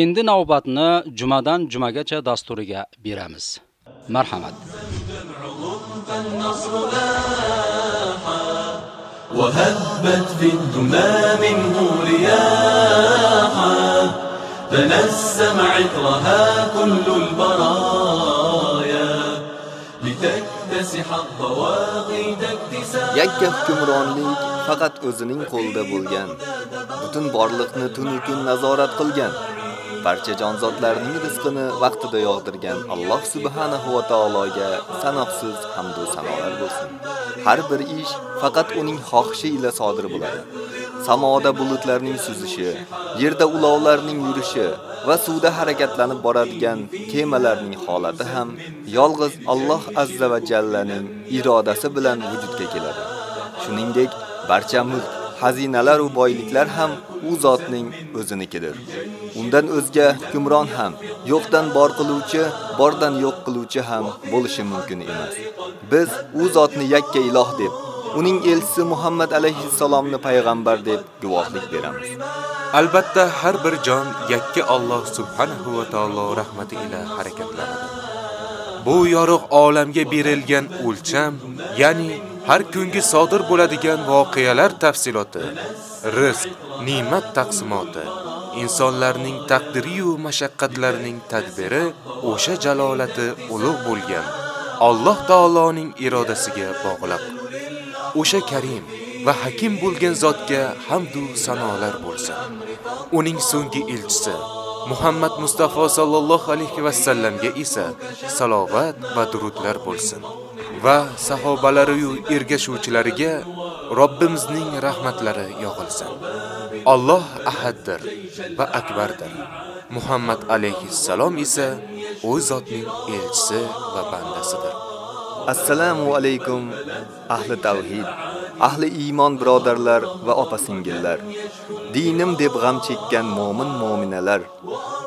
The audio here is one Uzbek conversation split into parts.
Endi navbatni jumadan jumagacha dasturiga beramiz. Marhamat. وهبت في الدمى منه رياحا تنسم عطرها كل البرايا لتكتسح الضواغي تكتساح Yakka hukmronlik faqat o'zining qo'lida bo'lgan. Butun borliqni tun kun nazorat qilgan. Barcha jonzotlarning rizqini vaqtida yog'dirgan Alloh subhanahu va taologa sanoqsiz hamd va sanolar bo'lsin. Har bir ish faqat uning xohishi ila sodir bo'ladi. Samoda bulutlarning suzishi, yerda ulovlarning yurishi va suvda harakatlanib boradigan kemalarning holati ham yolg'iz Alloh azza va jallaning irodasi bilan vujudga keladi. Shuningdek, barcha mulk, xazinalar va boyliklar ham u zotning o'zinikidir. Undan o'zga hukmron ham, yo'qdan bor qiluvchi, bordan yo'q qiluvchi ham bo'lishi mumkin emas. Biz u zotni yakka iloh deb, uning elchisi Muhammad alayhissalomni payg'ambar deb guvohlik beramiz. Albatta har bir jon yakka Alloh subhanahu va taolo rahmati ila harakatlanadi. Bu yorug' olamga berilgan o'lcham, ya'ni har kungi sodir bo'ladigan voqealar tafsiloti, rizq, ne'mat taqsimoti, insonlarning taqdiri va mashaqqatlarining tadbiri o'sha jalolati ulug' bo'lgan Alloh taoloning irodasiga bog'liq. O'sha Karim va Hakim bo'lgan zotga hamd va sanolar bo'lsin. Uning so'nggi elchisi Muhammad Mustafa sallallohu alayhi va sallamga esa salovat va durudlar bo'lsin. Va sahobalari yu ergashuvchilariga Robbimizning rahmatlari yog'ilsin. Alloh ahaddir va akbardir. Muhammad alayhi salom esa o'z zotning elchisi va bandasidir. Assalomu alaykum ahli tavhid, ahli iymon birodarlar va opa-singillar. Dinim deb g'am chekkan mo'min mo'minalar,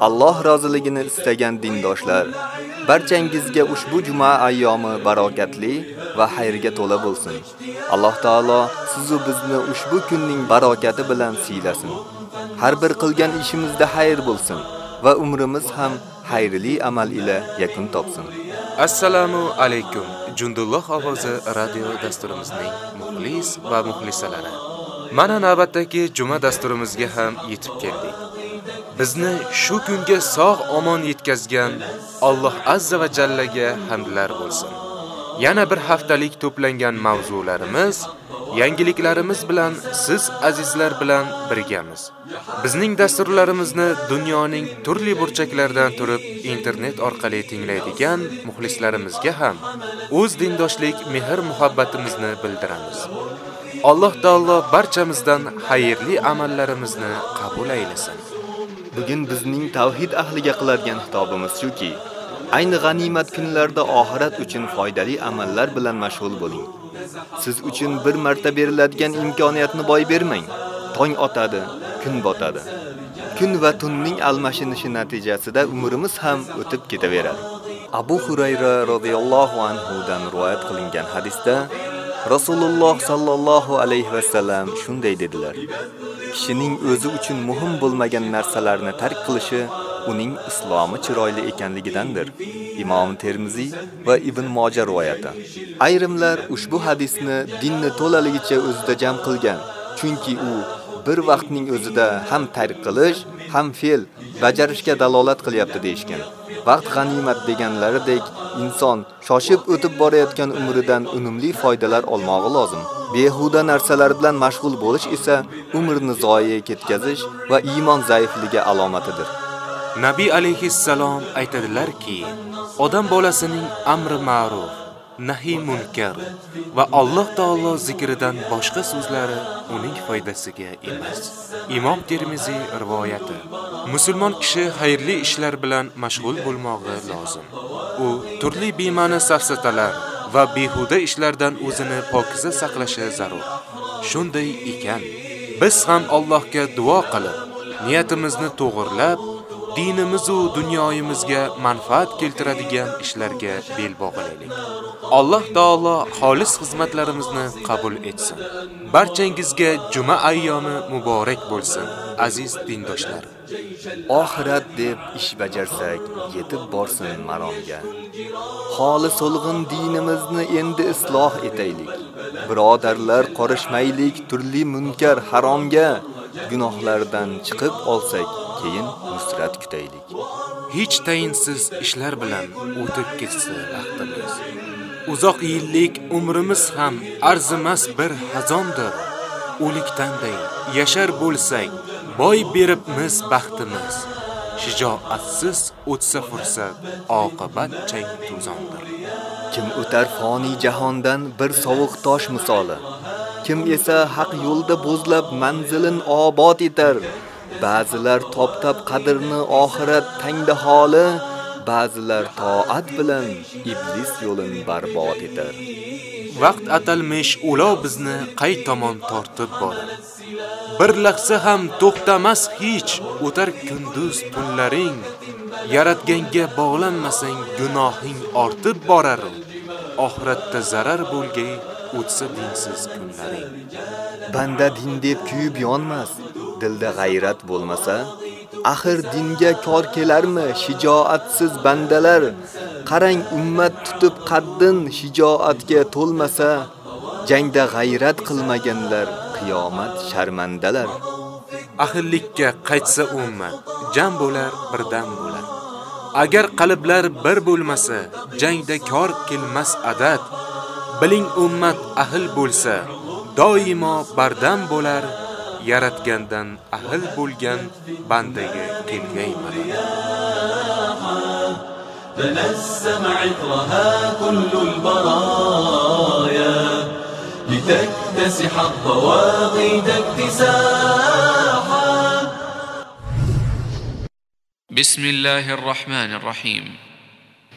Alloh roziligini istagan dindoshlar. Barchangizga ushbu juma ayyomi barokatli va xayrga to'la bo'lsin. Alloh taolo sizni bizni ushbu kunning barokati bilan siylasin. Har bir qilgan ishimizda xayr bo'lsin va umrimiz ham xayrli amal ila yakun topsin. Assalomu alaykum. Jundulloh ovozi radio dasturimizning muxlis va muxlisalari. Mana navbatdagi juma dasturimizga ham yetib keldik. Bizni shu kunga sog' omon yetkazgan Alloh azza va jallaga hamdlar bo'lsin. Yana bir haftalik to'plangan mavzularimiz, yangiliklarimiz bilan siz azizlar bilan birgamiz. Bizning dasturlarimizni dunyoning turli burchaklaridan turib internet orqali tinglaydigan muxlislarimizga ham o'z dindoshlik mehr muhabbatimizni bildiramiz. Alloh taolo barchamizdan xayrli amallarimizni qabul aylasin. Bugun bizning tavhid ahliga qiladigan xitobimiz shuki, ayni g'animat kunlarda oxirat uchun foydali amallar bilan mashg'ul bo'ling. Siz uchun bir marta beriladigan imkoniyatni boy bermang. Tong otadi, kun botadi. Kun va tunning almashinishi natijasida umrimiz ham o'tib ketaveradi. Abu Hurayra radhiyallohu anhu dan rivoyat qilingan hadisda Rasululloh sallallohu alayhi va sallam shunday dedilar: Kishining o'zi uchun muhim bo'lmagan narsalarni tark qilishi uning islomi chiroyli ekanligidandir. Imom Termiziy va Ibn Moja rivoyati. Ayrimlar ushbu hadisni dinni to'laligicha o'zida jam qilgan, chunki u bir vaqtning o'zida ham tark qilish, ham fe'l bajarishga dalolat qilyapti deyshgan. Vaqt g'animat deganlaridek inson shoshib o'tib borayotgan umridan unumli foydalar olmog'i lozim. Behuda narsalar bilan mashg'ul bo'lish esa umrni zoyaga ketkazish va iymon zaifligiga alomatidir. Nabi alayhissalom aytadilarki, odam bolasining amri ma'ruf, nahi munkar va Alloh taolo zikridan boshqa so'zlari uning foydasiga emas. Imom Termiziy rivoyati. Musulmon kishi xayrli ishlar bilan mashg'ul bo'lmog'i lozim. U turli bema'ni safsatalar va behuda ishlardan o'zini pokiza saqlashi zarur. Shunday ekan, biz ham Allohga duo qilib, niyatimizni to'g'irlab, dinimiz va dunyoyimizga manfaat keltiradigan ishlarga bel bog'laylik. Alloh taolo xolis xizmatlarimizni qabul etsin. Barchangizga juma ayyomi muborak bo'lsin, aziz dindoshlar. Oxirat deb ish bajarsak, yetib borsin maromga. Xoli so'lg'in dinimizni endi isloh etaylik. Birodarlar qorishmaylik turli munkar haromga, gunohlardan chiqib olsak, keyin nusrat kutaylik. Hech tayinsiz ishlar bilan o'tib ketsa vaqtimiz. Uzoq yillik umrimiz ham arzimas bir hazondir. O'likdanday yashar bo'lsak, boy beribmiz baxtimiz. Shijoatsiz o'tsa fursat, oqibat chang to'zondir. Kim o'tar foniy jahondan bir sovuq tosh misoli. Kim esa haq yo'lda bo'zlab manzilin obod etar. Ba'zilar toptab qadrni oxirat tangda holi, ba'zilar toat bilan iblis yo'lin barbod etar. Vaqt atalmish ulov bizni qay tomon tortib borar. Bir lahza ham to'xtamas hech o'tar kunduz tunlaring. Yaratganga bog'lanmasang gunohing ortib borar. Oxiratda zarar bo'lgay o'tsa dinsiz kunlaring. Banda din deb kuyib yonmas, dilda g'ayrat bo'lmasa, axir dinga kor kelarmi shijoatsiz bandalar? Qarang ummat tutib qaddin shijoatga to'lmasa, jangda g'ayrat qilmaganlar qiyomat sharmandalar. Ahillikka qaytsa ummat, jam bo'lar, birdam bo'lar. Agar qalblar bir bo'lmasa, jangda kor kelmas adad. Biling ummat ahil bo'lsa, doimo bardam bo'lar. Yaratgandan ahil bo'lgan bandaga kelgay madad. تنسم عطرها كل البرايا لتكتسح الضواغد اكتساحا بسم الله الرحمن الرحيم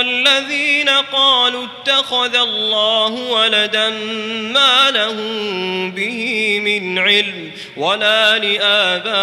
الذين قالوا اتخذ الله ولدا ما لهم به من علم ولا لآبائهم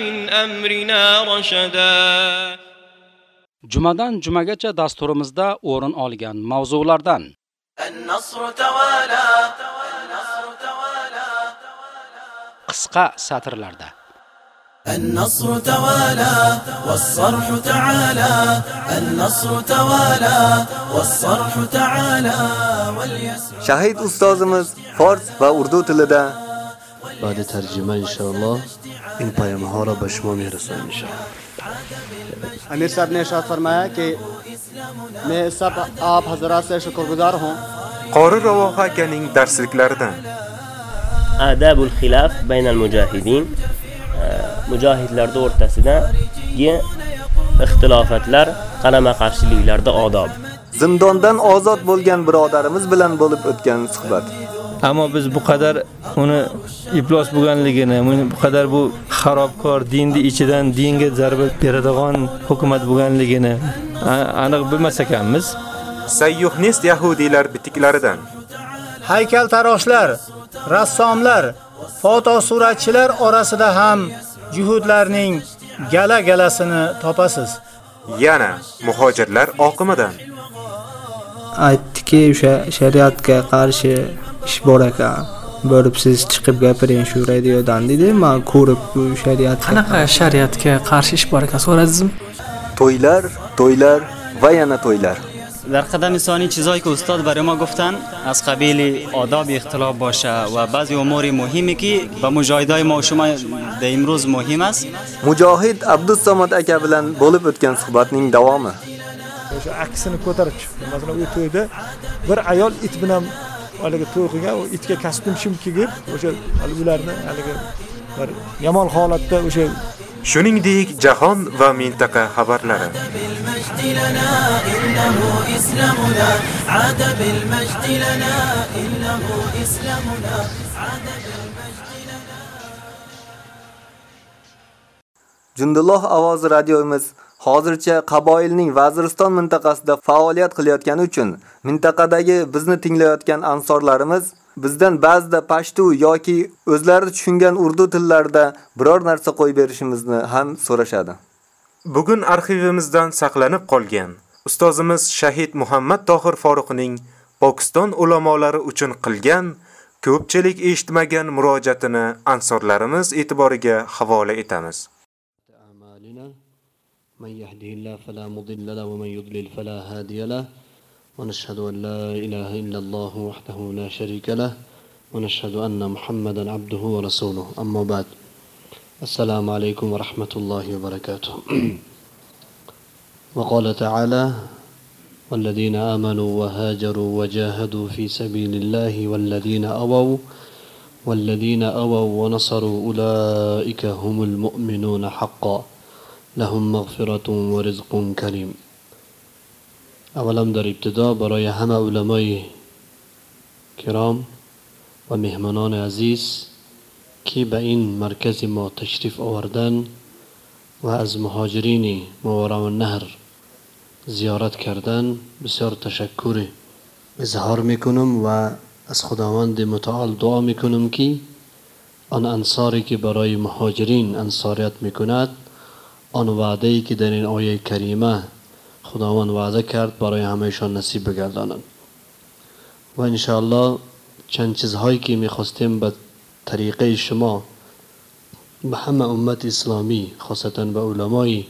من أمرنا رشدا Jumadan jumagacha dasturimizda o'rin olgan mavzulardan النصر توالى النصر توالى qisqa satrlarda النصر توالى والصرح تعالى النصر توالى والصرح تعالى واليسر Shahid ustozimiz fors va urdu tilida بعد ترجمه انشاءالله इन पैमहौर और बशमों में रसोई निशा अमीर साहब ने इशाद फरमाया कि मैं सब आप हजरात से शुक्रगुजार हूँ qori ravo akaning darsliklaridan adabul xilaf baynal mujahidin mujohidlarda o'rtasidagi ixtilofatlar qarama qarshiliklarda odob zindondan ozod bo'lgan birodarimiz bilan bo'lib o'tgan suhbat Ammo biz bu qadar uni iflos bo'lganligini, bu qadar bu xarobkor dinni ichidan dinga zarba beradigan hukumat bo'lganligini aniq bilmas ekanmiz. Sayyuhnist yahudiylar bitiklaridan haykaltaroshlar, rassomlar, fotosuratchilar orasida ham juhudlarning gala-galasini topasiz. Yana muhojirlar oqimidan aytdiki, o'sha shariatga qarshi ish bor ekan. Bo'lib siz chiqib gapiring shu radiodan dedi. Men ko'rib bu shariat qanaqa shariatga qarshi ish bor ekan so'radingizmi? To'ylar, to'ylar va yana to'ylar. در قدم ثانی چیزایی که استاد برای ما گفتن از قبیل آداب اختلاف باشه و بعضی امور مهمی که به مجاهدای ما و شما در امروز مهم است مجاهد عبدالصمد aka bilan bo'lib o'tgan suhbatning davomi o'sha aksini ko'tarib chiqdi masalan u to'yda bir ayol it bilan haligi to'y qilgan u itga kostyum shim kiyib o'sha ularni haligi bir yomon holatda o'sha shuningdek jahon va mintaqa xabarlari. Jundulloh ovozi radiomiz hozircha qaboilning Vaziriston mintaqasida faoliyat qilayotgani uchun mintaqadagi bizni tinglayotgan ansorlarimiz bizdan ba'zida pashtu yoki o'zlari tushungan urdu tillarida biror narsa qo'yib berishimizni ham so'rashadi. Bugun arxivimizdan saqlanib qolgan ustozimiz Shahid Muhammad Tohir Foruqning Pokiston ulamolari uchun qilgan ko'pchilik eshitmagan murojaatini ansorlarimiz e'tiboriga havola etamiz. من يهده الله فلا مضل له ومن يضلل فلا هادي له. ونشهد أن لا إله إلا الله وحده لا شريك له. ونشهد أن محمدا عبده ورسوله. أما بعد السلام عليكم ورحمة الله وبركاته. وقال تعالى والذين آمنوا وهاجروا وجاهدوا في سبيل الله والذين أووا والذين أووا ونصروا أولئك هم المؤمنون حقا. لهم مغفرة ورزق كريم. أولم در ابتدا برای همه علمای کرام و مهمانان عزیز که به این مرکز ما تشریف آوردن و از مهاجرین موارم النهر زیارت کردن بسیار تشکر. اظهار میکنم و از خداوند متعال دعا میکنم که آن انصاری که برای مهاجرین انصاریت میکند آن وعده ای که در این آیه کریمه خداوند وعده کرد برای همهشان نصیب بگردانند. و انشاءالله چند چیزهایی که می‌خواستیم به طریقه شما به همه امت اسلامی خاصتا به علمایی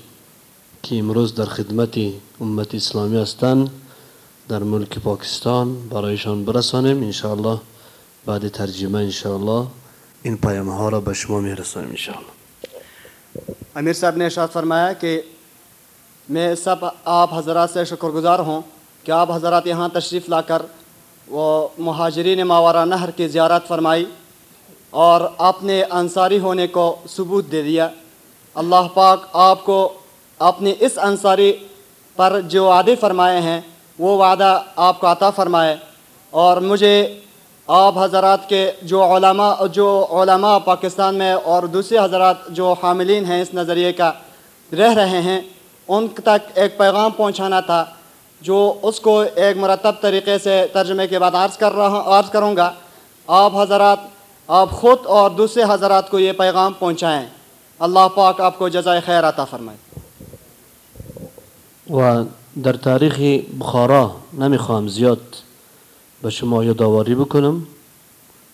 که امروز در خدمت امت اسلامی هستند در ملک پاکستان برایشان برسانیم. انشاءالله بعد ترجمه انشاءالله این پیام ها را به شما میرسانیم انشاءالله. امیر صاحب نے ارشاد فرمایا کہ میں سب آپ حضرات سے شکر گزار ہوں کہ آپ حضرات یہاں تشریف لا کر وہ مہاجرین ماورا نہر کی زیارت فرمائی اور آپ نے انصاری ہونے کو ثبوت دے دیا۔ اللہ پاک آپ کو آپ نے اس انصاری پر جو وعدے فرمائے ہیں وہ وعدہ آپ کو عطا فرمائے اور مجھے آپ حضرات کے جو علماء جو علماء پاکستان میں اور دوسرے حضرات جو حاملین ہیں اس نظریے کا رہ رہے ہیں، ان تک ایک پیغام پہنچانا تھا، جو اس کو ایک مرتب طریقے سے ترجمے کے بعد عرض کر رہا عرض کروں گا۔ آپ حضرات آپ خود اور دوسرے حضرات کو یہ پیغام پہنچائیں۔ اللہ پاک آپ کو جزائے خیر عطا فرمائے۔ و در تاریخ بخارا نمی زیاد به شما یادآوری بکنم؟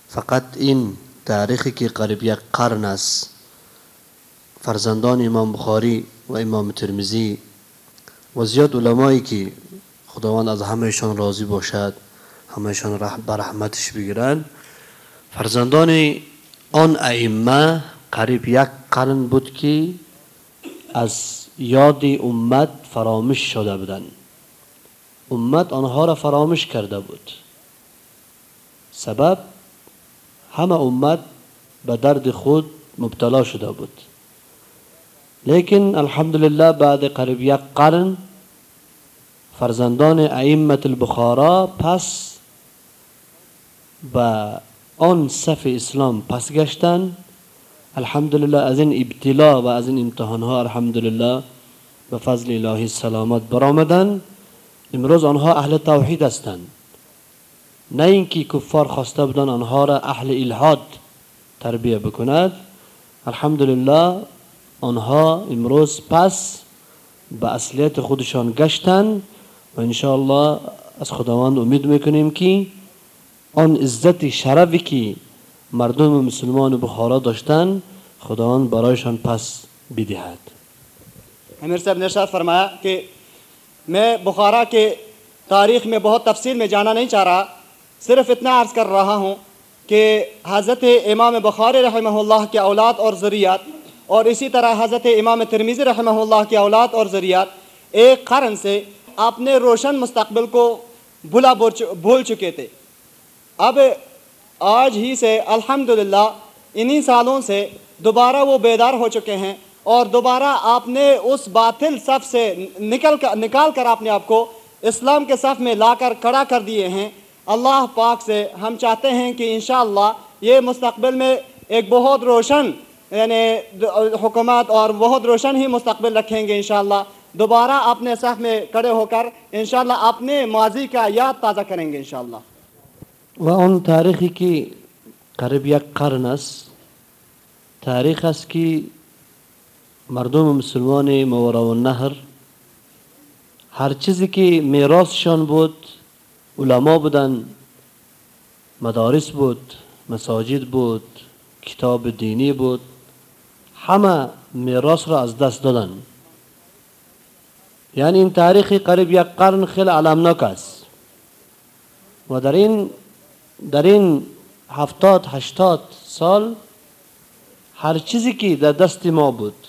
فقط این تاریخی که قریب یک قرن است. فرزندان امام بخاری و امام ترمزی و زیاد علمایی که خداوند از همهشان راضی باشد همهشان رحمتش بگیرن. فرزندان آن ائمه قریب یک قرن بود که از یاد امت فراموش شده بودند. امت آنها را فراموش کرده بود. سبب همه امت به درد خود مبتلا شده بود. لیکن الحمدلله بعد قریب یک قرن فرزندان ائمه البخارا پس به آن صف اسلام پس گشتن. الحمدلله از این ابتلا و از این امتحان ها الحمدلله به فضل الهی سلامت برآمدن. امروز آنها اهل توحید هستند. نه اینکه کفار خواسته بودن آنها را اهل الهاد تربیه بکند الحمدلله آنها امروز پس به اصلیت خودشان گشتن و انشاءالله از خداوند امید می‌کنیم که آن عزت شرفی که مردم مسلمان بخارا داشتن خداوند برایشان پس بدهد. امیر صاحب نرشاد فرمایا که میں بخارا کے تاریخ میں بہت تفصیل میں جانا نہیں چاہ رہا۔ صرف اتنا عرض کر رہا ہوں کہ حضرت امام بخار رحمہ اللہ کے اولاد اور ذریعات اور اسی طرح حضرت امام ترمیز رحمہ اللہ کے اولاد اور ذریعات ایک قرن سے اپنے روشن مستقبل کو بھلا بھول چکے تھے۔ اب آج ہی سے الحمدللہ انہی سالوں سے دوبارہ وہ بیدار ہو چکے ہیں اور دوبارہ آپ نے اس باطل صف سے نکل کر نکال کر آپ نے آپ کو اسلام کے صف میں لا کر کڑا کر دیے ہیں۔ اللہ پاک سے ہم چاہتے ہیں کہ انشاءاللہ یہ مستقبل میں ایک بہت روشن یعنی حکومت اور بہت روشن ہی مستقبل رکھیں گے انشاءاللہ۔ دوبارہ اپنے صف میں کھڑے ہو کر انشاءاللہ اپنے ماضی کا یاد تازہ کریں گے انشاءاللہ۔ و تاریخی کی قریب یک قرن است، تاریخ است کی مردم مسلمان مورا و نهر هر چیزی که میراثشان بود علما بودن مدارس بود مساجد بود کتاب دینی بود همه میراث را از دست دادن. یعنی این تاریخ قریب یک قرن خیلی علمناک است. و در این در این هفتاد هشتاد سال هر چیزی که در دست ما بود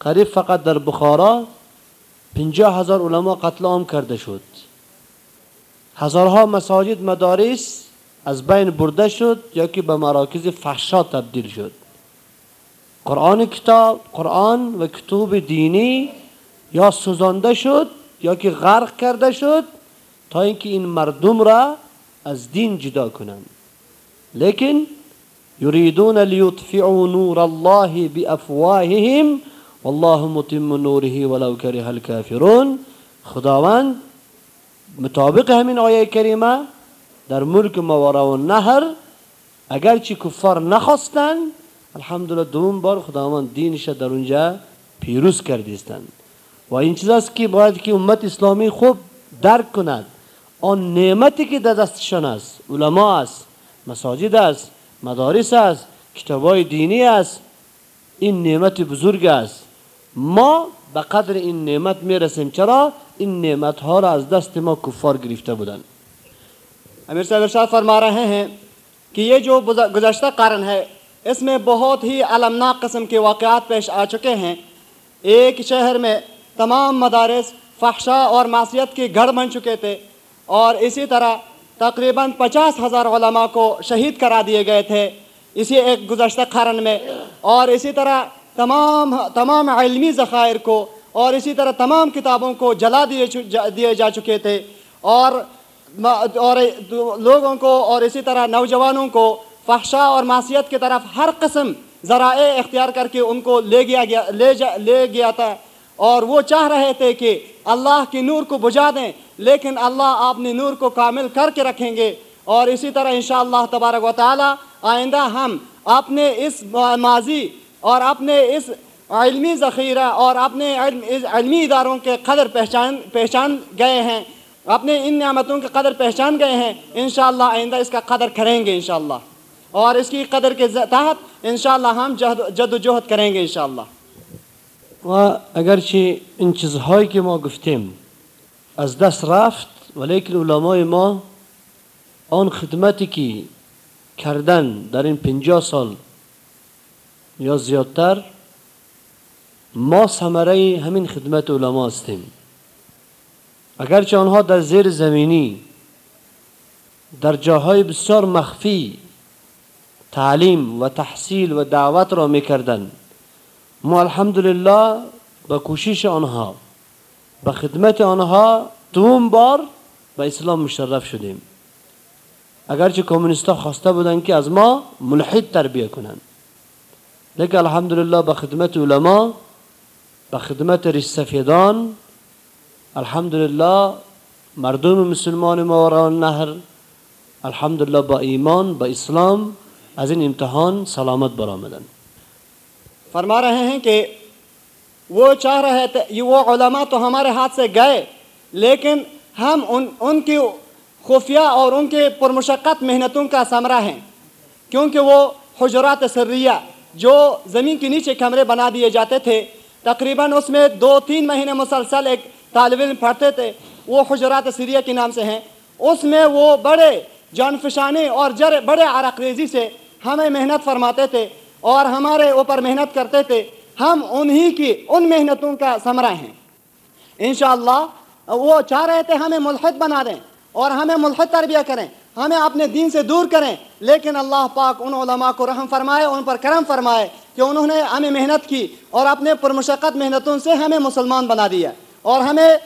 قریب فقط در بخارا پنجاه هزار علما قتل عام کرده شد. هزارها مساجد مدارس از بین برده شد یا که به مراکز فحشا تبدیل شد. قرآن کتاب قرآن و کتب دینی یا سوزانده شد یا که غرق کرده شد تا اینکه این مردم را از دین جدا کنند. لیکن یریدون لیطفئوا نور الله بافواههم والله متم نوره ولو کره الكافرون خداوند مطابق همین آیه کریمه در ملک موارا و نهر اگرچه کفار نخواستند الحمدلله دوم بار خداوند دینش در اونجا پیروز کردیستند و این چیز است که باید که امت اسلامی خوب درک کند. آن نعمتی که در دستشان است علما است مساجد است مدارس است کتابای دینی است این نعمت بزرگ است. ما به قدر این نعمت میرسیم. چرا؟ این نعمت ها را از دست ما کفار گرفته بودن. امیر صاحب ارشاد فرما رہے ہیں کہ یہ جو گزشتہ قرن ہے، اس میں بہت ہی المناک قسم کے واقعات پیش آ چکے ہیں۔ ایک شہر میں تمام مدارس فحشا اور معصیت کے گھر بن چکے تھے اور اسی طرح تقریباً پچاس ہزار علماء کو شہید کرا دیے گئے تھے۔ اسی ایک گزشتہ قرن میں اور اسی طرح تمام تمام علمی ذخائر کو اور اسی طرح تمام کتابوں کو جلا دیے دیے جا چکے تھے اور اور لوگوں کو اور اسی طرح نوجوانوں کو فحشا اور معصیت کی طرف ہر قسم ذرائع اختیار کر کے ان کو لے گیا گیا لے جا لے گیا تھا اور وہ چاہ رہے تھے کہ اللہ کی نور کو بجھا دیں، لیکن اللہ آپ نے نور کو کامل کر کے رکھیں گے اور اسی طرح انشاءاللہ تبارک و تعالی آئندہ ہم اپنے اس ماضی اور اپنے اس علمی ذخیرہ اور اپنے علمی اداروں کے قدر پہچان پہچان گئے ہیں۔ اپنے ان نعمتوں کے قدر پہچان گئے ہیں۔ انشاءاللہ آئندہ اس کا قدر کریں گے انشاءاللہ۔ اور اس کی قدر کے تحت انشاءاللہ ہم جد و جہد کریں گے انشاءاللہ۔ و اگرچه این چیزهایی که ما گفتیم از دست رفت، ولیکن علمای ما آن خدمتی که کردن در این پنجاه سال یا زیادتر ما ثمره همین خدمت علما هستیم. اگرچه آنها در زیر زمینی در جاهای بسیار مخفی تعلیم و تحصیل و دعوت را می‌کردند ما الحمدلله با کوشش آنها با خدمت آنها دوم بار به اسلام مشرف شدیم. اگرچه کمونیستا خواسته بودن که از ما ملحد تربیه کنند. لك الحمد لله بخدمة علماء بخدمة رسفيدان الحمد لله مردم مسلمان ما وراء النهر. الحمد لله با ایمان با اسلام. از این امتحان سلامت برآمدن فرما رہے ہیں کہ وہ چاہ رہے تھے وہ علماء تو ہمارے ہاتھ سے گئے لیکن ہم ان ان کی خفیہ اور ان کے پرمشقت محنتوں کا ثمرہ ہیں کیونکہ وہ حجرات سریہ جو زمین کے نیچے کمرے بنا دیے جاتے تھے، تقریباً اس میں دو تین مہینے مسلسل ایک طالب علم پڑھتے تھے، وہ حجرات سیریہ کے نام سے ہیں۔ اس میں وہ بڑے جانفشانی اور جر، بڑے ریزی سے ہمیں محنت فرماتے تھے اور ہمارے اوپر محنت کرتے تھے۔ ہم انہی کی، ان محنتوں کا ثمرہ ہیں۔ انشاءاللہ وہ چاہ رہے تھے ہمیں ملحد بنا دیں اور ہمیں ملحد تربیہ کریں۔ ہمیں اپنے دین سے دور کریں۔ لیکن اللہ پاک ان علماء کو رحم فرمائے، ان پر کرم فرمائے کہ انہوں نے ہمیں محنت کی اور اپنے پرمشقت محنتوں سے ہمیں مسلمان بنا دیا۔ اور ہمیں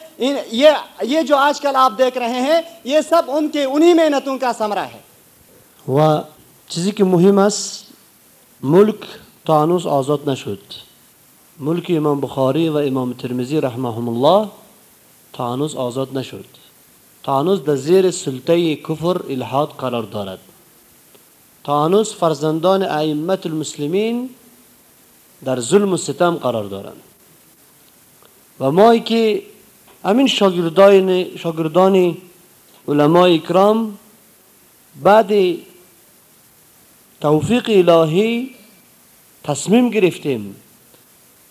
یہ یہ جو آج کل آپ دیکھ رہے ہیں، یہ سب ان کے انہی محنتوں کا ثمرہ ہے۔ و چیزی مهمس ملک تانوس آزاد نشد ملک امام بخاری و امام ترمزی رحمهم الله تانوس آزاد نشد تا هنوز در زیر سلطه کفر الحاد قرار دارد. تا هنوز فرزندان ائمه المسلمین در ظلم و ستم قرار دارند. و ما که همین شاگردان شاگردان علمای اکرام بعد توفیق الهی تصمیم گرفتیم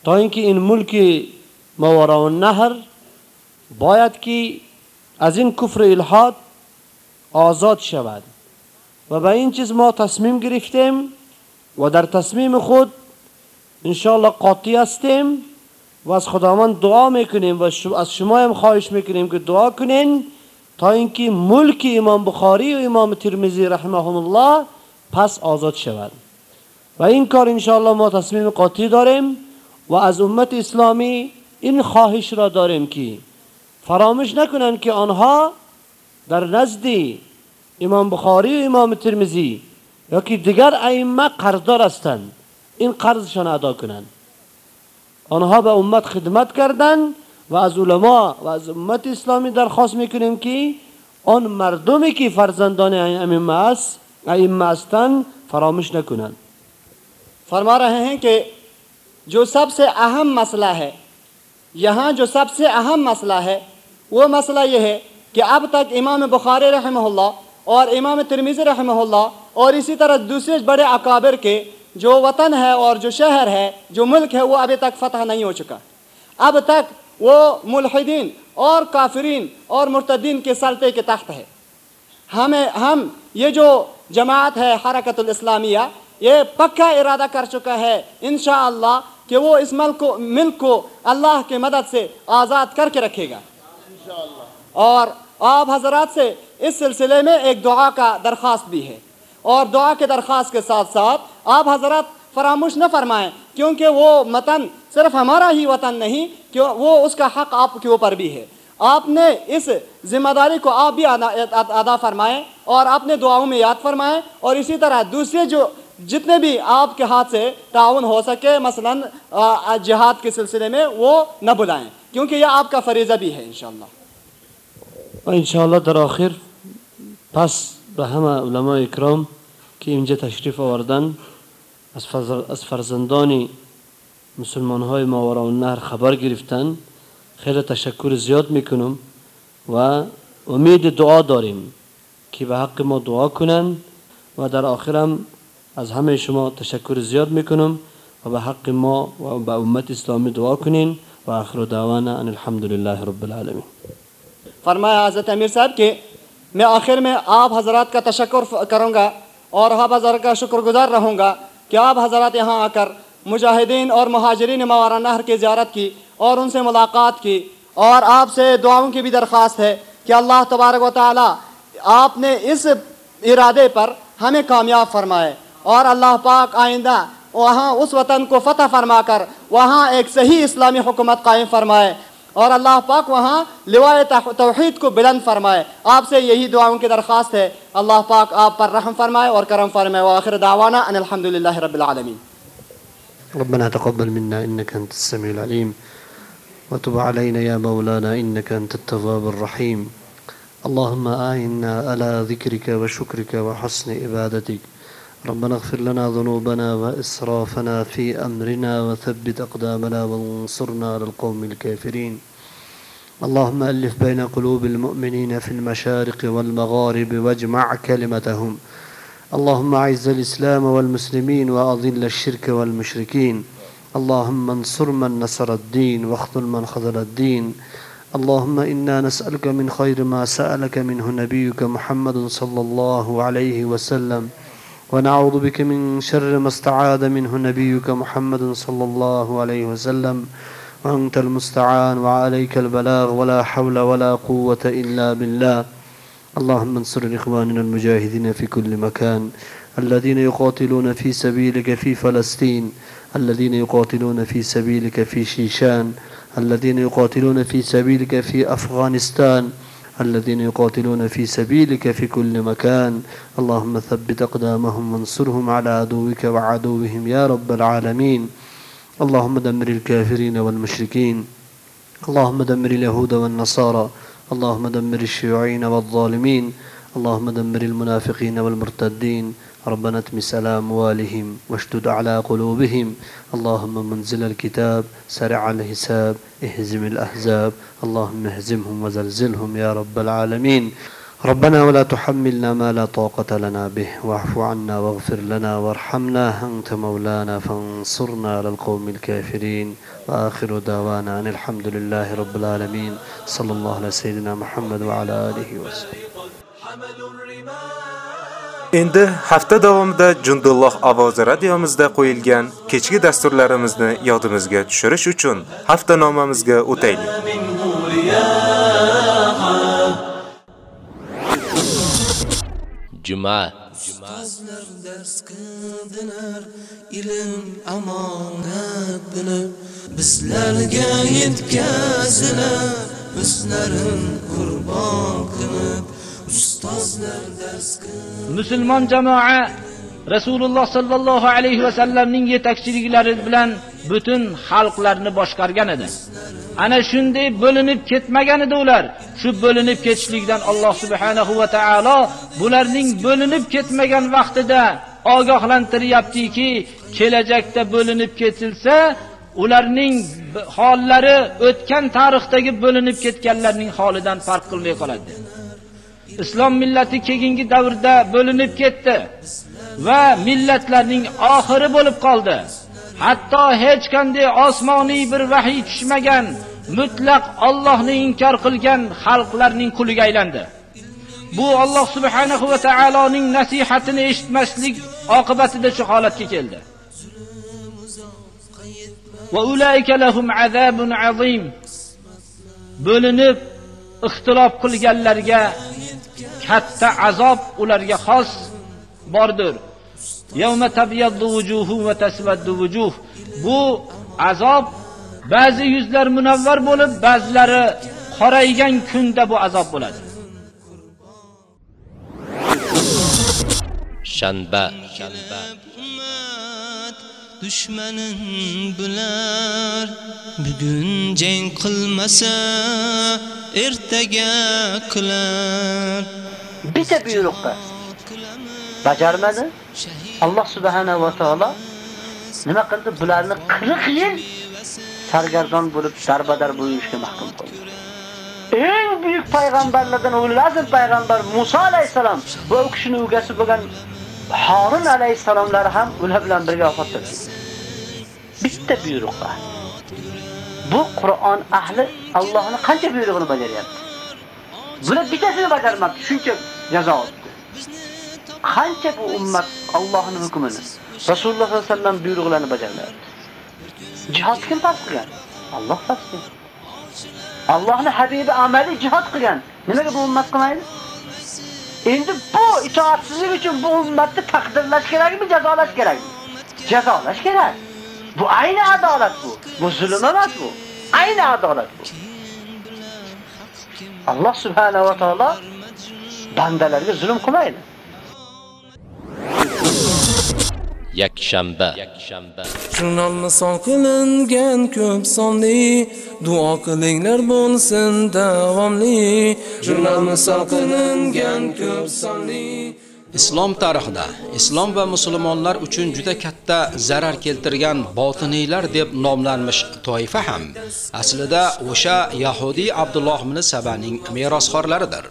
تا اینکه این ملک ماورا و نهر باید که از این کفر الحاد آزاد شود. و به این چیز ما تصمیم گرفتیم و در تصمیم خود انشاءالله قاطی هستیم و از خداوند دعا می‌کنیم و از شما هم خواهش می‌کنیم که دعا کنین تا اینکه ملک امام بخاری و امام ترمزی رحمهم الله پس آزاد شود. و این کار انشاءالله ما تصمیم قاطی داریم و از امت اسلامی این خواهش را داریم که فراموش نکنند که آنها در نزد امام بخاری و امام ترمزی یا که دیگر ائمه قرضدار هستند این قرضشان ادا کنند آنها به امت خدمت کردند و از علما و از امت اسلامی درخواست می‌کنیم که آن مردمی که فرزندان ائمه است ائمه هستند فراموش نکنند فرما رہے ہیں کہ جو سب سے اہم مسئلہ ہے یہاں جو سب سے اہم مسئلہ ہے وہ مسئلہ یہ ہے کہ اب تک امام بخاری رحمہ اللہ اور امام ترمیز رحمہ اللہ اور اسی طرح دوسرے بڑے اکابر کے جو وطن ہے اور جو شہر ہے، جو ملک ہے، وہ ابھی تک فتح نہیں ہو چکا۔ اب تک وہ ملحدین اور کافرین اور مرتدین کے سلطے کے تخت ہے۔ ہمیں، ہم یہ جو جماعت ہے حرکت الاسلامیہ، یہ پکا ارادہ کر چکا ہے انشاءاللہ کہ وہ اس ملک کو ملک کو اللہ کے مدد سے آزاد کر کے رکھے گا۔ اور آپ حضرات سے اس سلسلے میں ایک دعا کا درخواست بھی ہے۔ اور دعا کے درخواست کے ساتھ ساتھ آپ حضرات فراموش نہ فرمائیں، کیونکہ وہ متن صرف ہمارا ہی وطن نہیں کیوں وہ اس کا حق آپ کے اوپر بھی ہے۔ آپ نے اس ذمہ داری کو آپ بھی ادا فرمائیں اور اپنے دعاؤں میں یاد فرمائیں۔ اور اسی طرح دوسرے جو جتنے بھی آپ کے ہاتھ سے تعاون ہو سکے، مثلا جہاد کے سلسلے میں وہ نہ بلائیں، کیونکہ یہ آپ کا فریضہ بھی ہے انشاءاللہ۔ و انشاءالله در آخر پس به همه علماء اکرام که اینجا تشریف آوردن از فرزندان مسلمان های ماورا نهر خبر گرفتن. خیلی تشکر زیاد می‌کنم و امید دعا داریم که به حق ما دعا کنن و در آخرم از همه شما تشکر زیاد می‌کنم و به حق ما و به امت اسلامی دعا کنین. و آخر دعوانا ان الحمد لله رب العالمین. فرمایا حضرت امیر صاحب کہ میں آخر میں آپ حضرات کا تشکر کروں گا اور آپ حضرات کا شکر گزار رہوں گا کہ آپ حضرات یہاں آ کر مجاہدین اور مہاجرین موارا نہر کی زیارت کی اور ان سے ملاقات کی اور آپ سے دعاؤں کی بھی درخواست ہے کہ اللہ تبارک و تعالی آپ نے اس ارادے پر ہمیں کامیاب فرمائے اور اللہ پاک آئندہ وہاں اس وطن کو فتح فرما کر وہاں ایک صحیح اسلامی حکومت قائم فرمائے اور اللہ پاک وہاں لوائے توحید کو بلند فرمائے۔ آپ سے یہی دعاؤں کی درخواست ہے۔ اللہ پاک آپ پر رحم فرمائے اور کرم فرمائے۔ وآخر دعوانا ان الحمد رب العالمین۔ ربنا تقبل منا انك انت السميع العليم وتب علينا يا مولانا انك انت التواب الرحيم اللهم آئنا على ذكرك وشكرك وحسن عبادتك ربنا اغفر لنا ذنوبنا وإسرافنا في أمرنا وثبت أقدامنا وانصرنا على القوم الكافرين. اللهم ألف بين قلوب المؤمنين في المشارق والمغارب واجمع كلمتهم. اللهم أعز الإسلام والمسلمين وأضل الشرك والمشركين. اللهم انصر من نصر الدين واخذل من خذل الدين. اللهم إنا نسألك من خير ما سألك منه نبيك محمد صلى الله عليه وسلم. ونعوذ بك من شر ما استعاذ منه نبيك محمد صلى الله عليه وسلم. وأنت المستعان وعليك البلاغ ولا حول ولا قوة إلا بالله. اللهم انصر إخواننا المجاهدين في كل مكان الذين يقاتلون في سبيلك في فلسطين الذين يقاتلون في سبيلك في شيشان الذين يقاتلون في سبيلك في أفغانستان. الذين يقاتلون في سبيلك في كل مكان. اللهم ثبت أقدامهم وانصرهم على عدوك وعدوهم يا رب العالمين. اللهم دمر الكافرين والمشركين. اللهم دمر اليهود والنصارى. اللهم دمر الشيوعين والظالمين. اللهم دمر المنافقين والمرتدين. ربنا اتمس على أموالهم واشدد على قلوبهم. اللهم منزل الكتاب سرع الحساب اهزم الأحزاب. اللهم اهزمهم وزلزلهم يا رب العالمين. ربنا ولا تحملنا ما لا طاقة لنا به. واعف عنا واغفر لنا وارحمنا. أنت مولانا فانصرنا على القوم الكافرين. وآخر دعوانا أن الحمد لله رب العالمين. صلى الله على سيدنا محمد وعلى آله وسلم Endi hafta davomida Jundulloh ovozi radiomizda qo'yilgan kechki dasturlarimizni yodimizga tushirish uchun haftanomamizga o'taylik. Juma Ustozlar dars qildilar ilm amonat bilib bizlarga yetkazilar o'zlarin qurbon qilib musulmon jamoa rasululloh sollallohu alayhi vasallamning yetakchiliklari bilan butun xalqlarni boshqargan edi. Ana shunday bo'linib ketmagan edi ular. Shu bo'linib ketishlikdan alloh subhanahu va taolo bularning bo'linib ketmagan vaqtida ogohlantiryaptiki kelajakda bo'linib ketilsa ularning hollari o'tgan tarixdagi bo'linib ketganlarning holidan farq qilmay qoladi. Islom millati keyingi davrda bo'linib ketdi va millatlarning oxiri bo'lib qoldi. Hatto hech qanday osmoniy bir vahiy tushmagan mutlaq Allohni inkor qilgan xalqlarning quliga aylandi. Bu Alloh subhanahu va taoloning nasihatini eshitmaslik oqibatida shu holatga keldi. Va ulayka lahum azabun azim. Bo'linib ixtilof qilganlarga katta azob ularga xos bordir. Yawma tabyaddu wujuhu va taswaddu wujuh bu azob ba'zi yuzlar munavvar bo'lib ba'zilari qoraygan kunda bu azob bo'ladi. Shanba. Shanba dushmanin bular bugun jang qilmasa ertaga qilar bitta buyruqqa bajarmadi alloh subhanahu va taolo nima qildi bularni 40 yil sargardon bo'lib darbadar bo'lishga mahkum qildi eng buyuk payg'ambarlardan ulul payg'ambar Musa alayhisalom va u kishining ugasi bo'lgan Harun alayhisalomlar ham ular bilan birga vafot etdi. Bitta buyruqqa. Bu Qur'on ahli Allohning qancha buyrug'ini bajaryapti? Bular bittasini bajarmadi. shuncha jazo oldi. Qancha bu ummat Allohning hukmini, Rasululloh sollallohu alayhi vasallam buyruqlarini bajarmayapti. Jihad kim farz qilgan? Alloh farz qilgan. Allohning habibi amaliy jihad qilgan. Nimaga bu ummat qilmaydi? Endi bu itoatsizlik uchun bu ummatni taqdirlash kerakmi, jazolash kerakmi? jazolash kerak. Bu ayni adolat bu. Bu zulm emas bu. Ayni adolat bu. Alloh subhanahu va taolo bandalarga zulm qilmaydi. yakshanba. Jurnalni son qilingan ko'p sonli. Duo qilinglar bo'lsin davomli. Jurnalni son qilingan ko'p sonli Islom tarixida islom va musulmonlar uchun juda katta zarar keltirgan botiniylar deb nomlanmish toifa ham aslida o'sha Yahudi Abdulloh ibn Sabaning merosxo'rlaridir.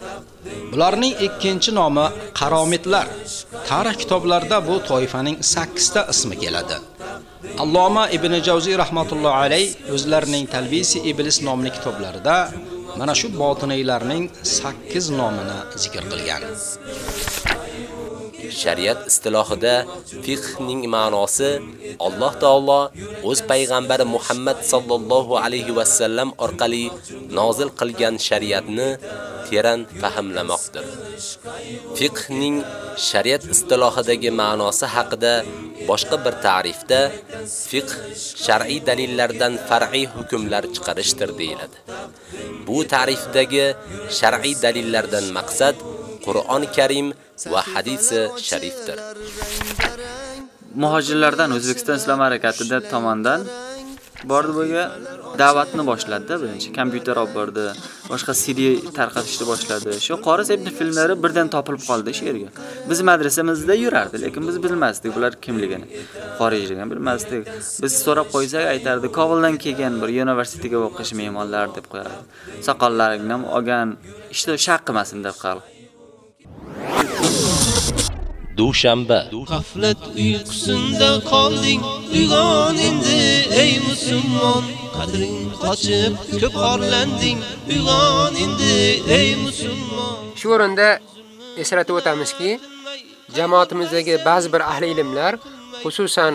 Bularning ikkinchi nomi qaromitlar. Tarix kitoblarida bu toifaning 8 ta ismi keladi. Alloma Ibn Javziy rahmatulloh alayh o'zlarining Talbisi Iblis nomli kitoblarida mana shu botiniylarning 8 nomini zikr qilgan. Shariat istilohida fiqhning ma'nosi Alloh taolo o'z payg'ambari Muhammad sallallohu alayhi va sallam orqali nozil qilgan shariatni teran fahmlamoqdir. Fiqhning shariat istilohidagi ma'nosi haqida boshqa bir ta'rifda fiqh shar'iy dalillardan far'iy hukmlar chiqarishdir deyiladi. Bu ta'rifdagi shar'iy dalillardan maqsad Qur'oni Karim va hadisi sharifdir. muhojirlardan O'zbekiston Islom harakatida tomonidan bordi bo'ga da'vatni boshladi birinchi kompyuter olib bordi boshqa CD tarqatishni boshladi. Shu Qoris ibn filmlari birdan topilib qoldi shu yerga. Biz madrasamizda yurardi lekin biz bilmasdik bular kimligini. Xorijlikni bilmasdik. Biz so'rab qo'ysak aytardi Kobuldan kelgan bir universitetiga o'qish mehmonlar deb qo'yardi. Soqollaringni ham olgan ishda shaq qilmasin deb qal dushanba. G'aflat uyqusinda qolding uyg'on endi ey musulmon. Qadring qochib ko'p orlanding uyg'on endi ey musulmon. Shu o'rinda eslatib o'tamizki, jamoatimizdagi ba'zi bir ahli ilmlar, xususan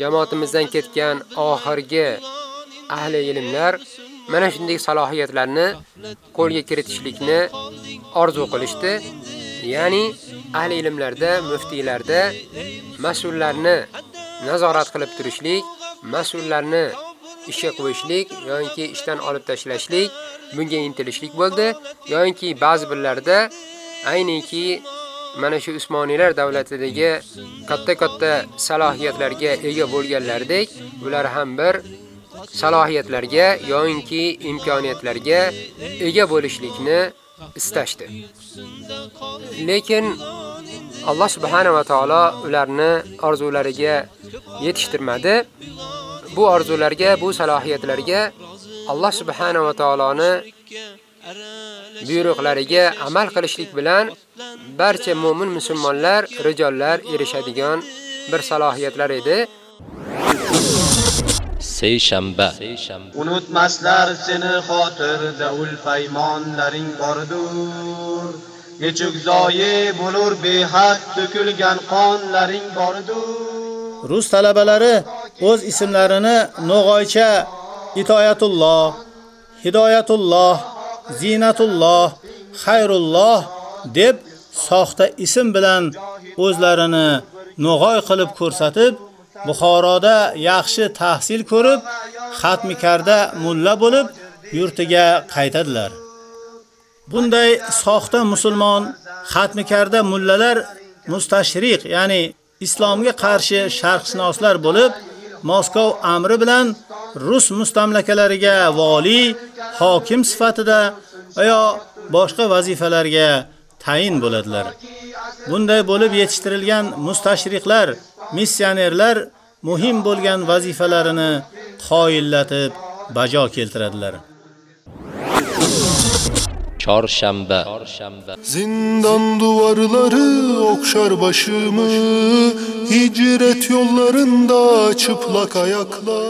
jamoatimizdan ketgan oxirgi ahli ilmlar mana shunday salohiyatlarni qo'lga kiritishlikni orzu qilishdi. Ya'ni ahli ilmlarda, muftiylarda mas'ullarni nazorat qilib turishlik, mas'ullarni ishga qo'yishlik yoki ishdan olib tashlashlik bunga intilishlik bo'ldi. Yoki ba'zi birlarda ayniki mana shu Usmoniylar davlatidagi katta-katta salohiyatlarga ega bo'lganlardek ular ham bir salohiyatlarga yoki imkoniyatlarga ega bo'lishlikni istashdi. Lekin Alloh subhanahu va taolo ularni orzulariga yetishtirmadi. Bu orzularga, bu salohiyatlarga Alloh subhanahu va taoloni buyruqlariga amal qilishlik bilan barcha mu'min musulmonlar, rijollar erishadigan bir salohiyatlar edi. Seyshanba Unutmaslar seni xotirda ul paymonlaring bordur. Nechuk zoyi bo'lur behad to'kilgan qonlaring bordur. Rus talabalari o'z ismlarini No'g'oycha Itoyatulloh, Hidoyatulloh, Zinatulloh, Xayrulloh deb soxta ism bilan o'zlarini No'g'oy qilib ko'rsatib, Buxoroda yaxshi tahsil ko'rib, xatmikarda mulla bo'lib, yurtiga qaytadilar. Bunday soxta musulmon xatmikarda mullalar mustashriq, ya'ni islomga qarshi sharqshunoslar bo'lib, Moskov amri bilan rus mustamlakalariga vali, hokim sifatida va boshqa vazifalarga tayin bo'ladilar. Bunday bo'lib yetishtirilgan mustashriqlar, missionerlar muhim bo'lgan vazifalarini qoyillatib bajo keltiradilar. chorshanba Zindan duvarları okşar başımı Hicret yollarında çıplak ayakla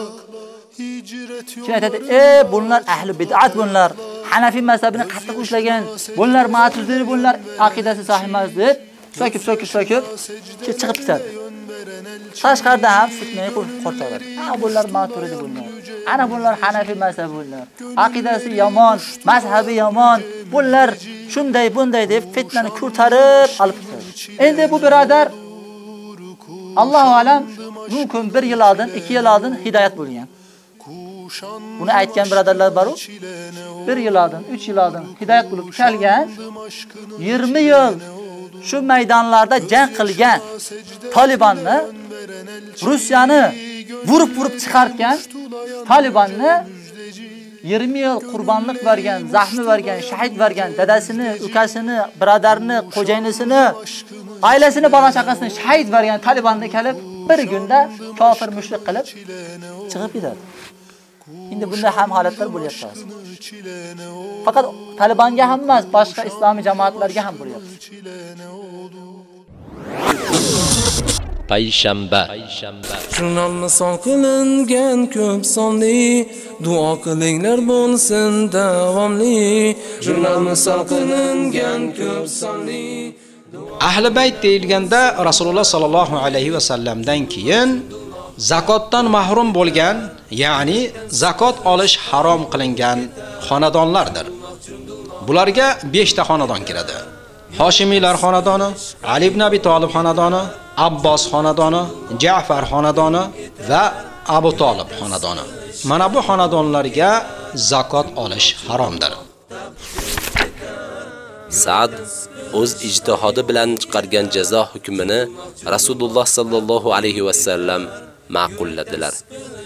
Kim aytadi, "Ey, bunlar ahli bid'at bunlar. Hanafi mazhabini qattiq ushlagan. Bunlar Maturidiy bunlar aqidasi sahih emas" deb so'kib so'kib so'kib chiqib ketadi. Tashqarda ham fitnaga qo'rqadi. Ha, bunlar Maturidiy bunlar. Ana bunlar Hanafi mazhabi bunlar. Aqidasi yomon, mazhabi yomon. Bunlar shunday bunday deb fitnani ko'tarib olib ketadi. Endi bu birodar Allohu alam mumkin 1 yil oldin, 2 yil oldin hidoyat bo'lgan. Buni aytgan birodarlar bor-ku. 1 yil oldin, 3 yil oldin hidoyat bo'lib kelgan 20 yil shu maydonlarda jang qilgan Talibanni Rusiyani vurib-vurib chiqargan Talibanni 20 yil qurbonlik bergan, zahmi bergan, shahid bergan dadasini, ukasini, birodarini, qo'jaynisini, oilasini, bola chaqasini shahid bergan Talibanni kelib bir kunda kofir mushrik qilib chiqib ketadi. Endi bunday ham holatlar bo'lyapti. Faqat Talibanga ham emas, boshqa islomiy jamoatlarga ham bo'lyapti. payshanba Jurnal misol qilingan ko'p sonli duo qilinglar bo'lsin davomli Jurnal misol qilingan ko'p sonli Ahli bayt deyilganda Rasululloh sallallohu alayhi va sallamdan keyin zakotdan mahrum bo'lgan, ya'ni zakot olish harom qilingan xonadonlardir. Bularga 5 ta xonadon kiradi. Hoshimiylar xonadoni, Ali ibn Abi Talib xonadoni, Abbos xonadoni, Ja'far xonadoni va Abu Talib xonadoni. Mana bu xonadonlarga zakot olish haromdir. Sa'd o'z ijtihodi bilan chiqargan jazo hukmini Rasululloh sallallohu alayhi va sallam ma'qulladilar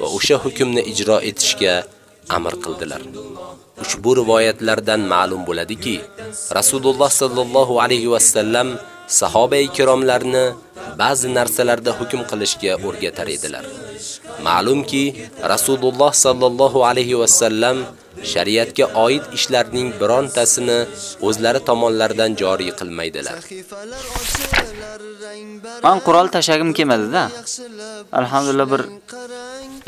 va o'sha hukmni ijro etishga amr qildilar. Ushbu rivoyatlardan ma'lum bo'ladiki, Rasululloh sallallohu alayhi va sallam sahobai ikromlarni ba'zi narsalarda hukm qilishga o'rgatar edilar. Ma'lumki, Rasululloh sallallohu alayhi va sallam shariatga oid ishlarning birontasini o'zlari tomonlaridan joriy qilmaydilar. Men qurol tashagim kelmadi-da. Alhamdulillah bir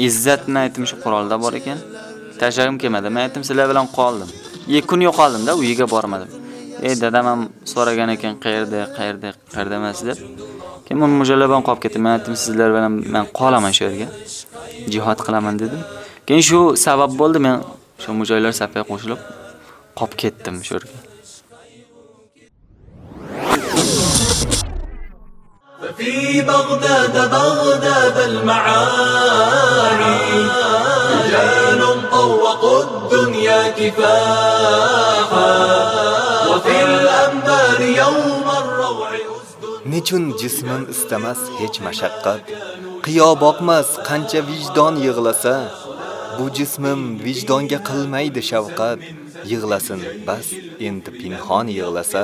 izzat men aytdim shu qurolda bor ekan. Tashagim kelmadi. Men aytdim sizlar bilan qoldim. Yekun yo'qoldim-da, uyiga bormadim. Ey dadam ham so'ragan ekan, qayerda, qayerda, qayerda emas deb. Keyin men mujallaban qolib ketdim. Men aytdim sizlar bilan men qolaman shu yerga. Jihad qilaman dedim. Keyin shu sabab bo'ldi men shu mujoylar safiga qo'shilib qolib ketdim shu yerga. في بغداد بغداد المعاني رجال طوقوا الدنيا كفاحا وفي الأنبار يوم الروع Nechun jismim istamas hech mashaqqat, qiyo boqmas qancha vijdon yig'lasa, bu jismim vijdonga qilmaydi shafqat, yig'lasin bas endi pinhon yig'lasa.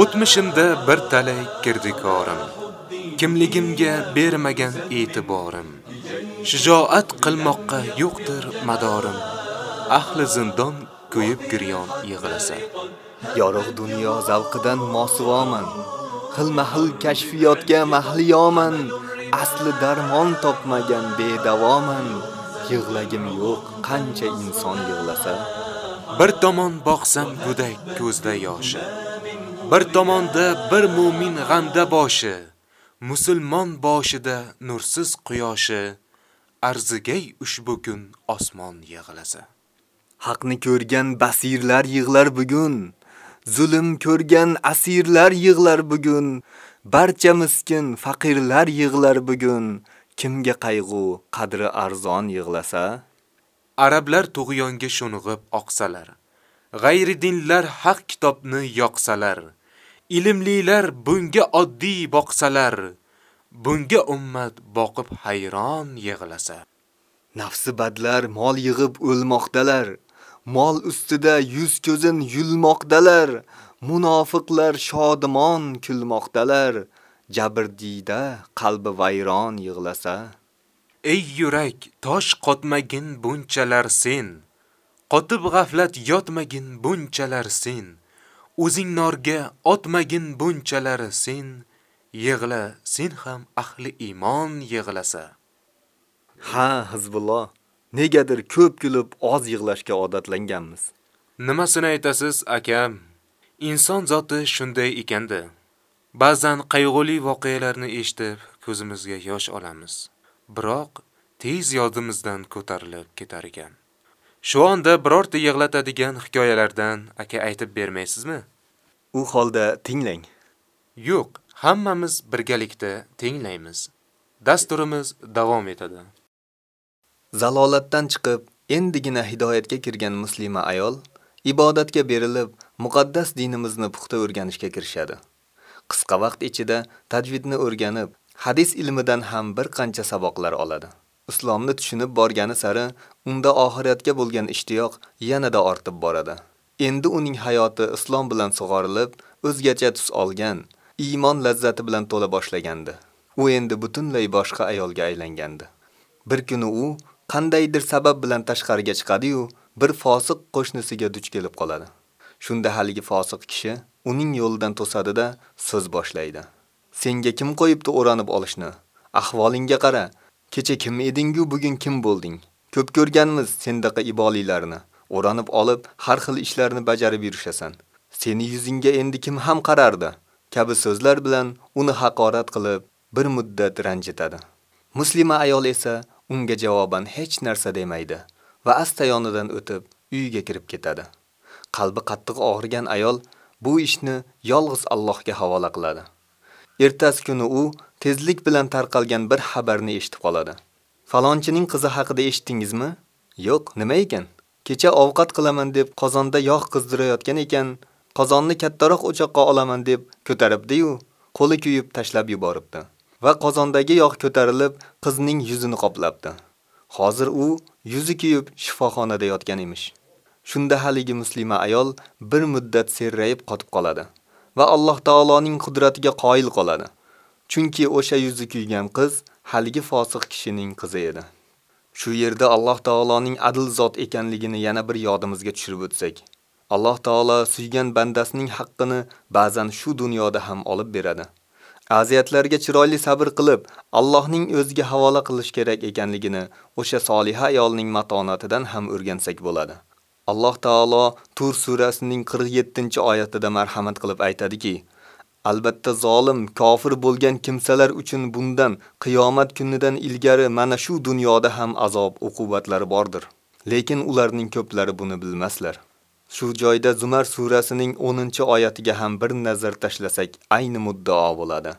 O'tmishimda bir talay kirdikorim, kimligimga bermagan e'tiborim. Shijoat qilmoqqa yo'qdir madorim. Ahli zindon ko'yib giryon yig'lasa. Yorug' dunyo zavqidan mosuvoman. Xilma-xil kashfiyotga mahliyoman. Asli darmon topmagan bedavoman. Yig'lagim yo'q, qancha inson yig'lasa. Bir tomon boqsam go'dak ko'zda yoshi. Bir tomonda bir mu'min g'amda boshi. Musulmon boshida nursiz quyoshi. Arzigay ushbu kun osmon yig'lasa. Haqni ko'rgan basirlar yig'lar bugun. Zulm ko'rgan asirlar yig'lar bugun. Barcha miskin faqirlar yig'lar bugun. Kimga qayg'u, qadri arzon yig'lasa? Arablar tug'yonga sho'ng'ib oqsalar, g'ayri dinlar haq kitobni yoqsalar, ilmlilar bunga oddiy boqsalar, bunga ummat boqib hayron yig'lasa. Nafsi badlar mol yig'ib o'lmoqdalar. Mol ustida yuz ko'zin yulmoqdalar. Munofiqlar shodimon kulmoqdalar. Jabrdiyda qalbi vayron yig'lasa. Ey yurak, tosh qotmagin bunchalar sen. Qotib g'aflat yotmagin bunchalar sen. O'zing norga otmagin bunchalar sen. Yig'la, sen ham ahli iymon yig'lasa. Ha, Hizbulloh. Negadir ko'p kulib oz yig'lashga odatlanganmiz. Nimasini aytasiz, akam? Inson zoti shunday ekanda. Ba'zan qayg'uli voqealarni eshitib, ko'zimizga yosh olamiz. Biroq tez yodimizdan ko'tarilib ketar ekan. Shu onda birorta yig'latadigan hikoyalardan aka aytib bermaysizmi? U holda tinglang. Yo'q, hammamiz birgalikda tinglaymiz. Dasturimiz davom etadi. Zalolatdan chiqib, endigina hidoyatga kirgan muslima ayol ibodatga berilib, muqaddas dinimizni puxta o'rganishga kirishadi. Qisqa vaqt ichida tajvidni o'rganib, hadis ilmidan ham bir qancha saboqlar oladi. Islomni tushunib borgani sari unda oxiratga bo'lgan ishtiyoq yanada ortib boradi. Endi uning hayoti islom bilan sug'orilib, o'zgacha tus olgan, iymon lazzati bilan to'la boshlagandi. U endi butunlay boshqa ayolga aylangandi. Bir kuni u qandaydir sabab bilan tashqariga chiqadi-yu, bir fosiq qo'shnisiga duch kelib qoladi. Shunda haligi fosiq kishi uning yo'lidan to'sadi-da so'z boshlaydi. Senga kim qo'yibdi o'ranib olishni? Ahvolingga qara. Kecha kim eding-ku, bugun kim bo'lding? Ko'p ko'rganmiz sendaqa ibolilarni. O'ranib olib, har xil ishlarni bajarib yurishasan. Seni yuzingga endi kim ham qarardi? kabi so'zlar bilan uni haqorat qilib, bir muddat ranjitadi. Muslima ayol esa unga javoban hech narsa demaydi va asta yonidan o'tib uyiga kirib ketadi. Qalbi qattiq og'rigan ayol bu ishni yolg'iz Allohga havola qiladi. Ertasi kuni u tezlik bilan tarqalgan bir xabarni eshitib qoladi. Falonchining qizi haqida eshitdingizmi? Yo'q, nima ekan? Kecha ovqat qilaman deb qozonda yog' qizdirayotgan ekan, qozonni kattaroq o'choqqa olaman deb ko'taribdi-yu, qo'li kuyib tashlab yuboribdi. Va qozondagi yog' ko'tarilib, qizning yuzini qoplabdi. Hozir u yuzi kuyib shifoxonada yotgan emish. Shunda haligi muslima ayol bir muddat serrayib qotib qoladi va Alloh taoloning qudratiga qoyil qoladi. Chunki o'sha yuzi kuygan qiz haligi fosiq kishining qizi edi. Shu yerda Alloh taoloning adil zot ekanligini yana bir yodimizga tushirib o'tsak, Alloh taolo suygan bandasining haqqini ba'zan shu dunyoda ham olib beradi. Aziyatlarga chiroyli sabr qilib, Allohning o'ziga havola qilish kerak ekanligini o'sha soliha ayolning matonatidan ham o'rgansak bo'ladi. Alloh taolo Tur surasining 47-oyatida marhamat qilib aytadiki: Albatta zolim, kofir bo'lgan kimsalar uchun bundan qiyomat kunidan ilgari mana shu dunyoda ham azob uqubatlari bordir. Lekin ularning ko'plari buni bilmaslar. Shu joyda Zumar surasining 10-oyatiga ham bir nazar tashlasak, ayni muddao bo'ladi.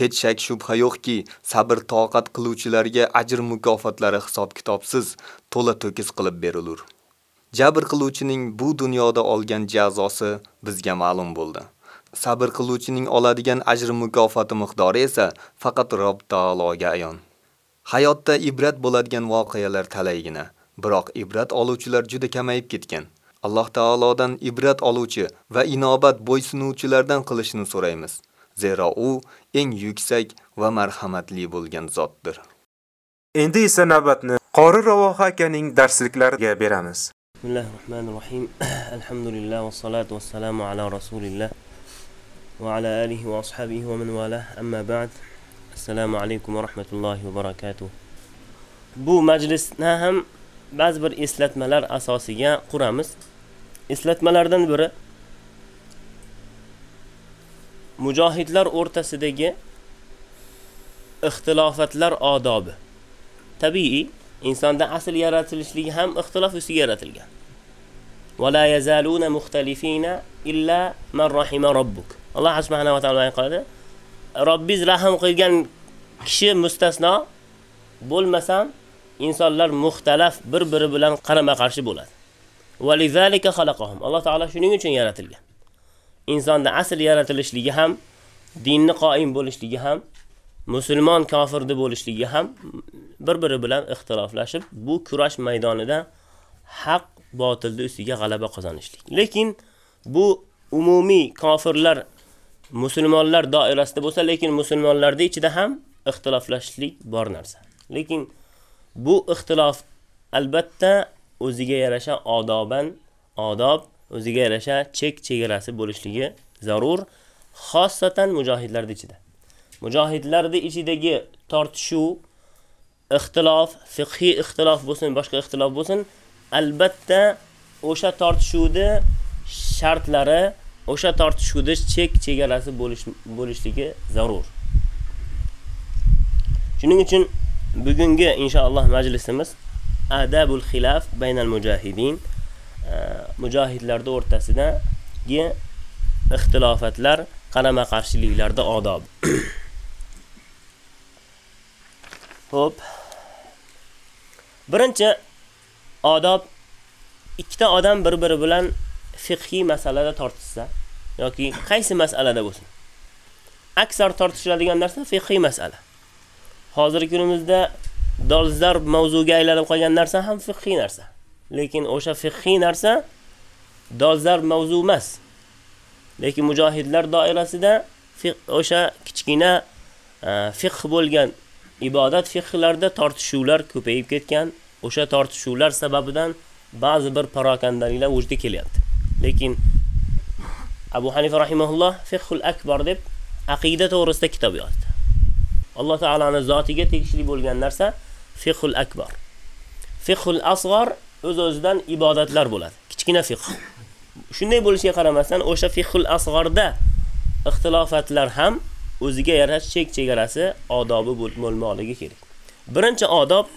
Hech shak shubha yo'qki, sabr toqat qiluvchilarga ajr mukofotlari hisob-kitobsiz to'la to'kis qilib berilur. Jabr qiluvchining bu dunyoda olgan jazosi bizga ma'lum bo'ldi. Sabr qiluvchining oladigan ajr mukofoti miqdori esa faqat Rob taologa ayon. Hayotda ibrat bo'ladigan voqealar talaygina, biroq ibrat oluvchilar juda kamayib ketgan. Alloh taolodan ibrat oluvchi va inobat bo'ysunuvchilardan qilishni so'raymiz. Zero u eng yuksak va marhamatli bo'lgan zotdir. Endi esa navbatni Qori Ravoha akaning darsliklariga beramiz. Bismillahirrohmanirrohim. Alhamdulillah va salatu vassalamu ala rasulillah va ala alihi va ashabihi va man wala. Amma ba'd. Assalomu alaykum va rahmatullohi va barakatuh. Bu majlisni ham ba'zi bir eslatmalar asosiga quramiz. Eslatmalardan biri mujohidlar o'rtasidagi ixtilofatlar odobi. Tabiiy, insonda asl yaratilishligi ham ixtilof ustiga yaratilgan. Wala yazaluna mukhtalifina illa man rahima robbuk. Alloh subhanahu va taolo qiladi. Robbiz rahim qilgan kishi mustasno bo'lmasam insonlar muxtalaf bir-biri bilan qarama-qarshi bo'ladi. Va lizalika xalaqahum. Alloh taolo shuning uchun yaratilgan. insonda asl yaratilishligi ham, dinni qoim bo'lishligi ham, musulmon kofirni bo'lishligi ham bir-biri bilan ixtiloflashib, bu kurash maydonida haq botilni ustiga g'alaba qozonishlik. Lekin bu umumiy kofirlar musulmonlar doirasida bo'lsa, lekin musulmonlarning ichida ham ixtiloflashlik bor narsa. Lekin bu ixtilof albatta o'ziga yarasha odoban, odob o'ziga yarasha chek chegarasi bo'lishligi zarur, xassatan mujohidlar ichida. Mujohidlarning ichidagi tortishuv, ixtilof, fiqhiy ixtilof bo'lsin, boshqa ixtilof bo'lsin, albatta o'sha tortishuvni shartlari, o'sha tortishuvda chek chegarasi bo'lish bo'lishligi zarur. Shuning uchun bugungi inshaalloh majlisimiz adabul xilaf baynal mujahidin e, mujohidlarda o'rtasidagi ixtilofatlar, qarama-qarshiliklarda odob. Xo'p. Birinchi odob ikkita odam bir-biri bilan fiqhiy masalada tortishsa yoki qaysi masalada bo'lsin. Aksar tortishiladigan narsa fiqhiy masala. Hozirgi kunimizda dolzarb mavzuga aylanib qolgan narsa ham fiqhiy narsa. Lekin o'sha fiqhiy narsa dolzarb mavzu emas. Lekin mujohidlar doirasida o'sha kichkina fiqh bo'lgan ibodat fiqhlarida tortishuvlar ko'payib ketgan. O'sha tortishuvlar sababidan ba'zi bir parokandaliklar vujudga kelyapti. Lekin Abu Hanifa rahimahulloh Fiqhul Akbar deb aqida to'g'risida kitob yozdi. Alloh taolaning zotiga tegishli bo'lgan narsa Fiqhul Akbar. Fiqhul Asg'ar o'z-o'zidan ibodatlar bo'ladi. Kichkina fiqh. Shunday bo'lishiga qaramasdan o'sha Fiqhul Asg'arda ixtilofatlar ham o'ziga yarasha chek-chegarasi, odobi bo'lmoqligi kerak. Birinchi odob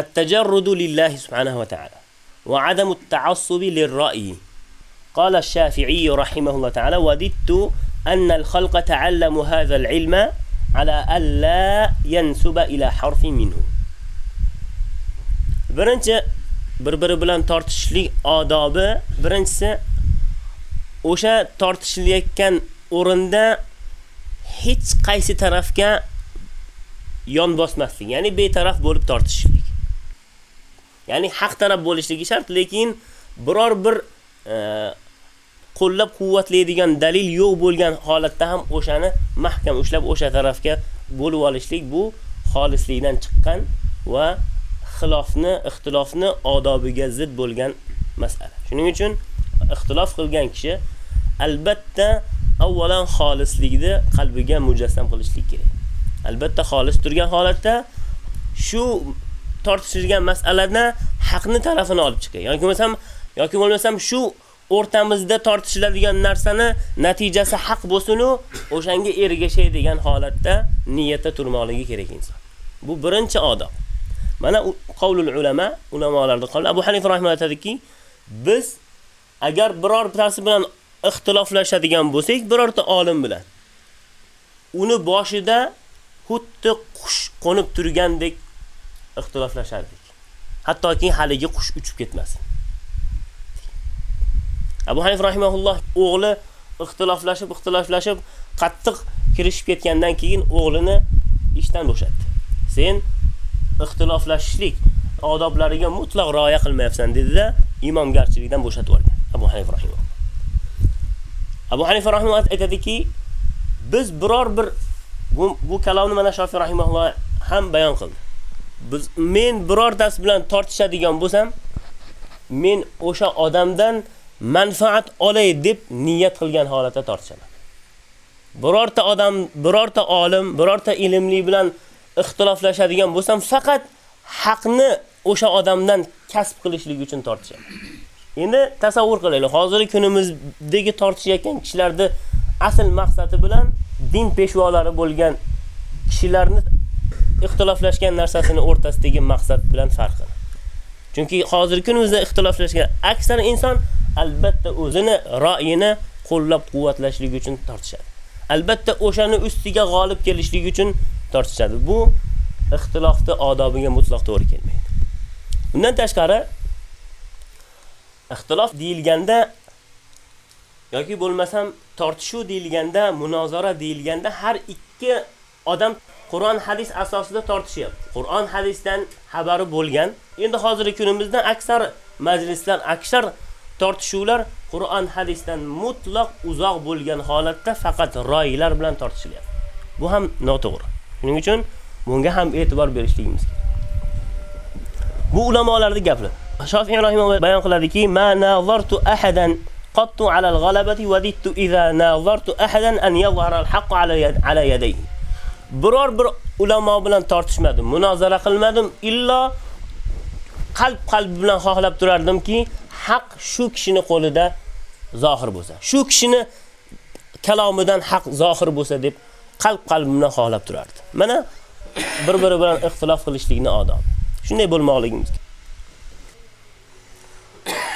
at-tajarrudu lillahi subhanahu va ta'ala va adamu at-ta'assubi lir-ra'yi. قال الشافعي رحمه الله تعالى وددت أن الخلق تعلموا هذا العلم على ألا ينسب إلى حرف منه birinchi bir-biri bilan tortishlik odobi birinchisi o'sha tortishilayotgan o'rinda hech qaysi tarafga yon bosmaslik, ya'ni betaraf bo'lib tortishlik. Ya'ni haq taraf bo'lishligi shart, lekin biror bir e, qo'llab quvvatlaydigan dalil yo'q bo'lgan holatda ham o'shani mahkam ushlab o'sha tarafga bo'lib olishlik bu xolislikdan chiqqan va xilofni, ixtilofni odobiga zid bo'lgan masala. Shuning uchun ixtilof qilgan kishi albatta avvalan xolislikni qalbiga mujassam qilishlik kerak. Albatta xolis turgan holatda shu tortishilgan masalada haqni tarafini olib chiqay. Yoki bo'lmasam yoki bo'lmasam shu o'rtamizda tortishiladigan narsani natijasi haq bo'lsin-u, o'shanga ergashay degan holatda niyatda turmoqligi kerak inson. Bu birinchi odob. Mana qavlul ulama, ulamolarning qavli Abu Hanifa rahimahulloh aytadiki, biz agar biror bitasi bilan ixtiloflashadigan bo'lsak, birorta olim bilan uni boshida xuddi qush qo'nib turgandek ixtiloflashardik. Hattoki haligi qush uchib ketmasin. Abu Hanif rahimahulloh o'g'li ixtiloflashib, ixtiloflashib, qattiq kirishib ketgandan keyin o'g'lini ishdan bo'shatdi. Sen ixtiloflashishlik odoblariga mutlaq rioya qilmayapsan dedi-da, imomgarchilikdan bo'shatib yuborgan Abu Hanif rahimahulloh. Abu hanifa rahimahulloh aytadiki, biz biror bir bu, bu kalomni mana Shofiy rahimahulloh ham bayon qildi. Biz men birortasi bilan tortishadigan bo'lsam, men o'sha odamdan manfaat olay deb niyat qilgan holatda tortishaman. Birorta odam, birorta olim, birorta ilmli bilan ixtiloflashadigan bo'lsam, faqat haqni o'sha odamdan kasb qilishlik uchun tortishaman. Endi tasavvur qilaylik, hozirgi kunimizdagi tortishayotgan kishilarni asl maqsadi bilan din peshvolari bo'lgan kishilarni ixtiloflashgan narsasini o'rtasidagi maqsad bilan farqi. Chunki hozirgi kunimizda ixtiloflashgan aksar inson albatta o'zini ra'yini qo'llab-quvvatlashlik uchun tortishadi. Albatta o'shani ustiga g'olib kelishlik uchun tortishadi. Bu ixtilofni odobiga mutlaq to'g'ri kelmaydi. Undan tashqari ixtilof deyilganda yoki bo'lmasam tortishuv deyilganda, munozara deyilganda har ikki odam Qur'on hadis asosida tortishyapti. Qur'on hadisdan xabari bo'lgan. Endi hozirgi kunimizda aksar majlislar, aksar tortishuvlar Qur'on hadisdan mutlaq uzoq bo'lgan holatda faqat ro'ylar bilan tortishilyapti. Bu ham noto'g'ri. Shuning uchun bunga ham e'tibor berishligimiz kerak. Bu ulamolarning gaplari. Shofiy rahimahulloh bayon qiladiki, "Ma nazartu ahadan qattu ala al-ghalabati wa idha nazartu ahadan an yadhhara al-haqq ala yadayhi." Biror bir ulamo bilan tortishmadim, munozara qilmadim, illo qalb qalb bilan xohlab turardimki, haq shu kishini qo'lida zohir bo'lsa, shu kishini kalomidan haq zohir bo'lsa deb qalb qalb bilan xohlab turardi. Mana bir-biri bilan ixtilof qilishlikni odobi. Shunday bo'lmoqligimiz kerak.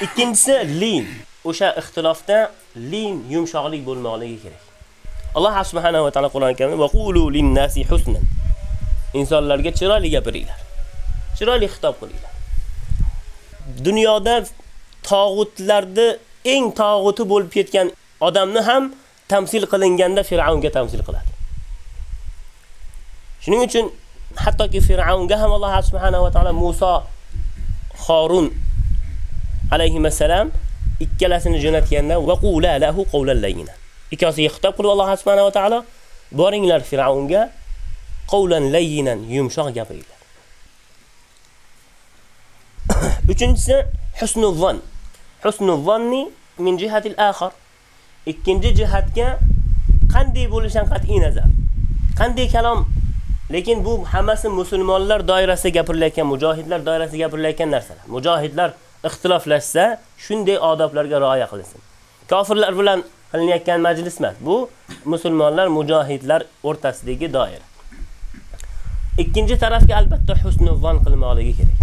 Ikkinchisi lin. O'sha ixtilofda lin yumshoqlik bo'lmoqligi kerak. Alloh subhanahu va taolo Qur'on Karimda va qulu lin-nasi husnan. insonlarga chiroyli gapiringlar. Chiroyli xitob qilinglar. Dunyoda tog'utlarni eng tog'uti bo'lib ketgan odamni ham tamsil qilinganda Fir'avnga tamsil qiladi. Shuning uchun hattoki Fir'avnga ham Alloh subhanahu va taolo Musa Harun alayhimassalam ikkalasini jo'natganda va qula lahu qawlan layyina. Ikkosiga xitob qilib Alloh subhanahu va taolo boringlar Fir'aunga qawlan layyinan yumshoq gapiringlar. Uchinchisi husnul zon. Husnul zonni min jihati al-akhar. Ikkinchi jihatga qanday bo'lishidan qat'iy nazar. Qanday kalom lekin bu hammasi musulmonlar doirasida gapirilayotgan, mujohidlar doirasida gapirilayotgan narsalar. Mujohidlar ixtiloflashsa, shunday odoblarga rioya qilinsin. Kofirlar bilan qilinayotgan majlis emas. Bu musulmonlar, mujohidlar o'rtasidagi doira. Ikkinchi tarafga albatta husnuvon qilmoqligi kerak.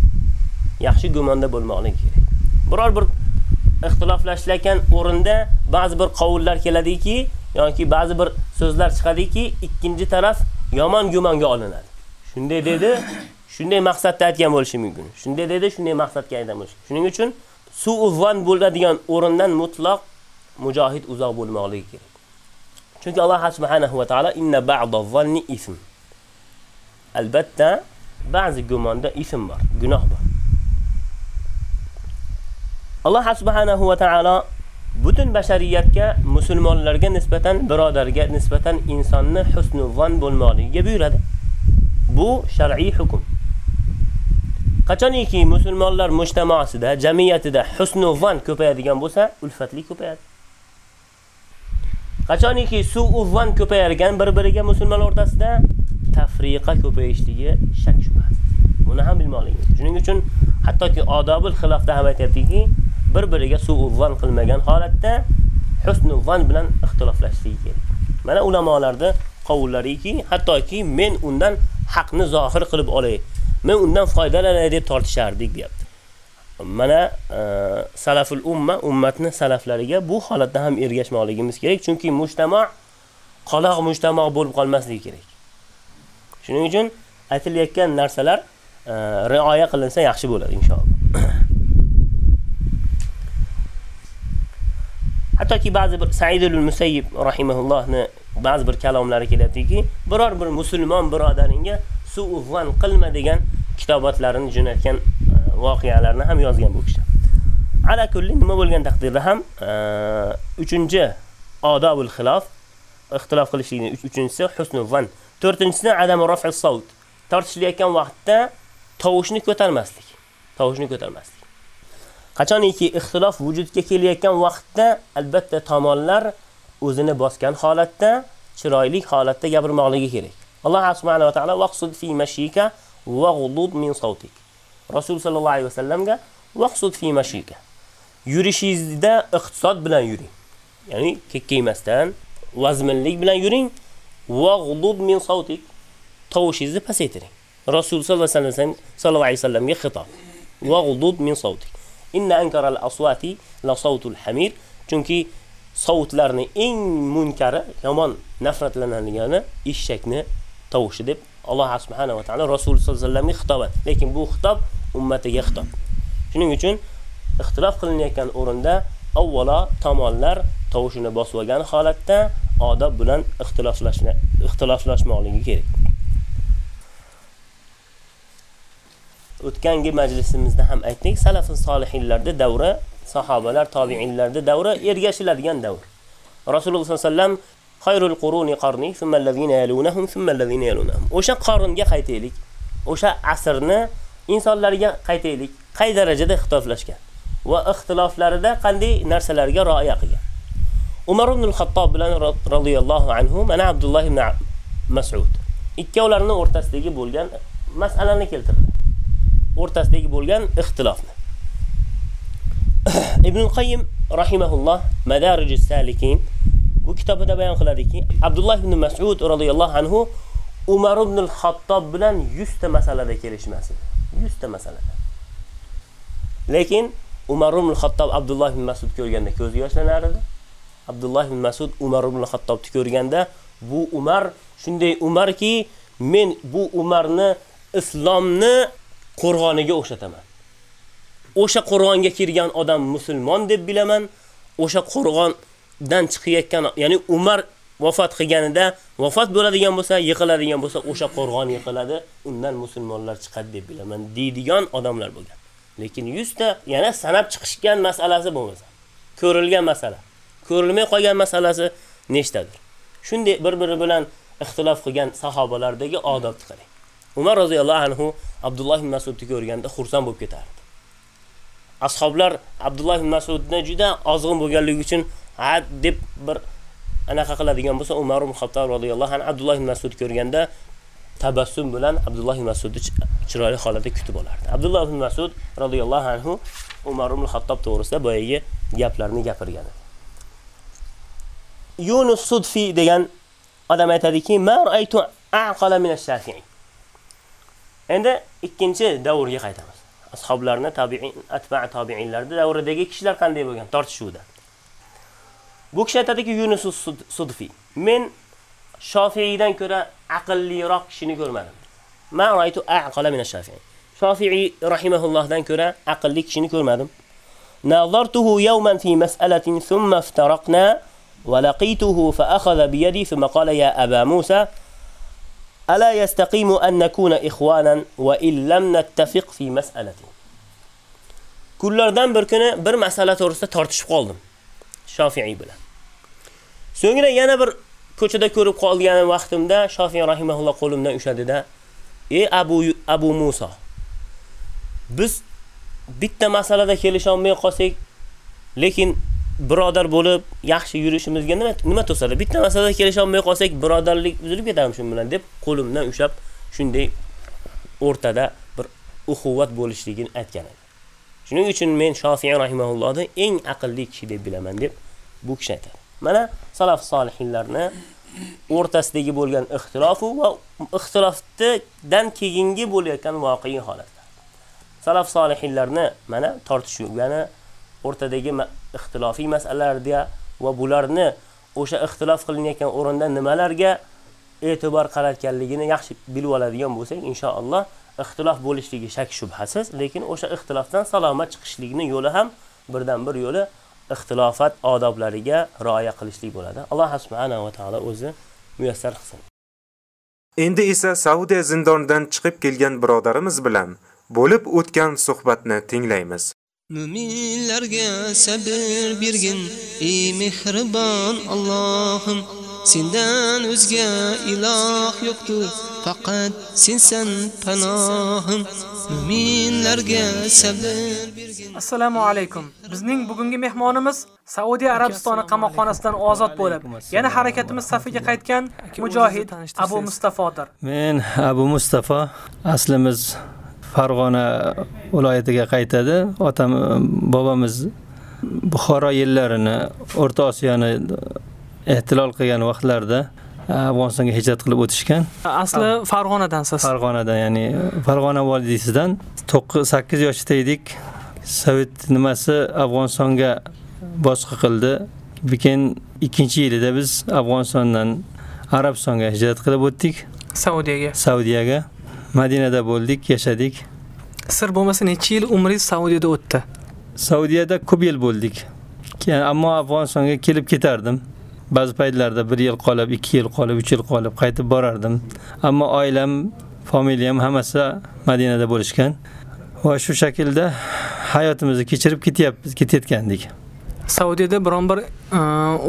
Yaxshi gumonda bo'lmoqligi kerak. Biror bir ixtiloflashlayotgan o'rinda ba'zi bir qavullar keladiki, yoki ba'zi bir so'zlar chiqadiki, ikkinchi taraf yomon gumonga olinadi. Shunday dedi, shunday maqsadda aytgan bo'lishi mumkin. Shunday dedi, shunday maqsadga aytgan bo'lishi. Shuning uchun suvvan bo'ladigan o'rindan mutlaq mujohid uzoq bo'lmoqligi kerak. Chunki Alloh subhanahu va taolo inna ba'daz-zanni ism. Albatta, ba'zi gumonda ism bor, gunoh bor. Alloh subhanahu va taolo butun bashariyatga, musulmonlarga nisbatan, birodarga nisbatan insonni husnul bo'lmoqligiga buyuradi. Bu shar'iy hukm. Qachoniki musulmonlar mujtamoasida, jamiyatida husnul zon ko'payadigan bo'lsa, ulfatlik ko'payadi. Qachoniki su'u zon ko'payargan bir-biriga musulmonlar o'rtasida tafriqa ko'payishligi shak shubhasiz. Buni ham bilmoqligingiz. Shuning uchun hattoki odobul xilofda ham aytyaptiki, bir-biriga su'uzvan qilmagan holatda husnul zon bilan ixtiloflashligi kerak. Mana ulamolarda qovullariki, hattoki men undan haqni zohir qilib olay, men undan foydalanay deb tortishardik deyapti. Mana e, salaful umma ummatni salaflariga bu holatda ham ergashmoqligimiz kerak, chunki mujtamo qaloq mujtamo bo'lib qolmasligi kerak. Shuning uchun aytilayotgan narsalar e, rioya qilinsa yaxshi bo'ladi inshaalloh. Hattoki ba'zi bir Saidul Musayyib rahimahullohni ba'zi bir kalomlari kelyaptiki, biror bir musulmon birodaringga suuvvan qilma degan kitobatlarini jo'natgan e, voqealarni ham yozgan bu kishi. Ala kulli nima bo'lgan taqdirda ham e, 3-chi odobul xilof ixtilof qilishlikning 3-inchisi husnul van, 4-inchisi adam raf'is savt. tortishlayotgan vaqtda tovushni ko'tarmaslik. Tovushni ko'tarmaslik. Qachoniki ixtilof vujudga kelayotgan vaqtda albatta tomonlar o'zini bosgan holatda, chiroyli holatda gapirmoqligi kerak. Alloh subhanahu va taolo vaqsud fi mashika va g'udud min sawtik. Rasul sallallohu alayhi vasallamga vaqsud fi mashika. Yurishingizda iqtisod bilan yuring. Ya'ni kekkaymasdan, vazminlik bilan yuring va g'udud min sawtik. Tovushingizni pasaytiring. Rasul sallallohu alayhi vasallamga xitob. Va g'udud min sawtik. Inna ankaral aswati la sawtul hamir. Chunki savtlarni eng munkari, yomon nafratlanadigan eshakni tovushi deb Alloh subhanahu va taolo Rasul sollallohu alayhi vasallamga xitob. Lekin bu xitob ummatiga xitob. Shuning uchun ixtilof qilinayotgan o'rinda avvalo tomonlar tovushini bosib olgan holatda odob bilan ixtiloflashni ixtiloflashmoqligi kerak. O'tgangi majlisimizda ham aytdik, salafin solihinlarda davra, sahobalar, tobiinlarda davra ergashiladigan davr. Rasululloh sollallohu alayhi vasallam Hayrul quruni qarni, thumma allazina yalunahum, thumma allazina yalunahum. O'sha qarnga qaytaylik. O'sha asrni insonlarga qaytaylik. Qay darajada ixtiloflashgan va ixtiloflarida qanday narsalarga rioya qilgan. Umar ibn al-Xattob bilan radhiyallohu anhu mana Abdulloh ibn Mas'ud. Ikkovlarining o'rtasidagi bo'lgan masalani keltirdi. O'rtasidagi bo'lgan ixtilofni. Ibn al-Qayyim rahimahulloh Madarijus salikin bu kitobida bayon qiladiki, Abdulloh ibn Mas'ud radhiyallohu anhu Umar ibn al-Xattob bilan 100 ta masalada kelishmasin. 100 ta masalada. Lekin Umar ibn al-Xattob Abdulloh ibn Mas'ud ko'rganda ko'zi yoshlanar edi. Abdulloh ibn Mas'ud Umar ibn al-Xattobni ko'rganda bu Umar shunday Umarki men bu Umarni islomni qo'rg'oniga o'xshataman. O'sha qo'rg'onga kirgan odam musulmon deb bilaman. O'sha qo'rg'on dan chiqayotgan, ya'ni Umar vafot qilganida vafot bo'ladigan bo'lsa, yiqiladigan bo'lsa, o'sha qo'rg'on yiqiladi, undan musulmonlar chiqadi deb bilaman deydigan odamlar bo'lgan. Lekin 100 ta yana sanab chiqishgan masalasi bo'lmasa, ko'rilgan masala, ko'rilmay qolgan masalasi nechtadir. Shunday bir-biri bilan ixtilof qilgan sahobalardagi odobni qarang. Umar roziyallohu anhu Abdulloh ibn Mas'udni ko'rganda xursand bo'lib ketardi. Ashoblar Abdulloh ibn Mas'udni juda ozg'in bo'lganligi uchun ha deb bir anaqa qiladigan bo'lsa, Umar ibn Xattob roziyallohu anhu Abdulloh ibn Mas'ud ko'rganda tabassum bilan Abdulloh ibn Mas'udni chiroyli holatda kutib olardi. Abdulloh ibn Mas'ud roziyallohu anhu Umar ibn Xattob to'g'risida boyagi gaplarni gapirgan. Yunus Sudfi degan odam aytadiki, "Ma ra'aytu aqala min ash-Shafi'i." Endi ikkinchi davrga qaytamiz. Ashoblarni tabi'in, atba' tabi'inlarda davridagi kishilar qanday bo'lgan tortishuvda. Bu kishi aytadiki, Yunus Sudfi. Men Shofi'iydan ko'ra aqlliroq kishini ko'rmadim. Ma ra'aytu aqala min ash-Shafi'i. Shofi'i rahimahullohdan ko'ra aqlli kishini ko'rmadim. Nazartuhu yawman fi mas'alatin thumma iftaraqna ولقيته فأخذ بيدي ثم قال يا أبا موسى ألا يستقيم أن نكون إخوانا وإن لم نتفق في مسألة Kunlardan bir kuni bir masala to'g'risida tortishib qoldim Shofi'i bilan. So'ngra yana bir ko'chada ko'rib qolgan vaqtimda Shofiy rahimahulloh qo'limdan ushladida, "Ey Abu Abu Musa, biz bitta masalada kelisha olmay qolsak, lekin birodar bo'lib yaxshi yurishimizga nima nima to'sadi? Bitta masalada kelisha olmay qolsak, birodarlik uzilib ketarmi shu bilan deb qo'limdan ushlab shunday o'rtada bir uxuvvat bo'lishligini aytgan edi. Shuning uchun men Shofiy rahimahullohni eng aqlli kishi deb bilaman deb bu kishi aytadi. Mana salaf solihlarni o'rtasidagi bo'lgan ixtilofu va ixtilofdan keyingi bo'layotgan voqea holatlar. Salaf solihlarni mana tortishuvgani o'rtadagi ixtilofiy masalalarga va bularni o'sha ixtilof qilinayotgan o'rinda nimalarga e'tibor qaratganligini yaxshi bilib oladigan bo'lsak, inshaalloh ixtilof bo'lishligi shak shubhasiz, lekin o'sha ixtilofdan salomat chiqishlikning yo'li ham birdan bir yo'li ixtilofat odoblariga rioya qilishlik bo'ladi. Alloh subhanahu va taolo o'zi muyassar qilsin. Endi esa Saudiya zindonidan chiqib kelgan birodarimiz bilan bo'lib o'tgan suhbatni tinglaymiz. Mu'minlarga sabr bergin, ey mehribon Allohim. Sendan o'zga iloh yo'qdir, faqat sensan panohim. Mu'minlarga sabr bergin. Assalomu alaykum. Bizning bugungi mehmonimiz Saudiya Arabistoni qamoqxonasidan ozod bo'lib, yana harakatimiz safiga qaytgan mujohid Abu Mustafodir. Men Abu Mustafa, aslimiz Farg'ona viloyatiga qaytadi. Otam, bobomiz Buxoro yillarini, O'rta Osiyoni ehtilol qilgan vaqtlarda Afg'onistonga hijrat qilib o'tishgan. Asli Farg'onadansiz. Farg'onadan, ya'ni Farg'ona vodiysidan 9-8 yoshda edik. Sovet nimasi Afg'onistonga bosqi qildi. Lekin 2-yilida biz Afg'onistondan Arabistonga hijrat qilib o'tdik. Saudiyaga. Saudiyaga. Madinada bo'ldik, yashadik. Sir bo'lmasa necha yil umringiz Saudiyada o'tdi? Saudiyada ko'p yil bo'ldik. Keyin ammo Afg'onistonga kelib ketardim. Ba'zi paytlarda 1 yil qolib, 2 yil qolib, 3 yil qolib qaytib borardim. Ammo oilam, familiyam hammasi Madinada bo'lishgan. Va shu shaklda hayotimizni kechirib ketyapmiz, ketayotgandik. Saudiyada biron bir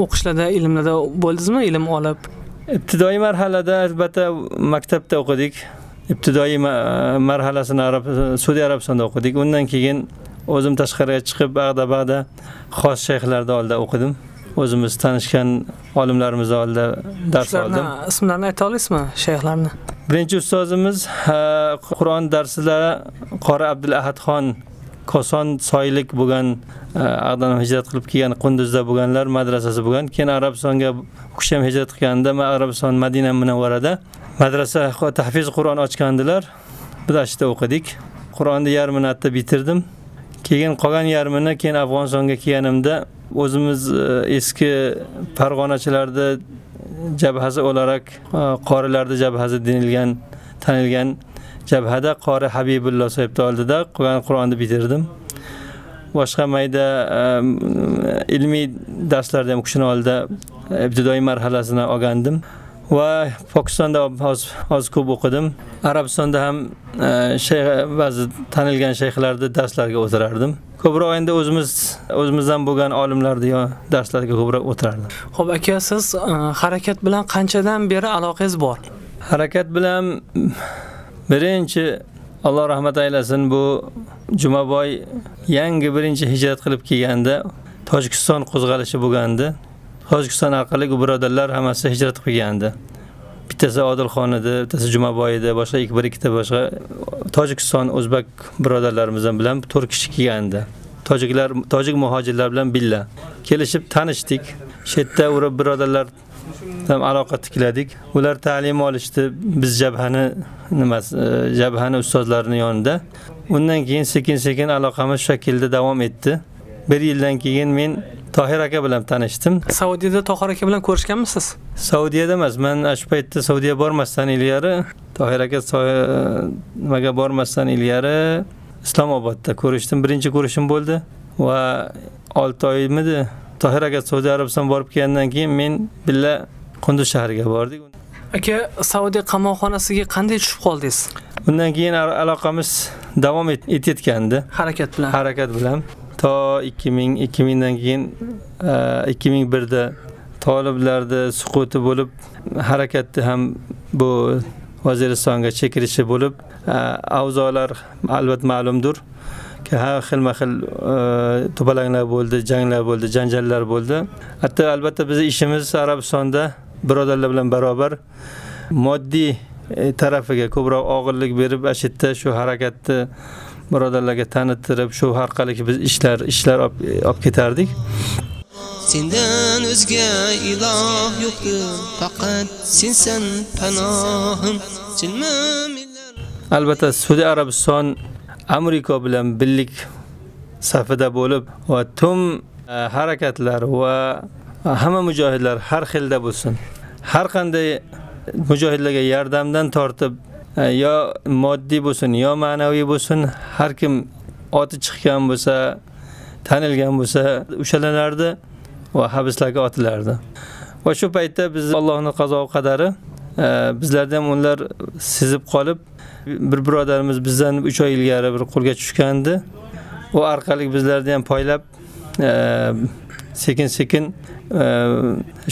o'qishlarda, ilmlarda bo'ldingizmi, ilm olib? Ibtidoiy marhalada albatta maktabda o'qidik. ibtidoiy marhalasini Arab Saudiya Arabistonda o'qidik. Undan keyin o'zim tashqariga chiqib Bag'da-Bag'da xos shayxlarda oldida o'qidim. O'zimiz tanishgan olimlarimiz oldida dars oldim. Ismlarini ayta olasizmi, shayxlarni? Birinchi ustozimiz Qur'on darslari Qori Abdul Ahadxon Koson soylik bo'lgan Ag'dan hijrat qilib kelgan Qunduzda bo'lganlar madrasasi bo'lgan. Keyin Arabistonga u kishi ham hijrat qilganda Arabiston Madina Munavvarada madrasa tahfiz Qur'on ochgandilar. Biz o'qidik. Qur'onni yarmini hatto bitirdim. Keyin qolgan yarmini keyin Afg'onistonga kelganimda o'zimiz e, eski farg'onachilarda jabhasi o'larak e, qorilarda jabhasi denilgan tanilgan jabhada qori Habibulloh sohibni oldida Qur'onni bitirdim. Boshqa mayda e, ilmiy darslarda ham kishini oldida ibtidoiy marhalasini olgandim. va Pokistonda oz ko'p o'qidim. Arabistonda ham shayx ba'zi tanilgan shayxlarni darslarga o'tirardim. Ko'proq endi o'zimiz o'zimizdan bo'lgan olimlarni yo darslarga ko'proq o'tirardim. Xo'p, aka, siz harakat bilan qanchadan beri aloqangiz bor? Harakat bilan birinchi Alloh rahmat aylasin bu Jumaboy yangi birinchi hijrat qilib kelganda Tojikiston qo'zg'alishi bo'lgandi. Tojikiston orqali birodarlar hammasi hijrat qilgandi. Bittasi Odilxon edi, bittasi Jumaboy edi, boshqa ikki bir ikkita boshqa Tojikiston o'zbek birodarlarimiz bilan 4 kishi kelgandi. Tojiklar, tojik muhojirlar bilan billa kelishib tanishdik. Shu yerda urib birodarlar ham aloqa tikladik. Ular ta'lim olishdi biz jabhani nimasi e, jabhani ustozlarining yonida. Undan keyin sekin-sekin aloqamiz shu shaklda davom etdi. Bir yildan keyin men Tohir aka bilan tanishdim. Saudiyada Tohir aka bilan ko'rishganmisiz? Saudiyada emas, men shu paytda Saudiya bormasdan ilgari Tohir aka nimaga bormasdan ilgari Islomobodda ko'rishdim. Birinchi ko'rishim bo'ldi va 6 oymidi Tohir aka Saudiya Arabiston borib kelgandan keyin men billa Qunduz shahriga bordik. Aka, Saudiya qamoqxonasiga qanday tushib qoldingiz? Undan keyin aloqamiz davom etayotgandi. Harakat bilan. Harakat bilan. To 2000 2000dan keyin e, 2001da toliblarda suquti bo'lib harakatni ham bu Vaziristonga chekirishi bo'lib e, avzolar albatta ma'lumdir har xilma xil e, to'polanglar bo'ldi, janglar bo'ldi, janjallar bo'ldi. Hatto albatta bizning ishimiz Arabistonda birodarlar bilan barobar moddiy tarafiga ko'proq og'irlik berib, ashitda shu harakatni birodarlarga tanittirib, shu orqali biz ishlar ishlar olib ketardik. Sendan o'zga iloh yo'qdir, faqat sensan panohim. Albatta Saudiya Arabiston Amerika bilan birlik safida bo'lib va tum harakatlar va hamma mujohidlar har xilda bo'lsin. Har qanday mujohidlarga yordamdan tortib yo moddiy bo'lsin, yo ma'naviy bo'lsin, har kim oti chiqqan bo'lsa, tanilgan bo'lsa, o'shalarni va habislarga otilardi. Va shu paytda biz Allohning qazo va qadari bizlarda ham ular sezib qolib, bir birodarimiz bizdan 3 oy ilgari bir qo'lga tushgandi. U orqali bizlarni ham poylab sekin-sekin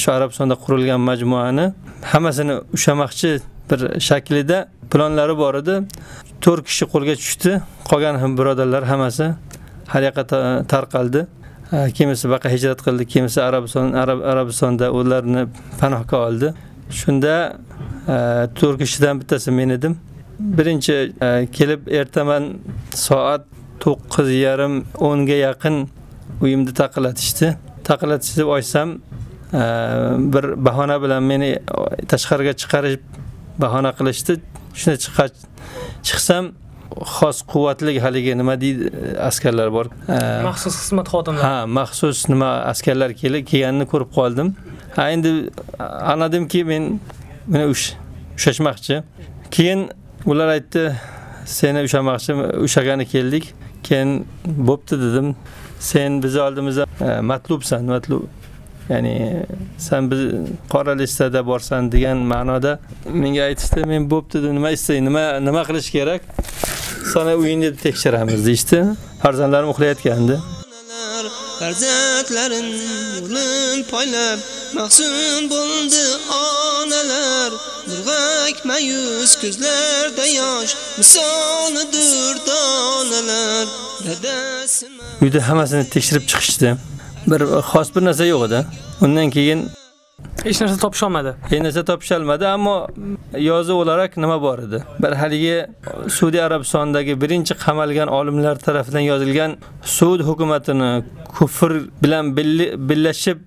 shu Arabistonda qurilgan majmuani hammasini ushlamoqchi bir shaklida planlari bor edi. 4 kishi qo'lga tushdi. Qolgan ham birodarlar hammasi har yoqqa e, tarqaldi. E, kimisi baqa hijrat qildi, kimisi Arabiston Arab Arabistonda ularni panohga oldi. Shunda e, 4 kishidan bittasi men edim. Birinchi kelib ertaman soat 9:30 10 ga yaqin uyimni taqillatishdi. Taqillatishib ochsam bir bahona bilan meni tashqariga chiqarib bahona qilishdi. Shuna chiqach chiqsam xos quvvatli haligi nima deydi askarlar bor. Maxsus xizmat xodimlari. Ha, maxsus nima askarlar kelib kelganini ko'rib qoldim. Ha, endi anladimki men meni ushashmoqchi. Keyin ular aytdi, seni ushamoqchi, ushagani keldik. Keyin bo'pti dedim. Sen biz oldimizda matlubsan, matlub. Ya'ni sen biz qora listada borsan degan ma'noda menga aytishdi, men bo'pti, nima istay, nima nima qilish kerak? Sana uyingni tekshiramiz deydi. Farzandlarim uxlayotgandi. Farzandlarin yo'lin poylab mahzun bo'ldi onalar Murg'ak mayus ko'zlarda yosh misolidir donalar Uyda hammasini tekshirib chiqishdi. Bir xos bir narsa yo'q edi. Undan keyin hech narsa topisha olmadi. Hech narsa topisha olmadi, ammo yozuv olarak nima bor edi? Bir haligi Saudiya Arabistonidagi birinchi qamalgan olimlar tomonidan yozilgan Saud hukumatini kufr bilan birlashib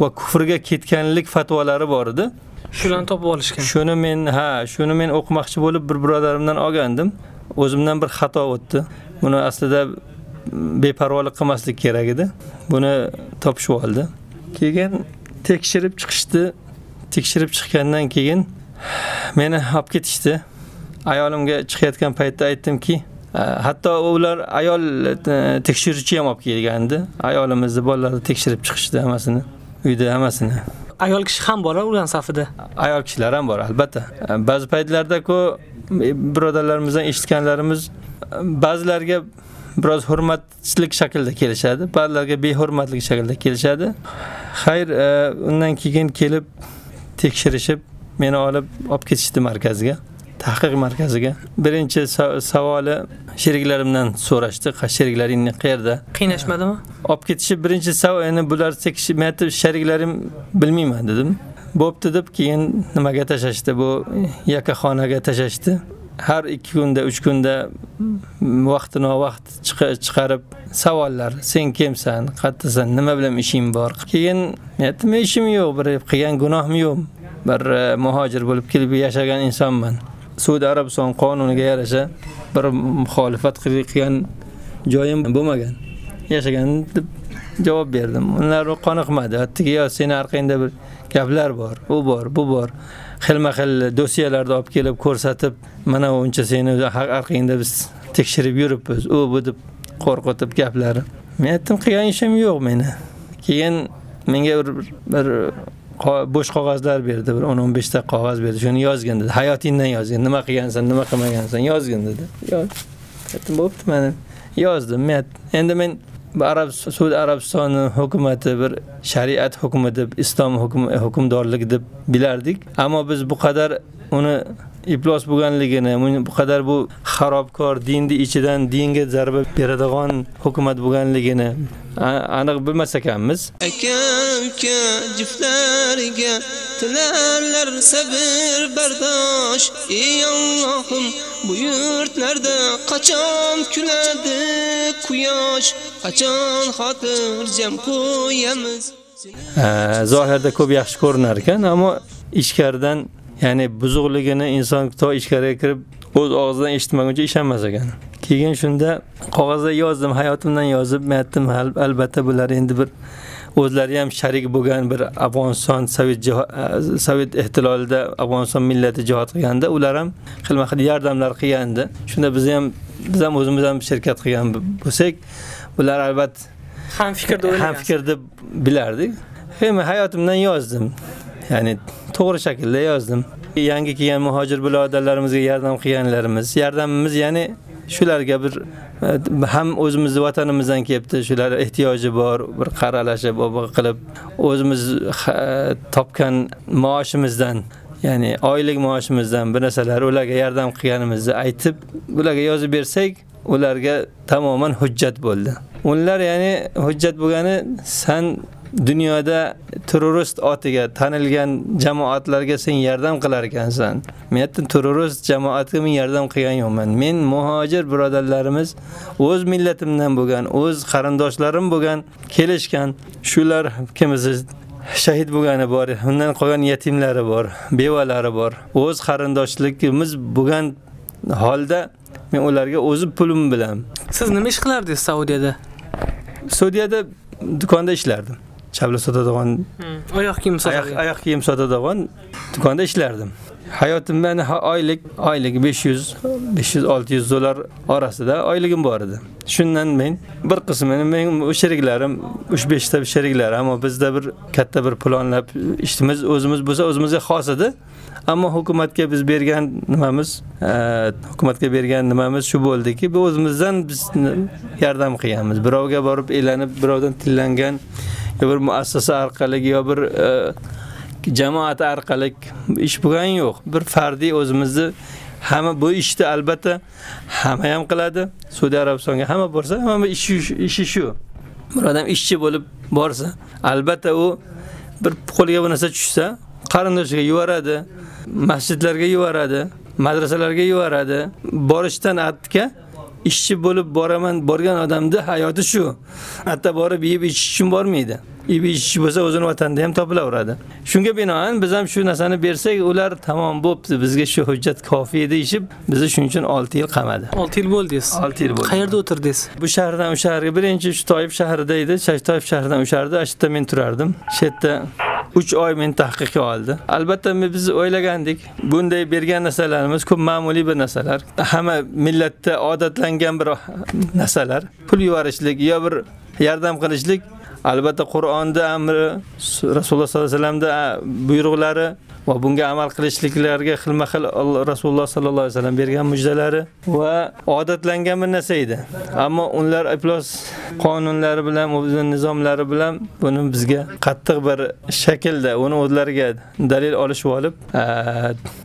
va kufrga ketganlik fatvolari bor edi. Shularni topib olishgan. Shuni men, ha, shuni men o'qimoqchi bo'lib bir birodarimdan olgandim. O'zimdan bir xato o'tdi. Buni aslida beparvolik qilmaslik kerak edi. Buni topishib oldi. Keyin tekshirib chiqishdi. tekshirib chiqqandan keyin meni olib ketishdi. Ayolimga chiqayotgan paytda aytdimki, e, hatto ular ayol e, tekshiruvchi ham olib kelgandi. Ayolimizni bolalarni tekshirib chiqishdi hammasini, uyda hammasini. Ayol kishi ham bor ular safida. Ayol kishilar ham bor albatta. E, Ba'zi paytlarda-ku birodarlarimizdan eshitganlarimiz ba'zilarga biroz hurmatchilik shaklda kelishadi, ba'zilarga behurmatlik shaklda kelishadi. Xayr, e, undan keyin kelib tekshirishib meni olib olib ketishdi markazga, tahqiq markaziga. Birinchi sa- savoli sheriklarimdan so'rashdi, "Qa sheriklaring qayerda?" Qiynashmadimi? Olib ketishib birinchi savol, endi bular men aytdim, "Sheriklarim bilmayman" dedim. Bo'pti deb keyin nimaga tashashdi? Bu yakaxonaga tashashdi. Har 2 kunda, 3 kunda vaqtino vaqt chiqarib savollar, sen kimsan, qayerdasan, nima bilan ishing bor? Keyin men ishim yo'q, bir qilgan gunohim yo'q. Bir e, muhojir bo'lib kelib yashagan insonman. Saudiya Arabiston qonuniga yarasha bir muxolifat qilgan joyim bo'lmagan. Yashagan deb javob berdim. Ular qoniqmadi. Hattoki yo seni orqangda bir gaplar bor, u bor, bu bor. Xilma-xil dosiyalarni olib kelib ko'rsatib, mana uncha seni orqangda biz tekshirib yuribmiz, u bu deb qo'rqitib gaplari. Men aytdim, qilgan ishim yo'q meni. Keyin menga bir, bir bo'sh qog'ozlar berdi, bir 10-15 ta qog'oz berdi. Shuni yozgin dedi. Hayotingdan yozgin, nima qilgansan, nima qilmagansan, yozgin dedi. Yoz. Aytdim, bo'pti, mana yozdim. Men endi men Arab Saudiya Arabistoni hukumati bir shariat hukmi deb, islom hukm hukmdorligi deb bilardik. Ammo biz bu qadar uni iflos bo'lganligini, bu qadar bu xarobkor dinni ichidan dinga zarba beradigan hukumat bo'lganligini aniq bilmas ekanmiz. aka uka juftlariga tilarlar sabr bardosh ey Allohim bu yurtlarda qachon kuladi quyosh qachon xotirjam qo'yamiz zohirda ko'p yaxshi ko'rinar ekan, ammo ichkaridan ya'ni buzuqligini inson to ichkariga kirib o'z og'zidan eshitmaguncha ishonmas ekan. Keyin shunda qog'ozda yozdim, hayotimdan yozib, men aytdim, albatta bular endi bir o'zlari ham sharik bo'lgan bir Afg'oniston Sovet e, Sovet ehtilolida Afg'oniston millati jihad qilganda, ular ham xilma-xil yordamlar qilgandi. Shunda biz ham biz ham o'zimiz ham shirkat qilgan bo'lsak, bular albatta Ham fikrda ham fikr deb bilardik. Men hayotimdan yozdim. Ya'ni to'g'ri shaklda yozdim. Yangi kelgan muhojir birodarlarimizga yordam qilganlarimiz, yordamimiz ya'ni shularga bir ham o'zimizni vatanimizdan kelibdi, shular ehtiyoji bor, bir qaralashib, qilib o'zimiz topgan maoshimizdan ya'ni oylik maoshimizdan bir narsalar ularga yordam qilganimizni aytib, ularga yozib bersak, ularga tamoman hujjat bo'ldi. Ular ya'ni hujjat bo'lgani san dunyoda terrorist otiga tanilgan jamoatlarga sen yordam qilar ekansan. Men aytdim terrorist jamoatga men yordam qilgan yo'qman. Men muhojir birodarlarimiz o'z millatimdan bo'lgan, o'z qarindoshlarim bo'lgan kelishgan. Shular kimisi shahid bo'lgani bor, undan qolgan yetimlari bor, bevalari bor. O'z qarindoshligimiz bo'lgan holda men ularga o'zim pulim bilan Siz nima ish qilardingiz Saudiyada? Saudiyada do'konda ishlardim. Chabla sotadigan Oyoq kiyim sotadigan. oyoq kiyim sotadigan do'konda ishlardim. Hayotimdan ha- oylik oylik 500 500 600 dollar orasida oyligim bor edi. Shundan men bir qismini men sheriklarim 3-5 ta sheriklar, ammo bizda bir katta bir planlab ishtimiz o'zimiz bo'lsa o'zimizga xos edi. Ammo hukumatga biz bergan nimamiz, e, hukumatga bergan nimamiz shu bo'ldiki, biz o'zimizdan biz yordam qilganmiz. Birovga borib elanib, birovdan tillangan yo bir muassasa orqali yo bir e, jamoat orqali ish bo'lgani yo'q. Bir fardiy o'zimizni hamma bu ishni albatta hamma ham qiladi. Saudiya Arabistonga hamma borsa, hamma ishi ishi shu. Bir odam ishchi bo'lib borsa, albatta u bir qo'liga bir narsa tushsa, qarindoshiga yuboradi masjidlarga yuboradi, madrasalarga yuboradi. Borishdan atga ishchi bo'lib boraman borgan odamda hayoti shu. Atta borib yeb ichish uchun bormaydi. Yeb ichish bo'lsa o'zini vatanida ham topilaveradi. Shunga binoan biz ham shu narsani bersak, ular tamom bo'pti, bizga shu hujjat kafiy deyishib, bizni shuning uchun 6 yil qamadi. 6 yil bo'ldingiz. 6 yil bo'ldi. Qayerda o'tirdingiz? Bu shahardan o'sha shaharga birinchi shu Toyib shahrida edi. Toyib shahridan o'shardi, shu yerda men turardim. Shu yerda 3 oy meni tahqiqqa oldi. Albatta biz o'ylagandik, bunday bergan narsalarimiz ko'p ma'muriy bir narsalar. Hamma millatda odatlangan bir narsalar. Pul yuvarishlik yo bir yordam qilishlik albatta Qur'onda amri, Rasululloh sollallohu alayhi vasallamda buyruqlari va bunga amal qilishliklarga xilma-xil Rasululloh sallallohu alayhi vasallam bergan mujdalari va odatlangan bir narsa edi. Ammo ular iflos qonunlari bilan, o'zining nizomlari bilan buni bizga qattiq bir shaklda uni o'zlariga dalil olishib olib,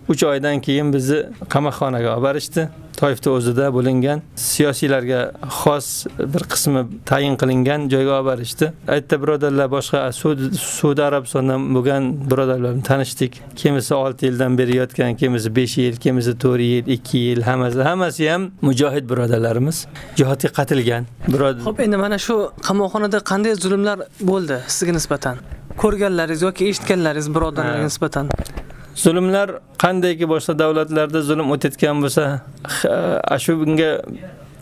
3 oydan keyin bizni qamoqxonaga olib borishdi. Toifda o'zida bo'lingan siyosiylarga xos bir qismi tayin qilingan joyga olib borishdi. Aytdi birodarlar boshqa Saudiya Arabistondan bo'lgan birodarlar bilan tanishdik. Kimisi 6 yildan beri yotgan, kimisi 5 yil, kimisi 4 yil, 2 yil, hammasi hammasi ham mujohid birodarlarimiz. Jihodga qatilgan. Birodar. Xo'p, endi mana shu qamoqxonada qanday zulmlar bo'ldi sizga nisbatan? Ko'rganlaringiz yoki eshitganlaringiz birodarlarga nisbatan? Zulmlar qandayki boshqa davlatlarda zulm o'tayotgan bo'lsa, e, shu bunga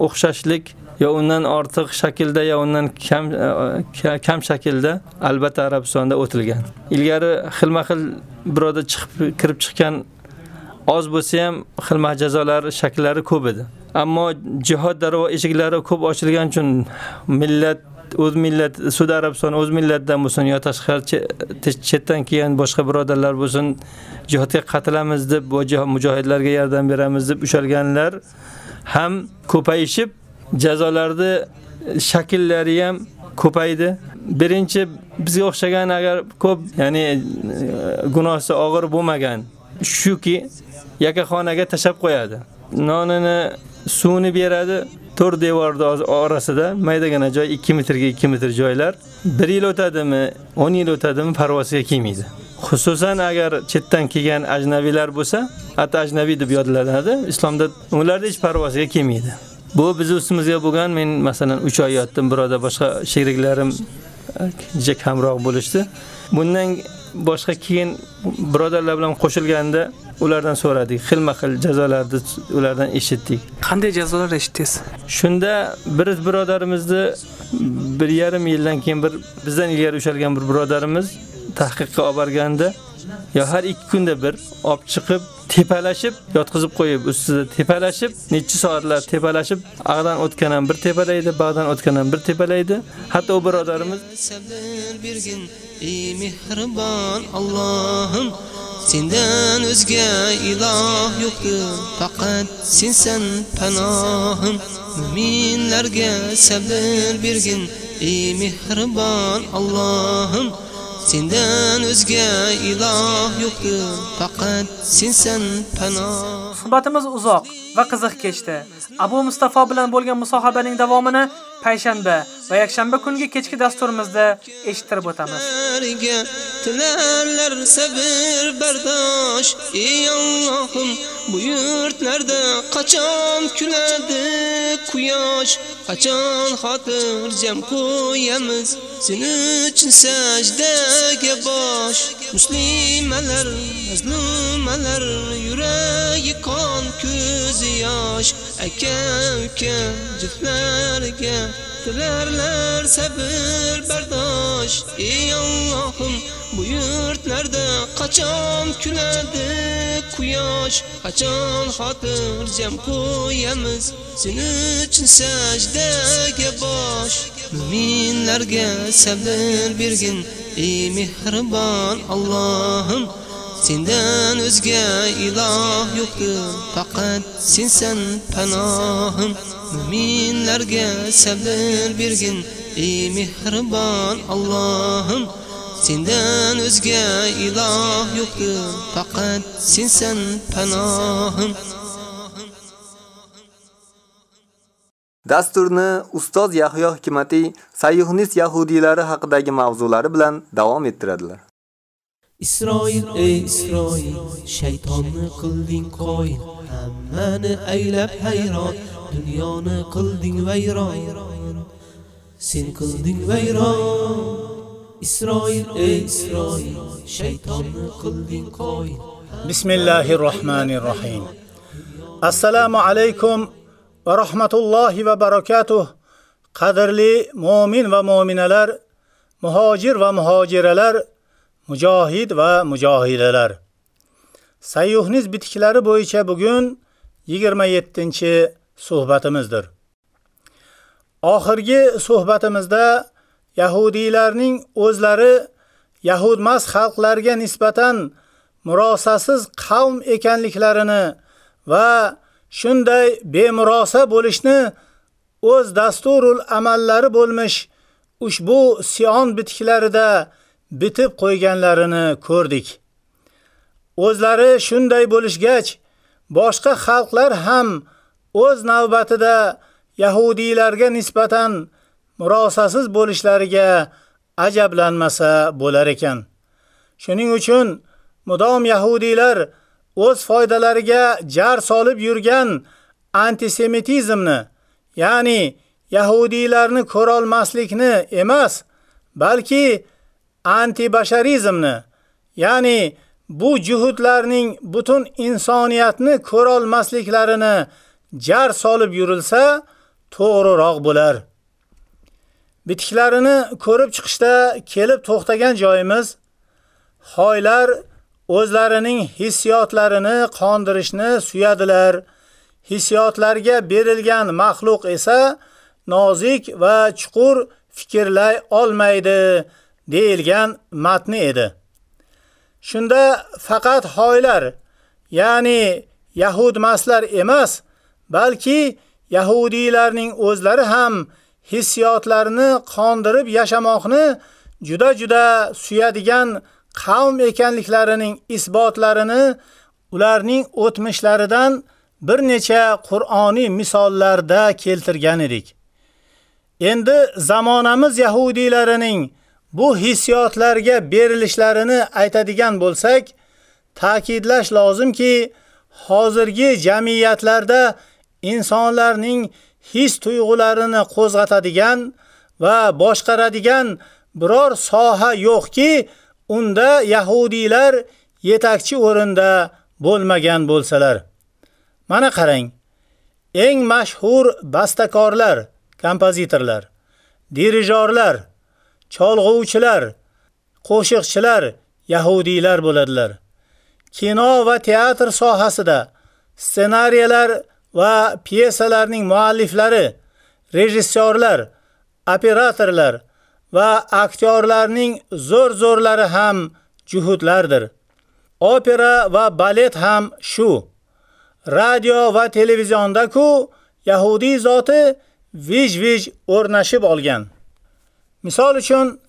o'xshashlik yo undan ortiq shaklda yo undan kam e, kam shaklda albatta Arabistonda o'tilgan. Ilgari xilma-xil biroda chiqib kirib chiqqan oz bo'lsa ham xilma jazolar shakllari ko'p edi. Ammo jihod darvo eshiklari ko'p ochilgan uchun millat o'z millat Saudiya Arabistoni o'z millatidan bo'lsin yo tashqari chetdan kelgan boshqa birodarlar bo'lsin jihodga qatilamiz deb mujohidlarga yordam beramiz deb ushalganlar ham ko'payishib jazolarni shakllari ham ko'paydi. Birinchi bizga o'xshagan agar ko'p, ya'ni e, gunohsi og'ir bo'lmagan shuki yakaxonaga tashab qo'yadi. Nonini, suvni beradi, to'r devorda orasida maydagina joy 2 metrga 2 metr joylar 1 yil o'tadimi, 10 yil o'tadimi parvosiga kelmaydi. Xususan agar chetdan kelgan ajnabiylar bo'lsa, hatto ajnabiy deb yodlanadi. Islomda ularda hech parvosiga kelmaydi. Bu biz ustimizga bo'lgan, men masalan 3 oy yotdim, biroda boshqa sheriklarim juda kamroq bo'lishdi. Bundan boshqa keyin birodarlar bilan qo'shilganda ulardan so'radik. Xilma-xil jazolarni ulardan eshitdik. Qanday jazolar eshitdingiz? Shunda bir birodarimizni bir yarim yildan keyin bir bizdan ilgari ushalgan bir birodarimiz tahqiqqa olib borganda yo har 2 kunda bir olib chiqib tepalashib yotqizib qo'yib ustida tepalashib necha soatlar tepalashib ag'dan o'tgan ham bir tepalaydi bag'dan o'tgan ham bir tepalaydi. Hatto u birodarimiz bergin ey mehribon Allohim sendan o'zga iloh yo'qdir faqat sensan panohim. Mu'minlarga sabr bergin ey mehribon Allohim sendan o'zga iloh yo'qdir faqat sensan panoh Suhbatimiz uzoq va qiziq kechdi. Abu Mustafa bilan bo'lgan musohabaning davomini payshanba va yakshanba kungi kechki dasturimizda eshittirib o'tamiz. Tilarlar sabr bardosh. Ey Allohim bu yurtlarda qachon kuladi quyosh? Qachon xotirjam qo'yamiz seni uchun sajdaga bosh? Muslimalar mazlumalar yuragi qon ko'zi yosh aka uka juftlarga tilarlar sabr bardosh. Ey Allohim bu yurtlarda qachon kuladi quyosh qachon xotirjam qo'yamiz seni uchun sajdaga bosh? Mu'minlarga sabr bergin ey mehribon Allohim. Sendan o'zga iloh yo'qdir faqat sensan panohim. Mu'minlarga sabr bergin ey mehribon Allohim. Sendan o'zga iloh yo'qdir faqat sensan panohim. Dasturni ustoz Yahyo Hikmatiy Sayyuhnist yahudiylari haqidagi mavzulari bilan davom ettiradilar. Isroil ey Isroil shaytonni qilding qoin hammani aylab hayron dunyoni qilding vayron. Sen qilding vayron. Isroil ey Isroil shaytonni qilding qoin Bismillahir Rahmanir Rahim Assalomu alaykum va rahmatullohi va barakatuh. Qadrli mu'min va mu'minalar muhojir va muhojiralar mujohid va mujohidalar. Sayyuhniz bitiklari bo'yicha bugun 27-suhbatimizdir. Oxirgi suhbatimizda yahudiylarning o'zlari yahudmas xalqlarga nisbatan murosasiz qavm ekanliklarini va shunday bemurosa bo'lishni o'z dasturul amallari bo'lmish ushbu Sion bitiklarida bitib qo'yganlarini ko'rdik. O'zlari shunday bo'lishgach, boshqa xalqlar ham o'z navbatida yahudiylarga nisbatan murosasiz bo'lishlariga ajablanmasa bo'lar ekan. Shuning uchun mudom yahudiylar o'z foydalariga jar solib yurgan antisemitizmni, ya'ni yahudiylarni ko'ra olmaslikni emas, balki antibasharizmni, ya'ni bu juhudlarning butun insoniyatni ko'ra olmasliklarini jar solib yurilsa, to'g'riroq bo'lar. Bitiklarini ko'rib chiqishda kelib to'xtagan joyimiz xoylar o'zlarining hissiyotlarini qondirishni suyadilar. Hissiyotlarga berilgan maxluq esa nozik va chuqur fikrlay olmaydi deyilgan matni edi. Shunda faqat xoylar, ya'ni yahudmaslar emas, balki yahudiylarning o'zlari ham hissiyotlarini qondirib yashamoqni juda-juda suyadigan qavm ekanliklarining isbotlarini ularning o'tmishlaridan bir necha Qur'oniy misollarda keltirgan edik. Endi zamonamiz yahudiylarining bu hissiyotlarga berilishlarini aytadigan bo'lsak, ta'kidlash lozimki, hozirgi jamiyatlarda insonlarning his tuyg'ularini qo'zg'atadigan va boshqaradigan biror soha yo'qki, unda yahudiylar yetakchi o'rinda bo'lmagan bo'lsalar. Mana qarang. Eng mashhur bastakorlar, kompozitorlar, dirijorlar, cholg'uvchilar, qo'shiqchilar yahudiylar bo'ladilar. Kino va teatr sohasida ssenariyalar va pyesalarning mualliflari, rejissyorlar, operatorlar va aktyorlarning zo'r-zo'rlari ham juhudlardir. Opera va balet ham shu. Radio va televizionda-ku Yahudi zoti vij-vij o'rnashib olgan. Misol uchun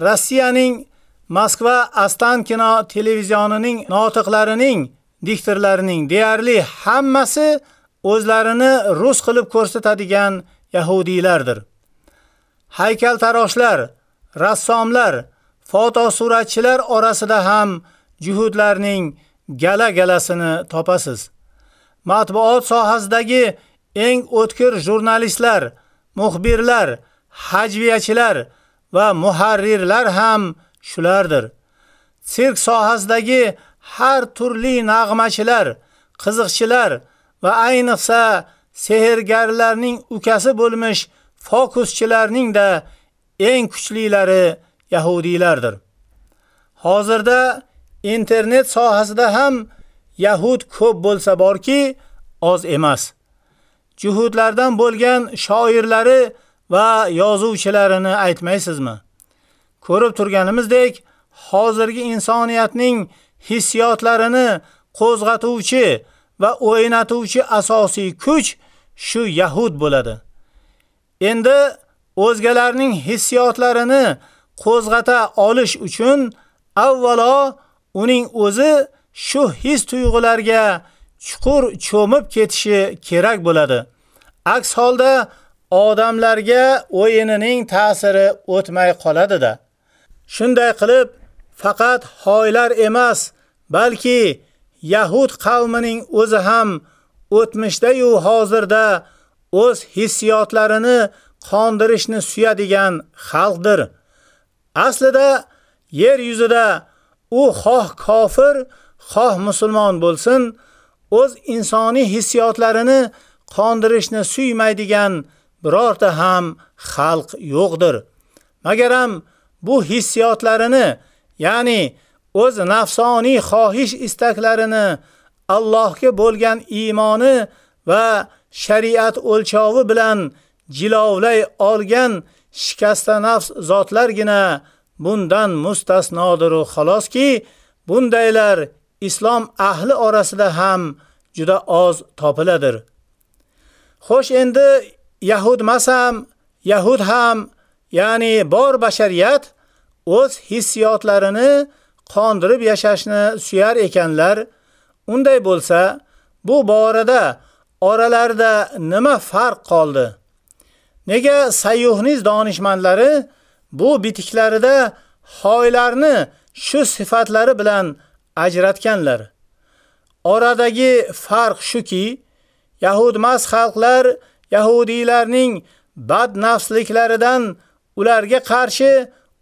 Rossiyaning Moskva Astankino televizionining notiqlarining diktorlarining deyarli hammasi o'zlarini rus qilib ko'rsatadigan yahudiylardir. Haykaltaroshlar, rassomlar, fotosuratchilar orasida ham juhudlarning gala-galasini topasiz. Matbuot sohasidagi eng o'tkir jurnalistlar, muxbirlar, hajviyachilar va muharrirlar ham shulardir. Sirk sohasidagi har turli nag'machilar, qiziqchilar va ayniqsa sehrgarlarning ukasi bo'lmish fokuschilarning da eng kuchlilari yahudiylardir. Hozirda internet sohasida ham yahud ko'p bo'lsa borki, oz emas. Juhudlardan bo'lgan shoirlari va yozuvchilarini aytmaysizmi? Ko'rib turganimizdek, hozirgi insoniyatning hissiyotlarini qo'zg'atuvchi va o'ynatuvchi asosiy kuch shu yahud bo'ladi. Endi o'zgalarning hissiyotlarini qo'zg'ata olish uchun avvalo uning o'zi shu his tuyg'ularga chuqur cho'mib ketishi kerak bo'ladi. Aks holda odamlarga o'yinining ta'siri o'tmay qoladi-da. Shunday qilib, faqat xoylar emas, balki Yahud qavmining o'zi ham o'tmishda yu hozirda o'z hissiyotlarini qondirishni suyadigan xalqdir. Aslida yer yuzida u xoh kofir, xoh musulmon bo'lsin, o'z insoniy hissiyotlarini qondirishni suymaydigan birorta ham xalq yo'qdir. Magaram bu hissiyotlarini, ya'ni o'z nafsoniy xohish istaklarini Allohga bo'lgan iymoni va shariat o'lchovi bilan jilovlay olgan shikasta nafs zotlargina bundan mustasnodir u xoloski bundaylar islom ahli orasida ham juda oz topiladir. Xo'sh endi Yahud masam, Yahud ham, ya'ni bor bashariyat o'z hissiyotlarini qondirib yashashni suyar ekanlar. Unday bo'lsa, bu borada oralarda nima farq qoldi? Nega sayyuhniz donishmandlari bu bitiklarida xoylarni shu sifatlari bilan ajratganlar? Oradagi farq shuki, Yahudmas xalqlar Yahudiylarning bad nafsliklaridan ularga qarshi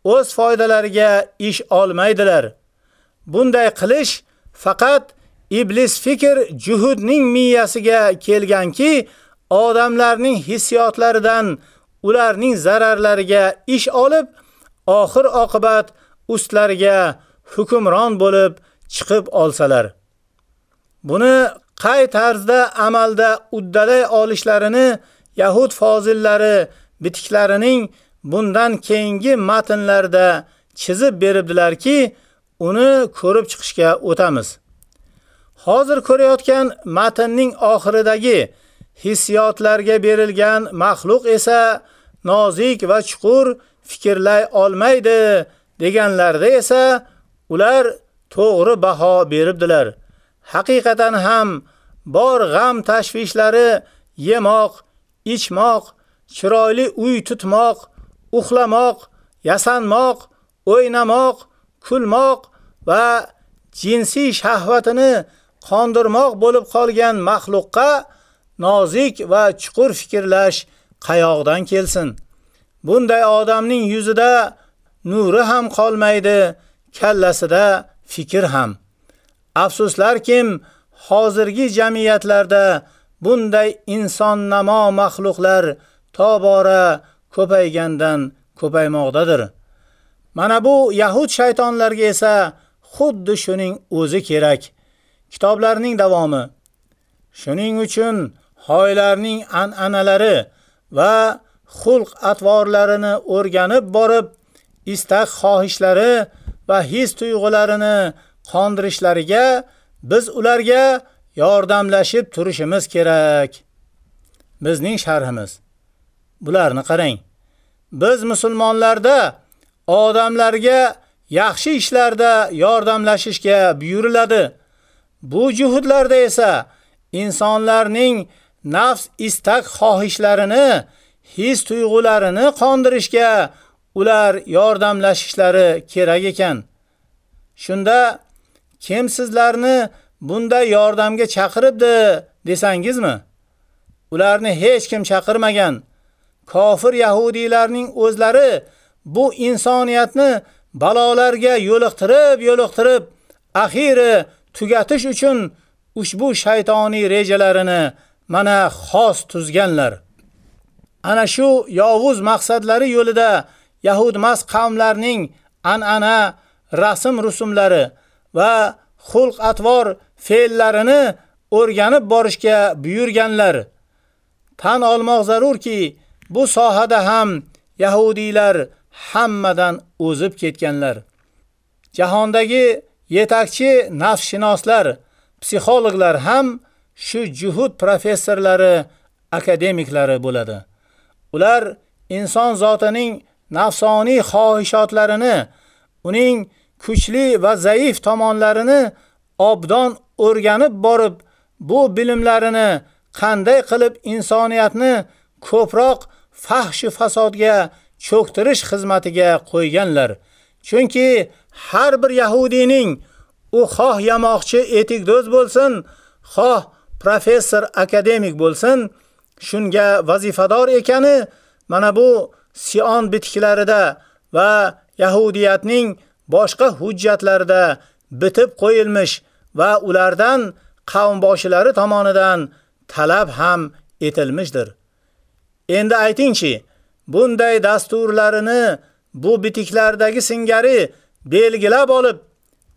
o'z foydalariga ish olmaydilar. Bunday qilish faqat iblis fikr juhudning miyasiga kelganki, odamlarning hissiyotlaridan ularning zararlariga ish olib, oxir oqibat ustlariga hukmron bo'lib chiqib olsalar. Buni qay tarzda amalda uddalay olishlarini Yahud fozillari bitiklarining bundan keyingi matnlarda chizib beribdilarki, uni ko'rib chiqishga o'tamiz. Hozir ko'rayotgan matnning oxiridagi hissiyotlarga berilgan maxluq esa nozik va chuqur fikrlay olmaydi deganlarda esa ular to'g'ri baho beribdilar. Haqiqatan ham bor g'am tashvishlari yemoq, ichmoq, chiroyli uy tutmoq, uxlamoq, yasanmoq, o'ynamoq, kulmoq va jinsiy shahvatini qondirmoq bo'lib qolgan maxluqqa nozik va chuqur fikrlash qayoqdan kelsin? Bunday odamning yuzida nuri ham qolmaydi, kallasida fikr ham. Afsuslar kim hozirgi jamiyatlarda bunday inson namo mahluqlar tobora ko'paygandan ko'paymoqdadir. Mana bu Yahud shaytonlarga esa xuddi shuning o'zi kerak. Kitoblarning davomi. Shuning uchun hoylarning an'analari va xulq atvorlarini o'rganib borib, istak xohishlari va his tuyg'ularini qondirishlariga biz ularga yordamlashib turishimiz kerak. Bizning sharhimiz. Bularni qarang. Biz musulmonlarda odamlarga yaxshi ishlarda yordamlashishga buyuriladi. Bu juhudlarda esa insonlarning nafs istak xohishlarini, his tuyg'ularini qondirishga ular yordamlashishlari kerak ekan. Shunda kim sizlarni bunday yordamga chaqiribdi desangizmi? Ularni hech kim chaqirmagan. Kofir yahudiylarning o'zlari bu insoniyatni balolarga yo'liqtirib, yo'liqtirib, axiri tugatish uchun ushbu shaytoniy rejalarini mana xos tuzganlar. Ana shu yovuz maqsadlari yo'lida Yahudmas qavmlarning an'ana, rasm rusumlari va xulq atvor fe'llarini o'rganib borishga buyurganlar. Tan olmoq zarurki, bu sohada ham yahudiylar hammadan o'zib ketganlar. Jahondagi yetakchi nafshinoslar, psixologlar ham shu juhud professorlari, akademiklari bo'ladi. Ular inson zotining nafsoniy xohishotlarini, uning kuchli va zaif tomonlarini obdon o'rganib borib, bu bilimlarini qanday qilib insoniyatni ko'proq fahsh fasodga cho'ktirish xizmatiga qo'yganlar. Chunki har bir yahudiyning u xoh yamoqchi etikdo'z bo'lsin, xoh professor akademik bo'lsin, shunga vazifador ekani mana bu Sion bitiklarida va yahudiyatning boshqa hujjatlarda bitib qo'yilmiş va ulardan qavm boshilari tomonidan talab ham etilmişdir. Endi aytingchi, bunday dasturlarini bu bitiklardagi singari belgilab olib,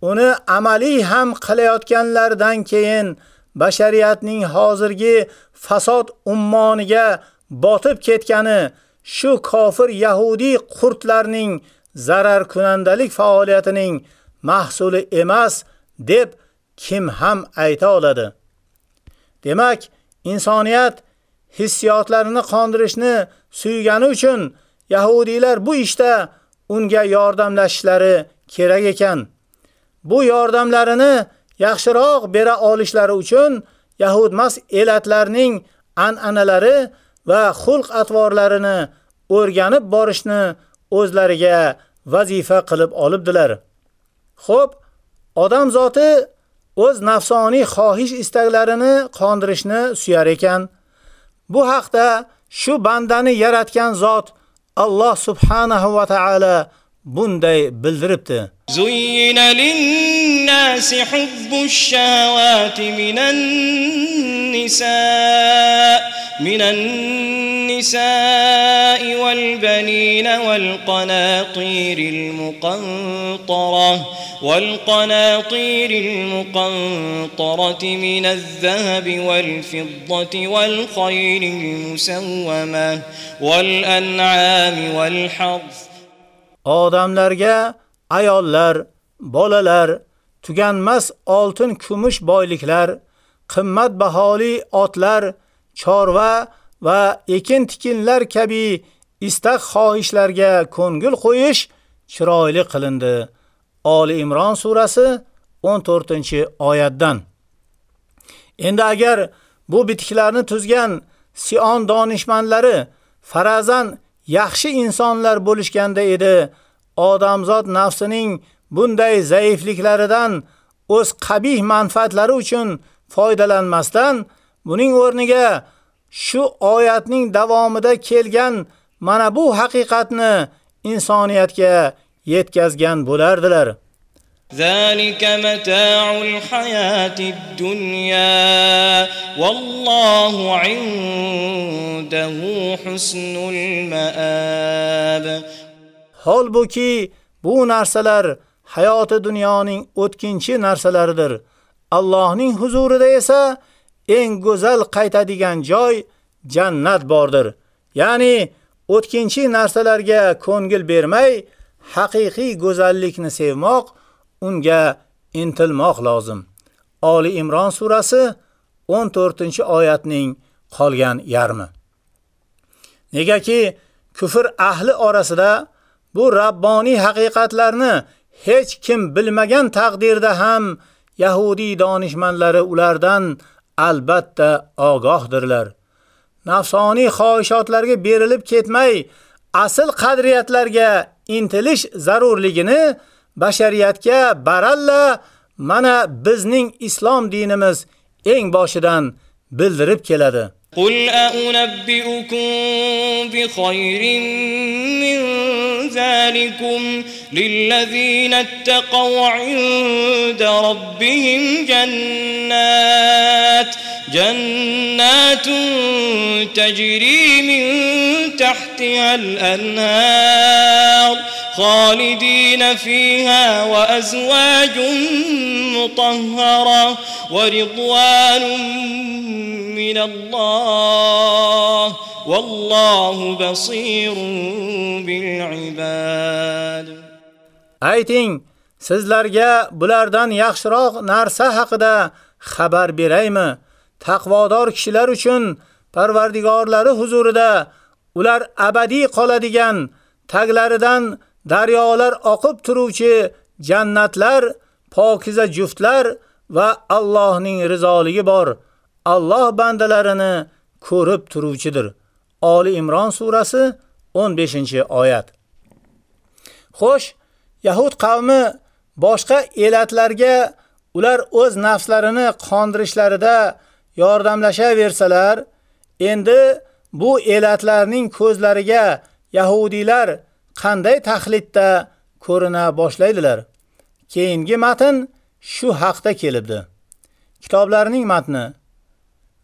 uni amaliy ham qilayotganlardan keyin bashariyatning hozirgi fasod ummoniga botib ketgani shu kofir yahudi qurtlarning zarar kunandalik faoliyatining mahsuli emas deb kim ham ayta oladi. Demak, insoniyat hissiyotlarini qondirishni suygani uchun yahudiylar bu ishda unga yordamlashishlari kerak ekan. Bu yordamlarini yaxshiroq bera olishlari uchun yahudmas elatlarning an'analari va xulq atvorlarini o'rganib borishni o'zlariga vazifa qilib olibdilar. Xo'p, odam zoti o'z nafsoniy xohish istaklarini qondirishni suyar ekan. Bu haqda shu bandani yaratgan zot Alloh subhanahu va taolo bunday bildiribdi. زين للناس حب الشهوات من النساء من النساء والبنين والقناطير المقنطرة والقناطير المقنطرة من الذهب والفضة والخيل المسومة والأنعام والحرث. odamlarga ayollar, bolalar, tuganmas oltin kumush boyliklar, qimmat baholi otlar, chorva va ekin tikinlar kabi istaq xohishlarga ko'ngil qo'yish chiroyli qilindi. Oli Imron surasi 14-oyatdan. Endi agar bu bitiklarni tuzgan Sion donishmandlari farazan yaxshi insonlar bo'lishganda edi, odamzod nafsining bunday zaifliklaridan o'z qabih manfaatlari uchun foydalanmasdan, buning o'rniga shu oyatning davomida kelgan mana bu haqiqatni insoniyatga yetkazgan bo'lardilar. ذلك متاع الحياة الدنيا والله عنده حسن المآب Holbuki bu narsalar hayoti dunyoning o'tkinchi narsalaridir. Allohning huzurida esa eng go'zal qaytadigan joy jannat bordir. Ya'ni o'tkinchi narsalarga ko'ngil bermay, haqiqiy go'zallikni sevmoq, unga intilmoq lozim. Oli Imron surasi 14-oyatning qolgan yarmi. Negaki kufr ahli orasida bu rabboniy haqiqatlarni hech kim bilmagan taqdirda ham Yahudi donishmandlari ulardan albatta ogohdirlar. Nafsoniy xohishotlarga berilib ketmay, asl qadriyatlarga intilish zarurligini bashariyatga baralla mana bizning islom dinimiz eng boshidan bildirib keladi. قل أأنبئكم بخير من ذلكم للذين اتقوا عند ربهم جنات جنات تجري من تحتها الأنهار خالدين فيها وأزواج مطهرة ورضوان من الله والله بصير بالعباد Ayting, sizlarga bulardan yaxshiroq narsa haqida xabar beraymi? Taqvodor kishilar uchun Parvardigorlari huzurida ular abadiy qoladigan taglaridan daryolar oqib turuvchi jannatlar, pokiza juftlar va Allohning rizoligi bor. Alloh bandalarini ko'rib turuvchidir. Oli Imron surasi 15-oyat. Xo'sh, Yahud qavmi boshqa elatlarga ular o'z nafslarini qondirishlarida yordamlashaversalar, endi bu elatlarning ko'zlariga yahudiylar qanday taxlitda ko'rina boshlaydilar. Keyingi matn shu haqda kelibdi. Kitoblarning matni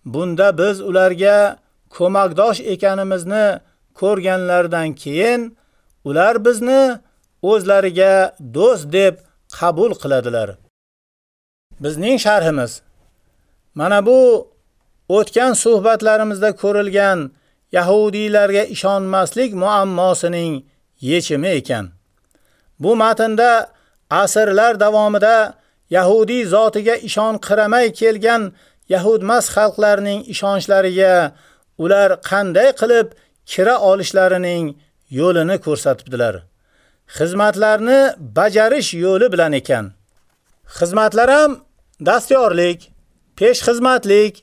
Bunda biz ularga ko'makdosh ekanimizni ko'rganlardan keyin ular bizni o'zlariga do'st deb qabul qiladilar. Bizning sharhimiz mana bu o'tgan suhbatlarimizda ko'rilgan yahudiylarga ishonmaslik muammosining yechimi ekan. Bu matnda asrlar davomida Yahudi zotiga ishonqiramay kelgan Yahudmas xalqlarining ishonchlariga ular qanday qilib kira olishlarining yo'lini ko'rsatibdilar. Xizmatlarni bajarish yo'li bilan ekan. Xizmatlar ham dastyorlik, pesh xizmatlik,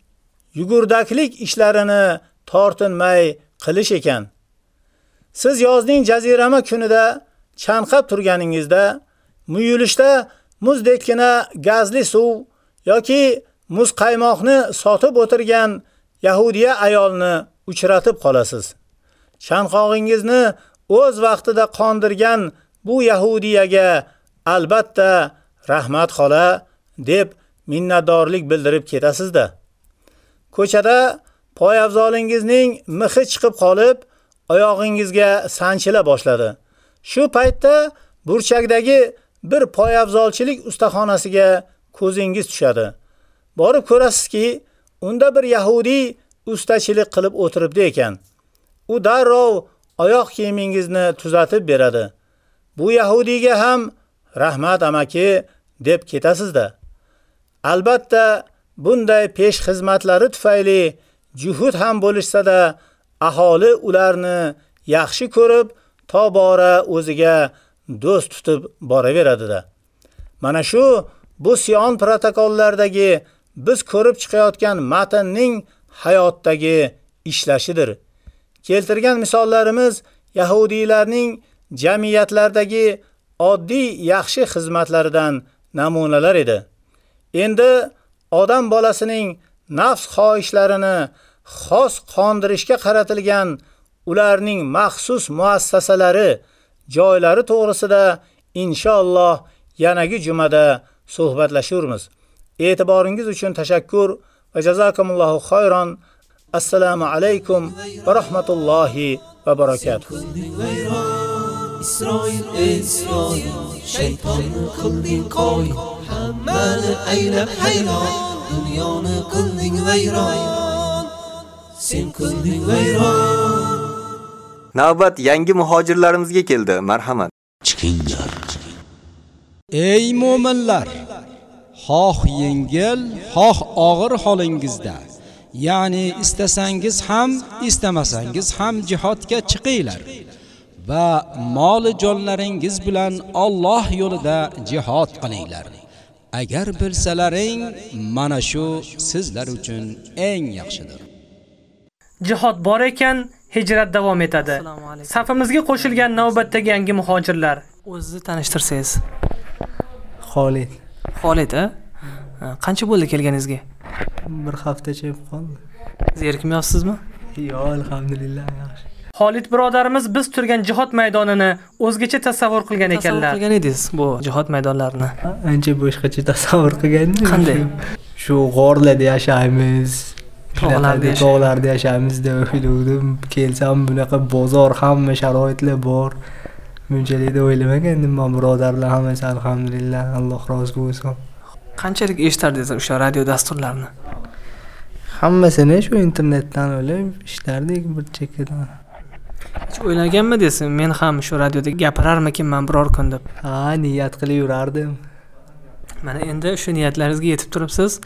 yugurdaklik ishlarini tortinmay qilish ekan. Siz yozning jazirama kunida chanqab turganingizda muyulishda muzdekkina gazli suv yoki muz qaymoqni sotib o'tirgan yahudiya ayolni uchratib qolasiz. Chanqog'ingizni o'z vaqtida qondirgan bu yahudiyaga albatta rahmat xola deb minnatdorlik bildirib ketasizda. Ko'chada poyabzolingizning mixi chiqib qolib, oyog'ingizga sanchila boshladi. Shu paytda burchakdagi bir poyabzolchilik ustaxonasiga ko'zingiz tushadi. Borib ko'rasizki, unda bir yahudiy ustachilik qilib o'tiribdi ekan. U darrov oyoq kiyimingizni tuzatib beradi. Bu yahudiyga ham rahmat amaki deb ketasizda. Albatta, bunday pesh xizmatlari tufayli juhud ham bo'lishsa-da, aholi ularni yaxshi ko'rib, tobora o'ziga do'st tutib boraveradida. Mana shu bu Sion protokollardagi biz ko'rib chiqayotgan matnning hayotdagi ishlashidir. Keltirgan misollarimiz yahudiylarning jamiyatlardagi oddiy yaxshi xizmatlaridan namunalar edi. Endi odam bolasining nafs xohishlarini xos qondirishga qaratilgan ularning maxsus muassasalari, joylari to'g'risida inshaalloh yanagi jumada suhbatlashamiz. E'tiboringiz uchun tashakkur va jazakumullohu xayron. Assalomu alaykum va rahmatullohi va barakatuh. Isroil Isroil shayton qilding qo'y hammani aylab hayron dunyoni qilding vayron sen qilding vayron Navbat yangi muhojirlarimizga keldi. Marhamat. Chiqinglar. Ey mu'minlar, xoh yengil, xoh og'ir holingizda, ya'ni istasangiz ham, istamasangiz ham jihodga chiqinglar va mol jonlaringiz bilan Alloh yo'lida jihod qilinglar. Agar bilsalaring, mana shu sizlar uchun eng yaxshidir. Jihod bor ekan, hijrat davom etadi. Safimizga qo'shilgan navbatdagi yangi muhojirlar. O'zingizni tanishtirsangiz. Xolid. Xolid, a? Qancha bo'ldi kelganingizga? Bir haftacha bo'lib qoldi. Zerikmayapsizmi? Yo'q, alhamdulillah yaxshi. Xolid birodarimiz biz turgan jihod maydonini o'zgacha tasavvur qilgan ekanlar. Tasavvur qilgan edingiz bu jihod maydonlarini. Ancha boshqacha tasavvur qilgandim. Qanday? Shu g'orlarda yashaymiz. Tog'larda tog'larda yashaymiz deb o'yladim. Kelsam bunaqa bozor, hamma sharoitlar bor. Bunchalik deb o'ylamagandim men birodarlar hammasi alhamdulillah, Alloh rozi bo'lsin. Qanchalik eshitardingiz o'sha radio dasturlarini? Hammasini shu internetdan olib ishlardik bir chekkadan. Hech o'ylaganmidingiz, men ham shu radioda gapirarmikinman biror kun deb? Ha, niyat qilib yurardim. Mana endi shu niyatlaringizga yetib turibsiz.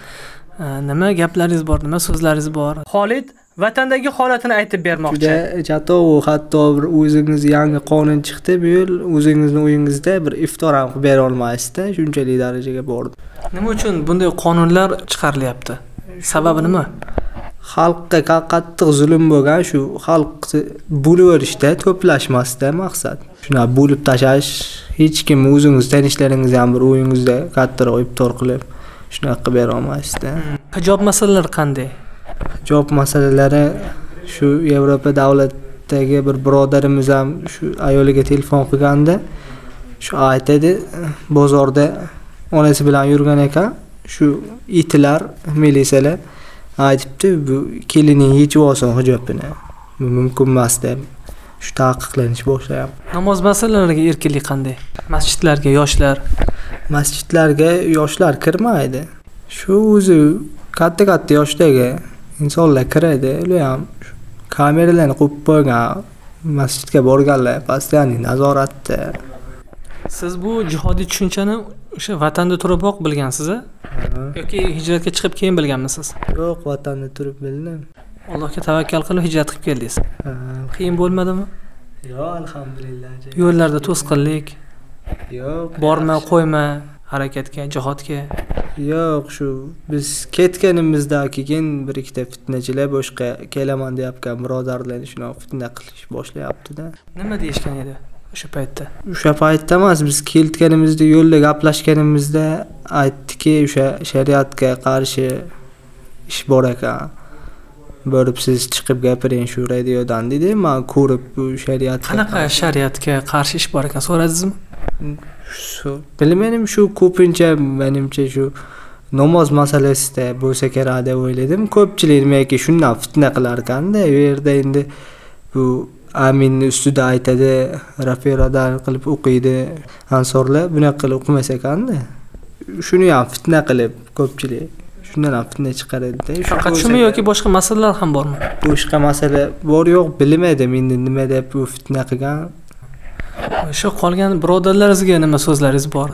Nima gaplaringiz bor, nima so'zlaringiz bor? Xolid vatandagi holatini aytib bermoqchi. Juda chatoq, hatto bir o'zingiz yangi qonun chiqdi, bu yil o'zingizni uyingizda bir iftor ham qilib bera olmaysizda, shunchalik darajaga bordi. Nima uchun bunday qonunlar chiqarilyapti? Sababi nima? Xalqqa qattiq zulm bo'lgan shu xalqni bo'lib olishda, to'plashmasda maqsad. Shuna bo'lib tashlash, hech kim o'zingiz tanishlaringiz ham bir o'yingizda kattaroq iftor qilib shunaqa qilib bera olmaysizda. Hijob masalalari qanday? Hijob masalalari shu Yevropa davlatdagi bir birodarimiz ham shu ayoliga telefon qilganda shu aytadi bozorda onasi bilan yurgan ekan shu itlar milisalar aytibdi bu kelining yechib olsin hijobini bu mumkin emas deb. Shu taqiqlanish boshlayapti. Namoz masalalariga erkinlik qanday? Masjidlarga yoshlar? Masjidlarga yoshlar kirmaydi. Shu o'zi katta katta yoshdagi insonlar kiradi. Ular ham kameralarni qo'yib qo'ygan masjidga borganlar постоянный nazoratda siz bu jihodiy tushunchani o'sha vatanda turiboq bilgansiz a yoki hijratga chiqib keyin bilganmisiz? Yo'q vatanda turib bildim. Allohga tavakkal qilib hijrat qilib keldingiz qiyin bo'lmadimi? Yo'q alhamdulillah yo'llarda to'sqinlik yo'q borma qo'yma harakatga jihodga. Yo'q shu biz ketganimizdan keyin bir ikkita fitnachilar boshqa kelaman deyotgan birodarlarni shunaqa fitna qilish boshlayaptida. Nima deyishgan edi o'sha paytda o'sha paytda emas biz ketganimizda yo'lda gaplashganimizda aytdiki o'sha shariatga qarshi ish bor ekan borib siz chiqib gapiring shu radiodan dedi. Man ko'rib bu shariat qanaqa shariatga qarshi ish bor ekan so'radingizmi bilmadim shu ko'pincha menimcha shu namoz masalasida bo'lsa kerak deb o'yladim ko'pchilik nimaiki shundan fitna qilar ekanda u yerda endi bu aminni ustida aytadi rafiyadan qilib o'qiydi ansorlar bunaqa qilib o'qimas ekanda. Shuni ham fitna qilib ko'pchilik shundan ham fitna chiqaradida. Faqat shumi yoki boshqa masalalar ham bormi? Boshqa masala bor yo'q bilmadim endi nima deb bu fitna qilgan. O'sha qolgan birodarlaringizga nima so'zlaringiz bor?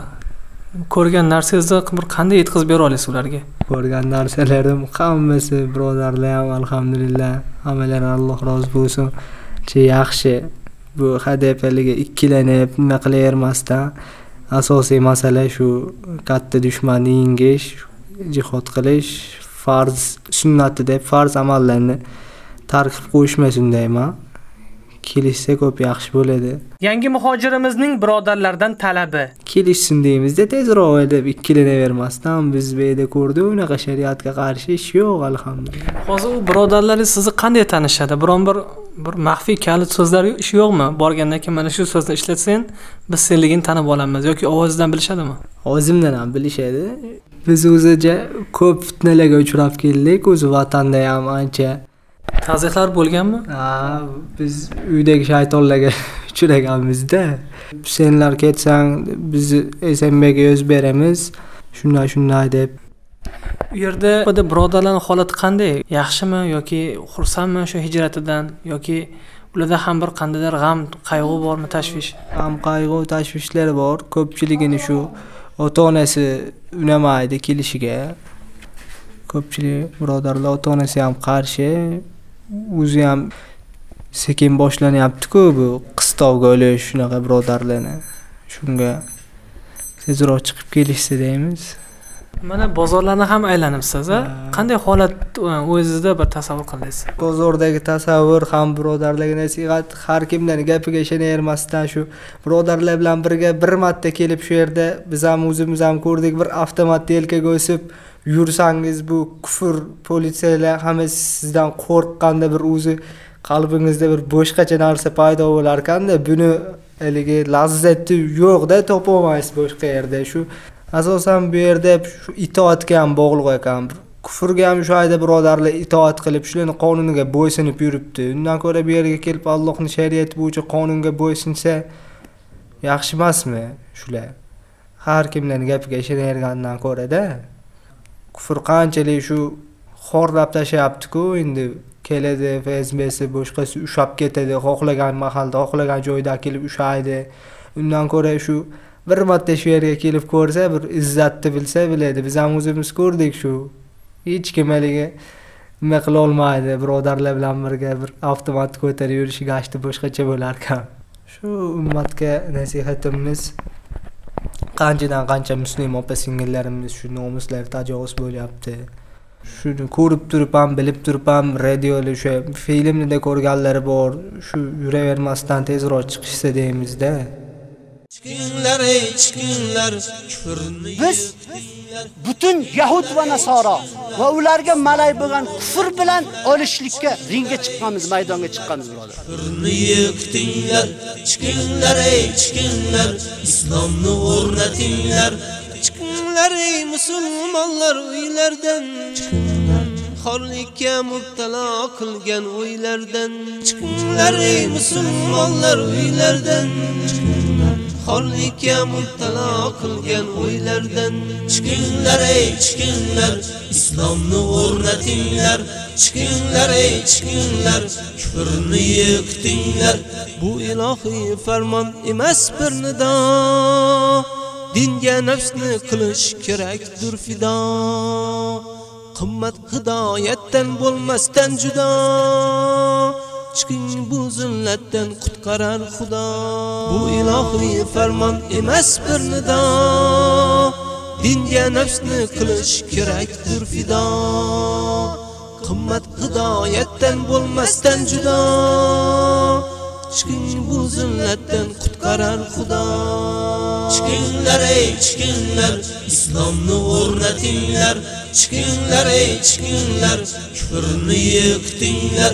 Ko'rgan narsangizni bir qanday yetkazib bera olasiz ularga? Ko'rgan narsalarim hammasi birodarlar ham alhamdulillah hammalari alloh rozi bo'lsin yaxshi bu hadapaliga ikkilanib nima qilavermasdan asosiy masala shu katta dushmanni yengish jihod qilish farz sunnati deb farz amallarni tark qilib qo'yishmasin deyman kelishsa ko'p yaxshi bo'ladi. Yangi muhojirimizning birodarlardan talabi. Kelishsin deymizda tezroq deb ikkilanavermasdan biz bu yerda ko'rdik unaqa shariatga qarshi ish yo'q alhamdulillah. Hozir u birodarlaringiz sizni qanday tanishadi? Biron bir bir maxfiy kalit so'zlar ish yo'qmi? Borgandan keyin mana shu so'zni ishlatsang biz senligini tanib olamiz yoki ovozingizdan bilishadimi? Ovozimdan ham bilishadi. Biz o'zicha ko'p fitnalarga uchrab keldik o'zi vatanda ham ancha tazyiqlar bo'lganmi? Ha biz uydagi shaytonlarga uchraganmizda senlar ketsang biz esenbekka yozib beramiz. Shunday shunday deb. U yerda birodarlarni holati qanday? Yaxshimi yoki xursandmi shu hijratidan? Yoki ularda ham bir qandaydir g'am qayg'u bormi tashvish? G'am qayg'u tashvishlar bor. Ko'pchiligini shu ota onasi unamaydi kelishiga. Ko'pchilik birodarlar ota onasi ham qarshi o'zi ham sekin boshlanyaptiku bu qistovga olish shunaqa birodarlarni. Shunga tezroq chiqib kelishsa deymiz. Mana bozorlarni ham aylanibsiz a qanday holat o'zingizda bir tasavvur qildingiz? Bozordagi tasavvur ham birodarlarga nasihat har kimdan gapiga ishonavermasdan shu birodarlar bilan birga bir marta kelib shu yerda biz ham o'zimiz ham ko'rdik bir avtomatni yelkaga o'sib yursangiz bu kufr politsiyalar hamma sizdan qo'rqqanda bir o'zi qalbingizda bir boshqacha narsa paydo bo'lar ekanda buni haligi lazzati yo'qda topolmaysiz boshqa yerda. Shu asosan bu yerda shu itoatga ham bog'liq ekan. Kufrga ham shu ayda birodarlar itoat qilib shularni qonuniga bo'ysunib yuribdi. Undan ko'ra bu yerga kelib allohni shariati bo'yicha qonunga bo'ysunsa yaxshi emasmi shular? Har kimlarni gapiga ishonavergandan ko'rada. Kufr qanchalik shu xorlab tashlayaptiku endi keladi fsbsi boshqasi ushlab ketadi xohlagan mahalda xohlagan joyda kelib ushlaydi. Undan ko'ra shu bir marta shu yerga kelib ko'rsa bir izzatni bilsa biladi. Biz ham o'zimiz ko'rdik shu. Hech kim haligi nima qilolmaydi birodarlar bilan birga bir avtomatni ko'tarib yurishi gashti boshqacha bo'larkan. Shu ummatga nasihatimiz qanchadan qancha muslim opa singillarimiz shu nomuslar tajovuz bo'lyapti. Shuni ko'rib turib ham bilib turib ham radioda o'sha filmnida ko'rganlari bor. Shu yuravermasdan tezroq chiqishsa deymizda. Chiqinglar ey chiqinglar kufrni biz butun yahud va nasoro va ularga malay bo'lgan kufr bilan olishlikka ringga chiqqanmiz maydonga chiqqanmiz birodar. Kufrni yiqtinglar, chiqinglar ey chiqinglar. Islomni o'rnatinglar. Chiqinglar ey musulmonlar uylardan. Xorlikka mubtalo qilgan o'ylardan chiqinglar ey musulmonlar uylardan. Xorlikka mubtalo qilgan o'ylardan chiqinglar ey chiqinglar. Islomni o'rnatinglar chiqinglar ey chiqinglar. Kufrni yiqitinglar bu ilohiy farmon emas bir nido. Dinga nafsni qilish kerakdir fido. Qimmat hidoyatdan bo'lmasdan judo. Chiqing bu zullatdan qutqarar xudo. Bu ilohiy farmon emas bir nido dinga nafsni qilish kerakdir fido. Qimmat hidoyatdan bo'lmasdan judo. Chiqing bu zullatdan qutqarar xudo. Chiqinglar ey chiqinglar islomni o'rnatinglar. Chiqinglar ey chiqinglar kufrni yiqitinglar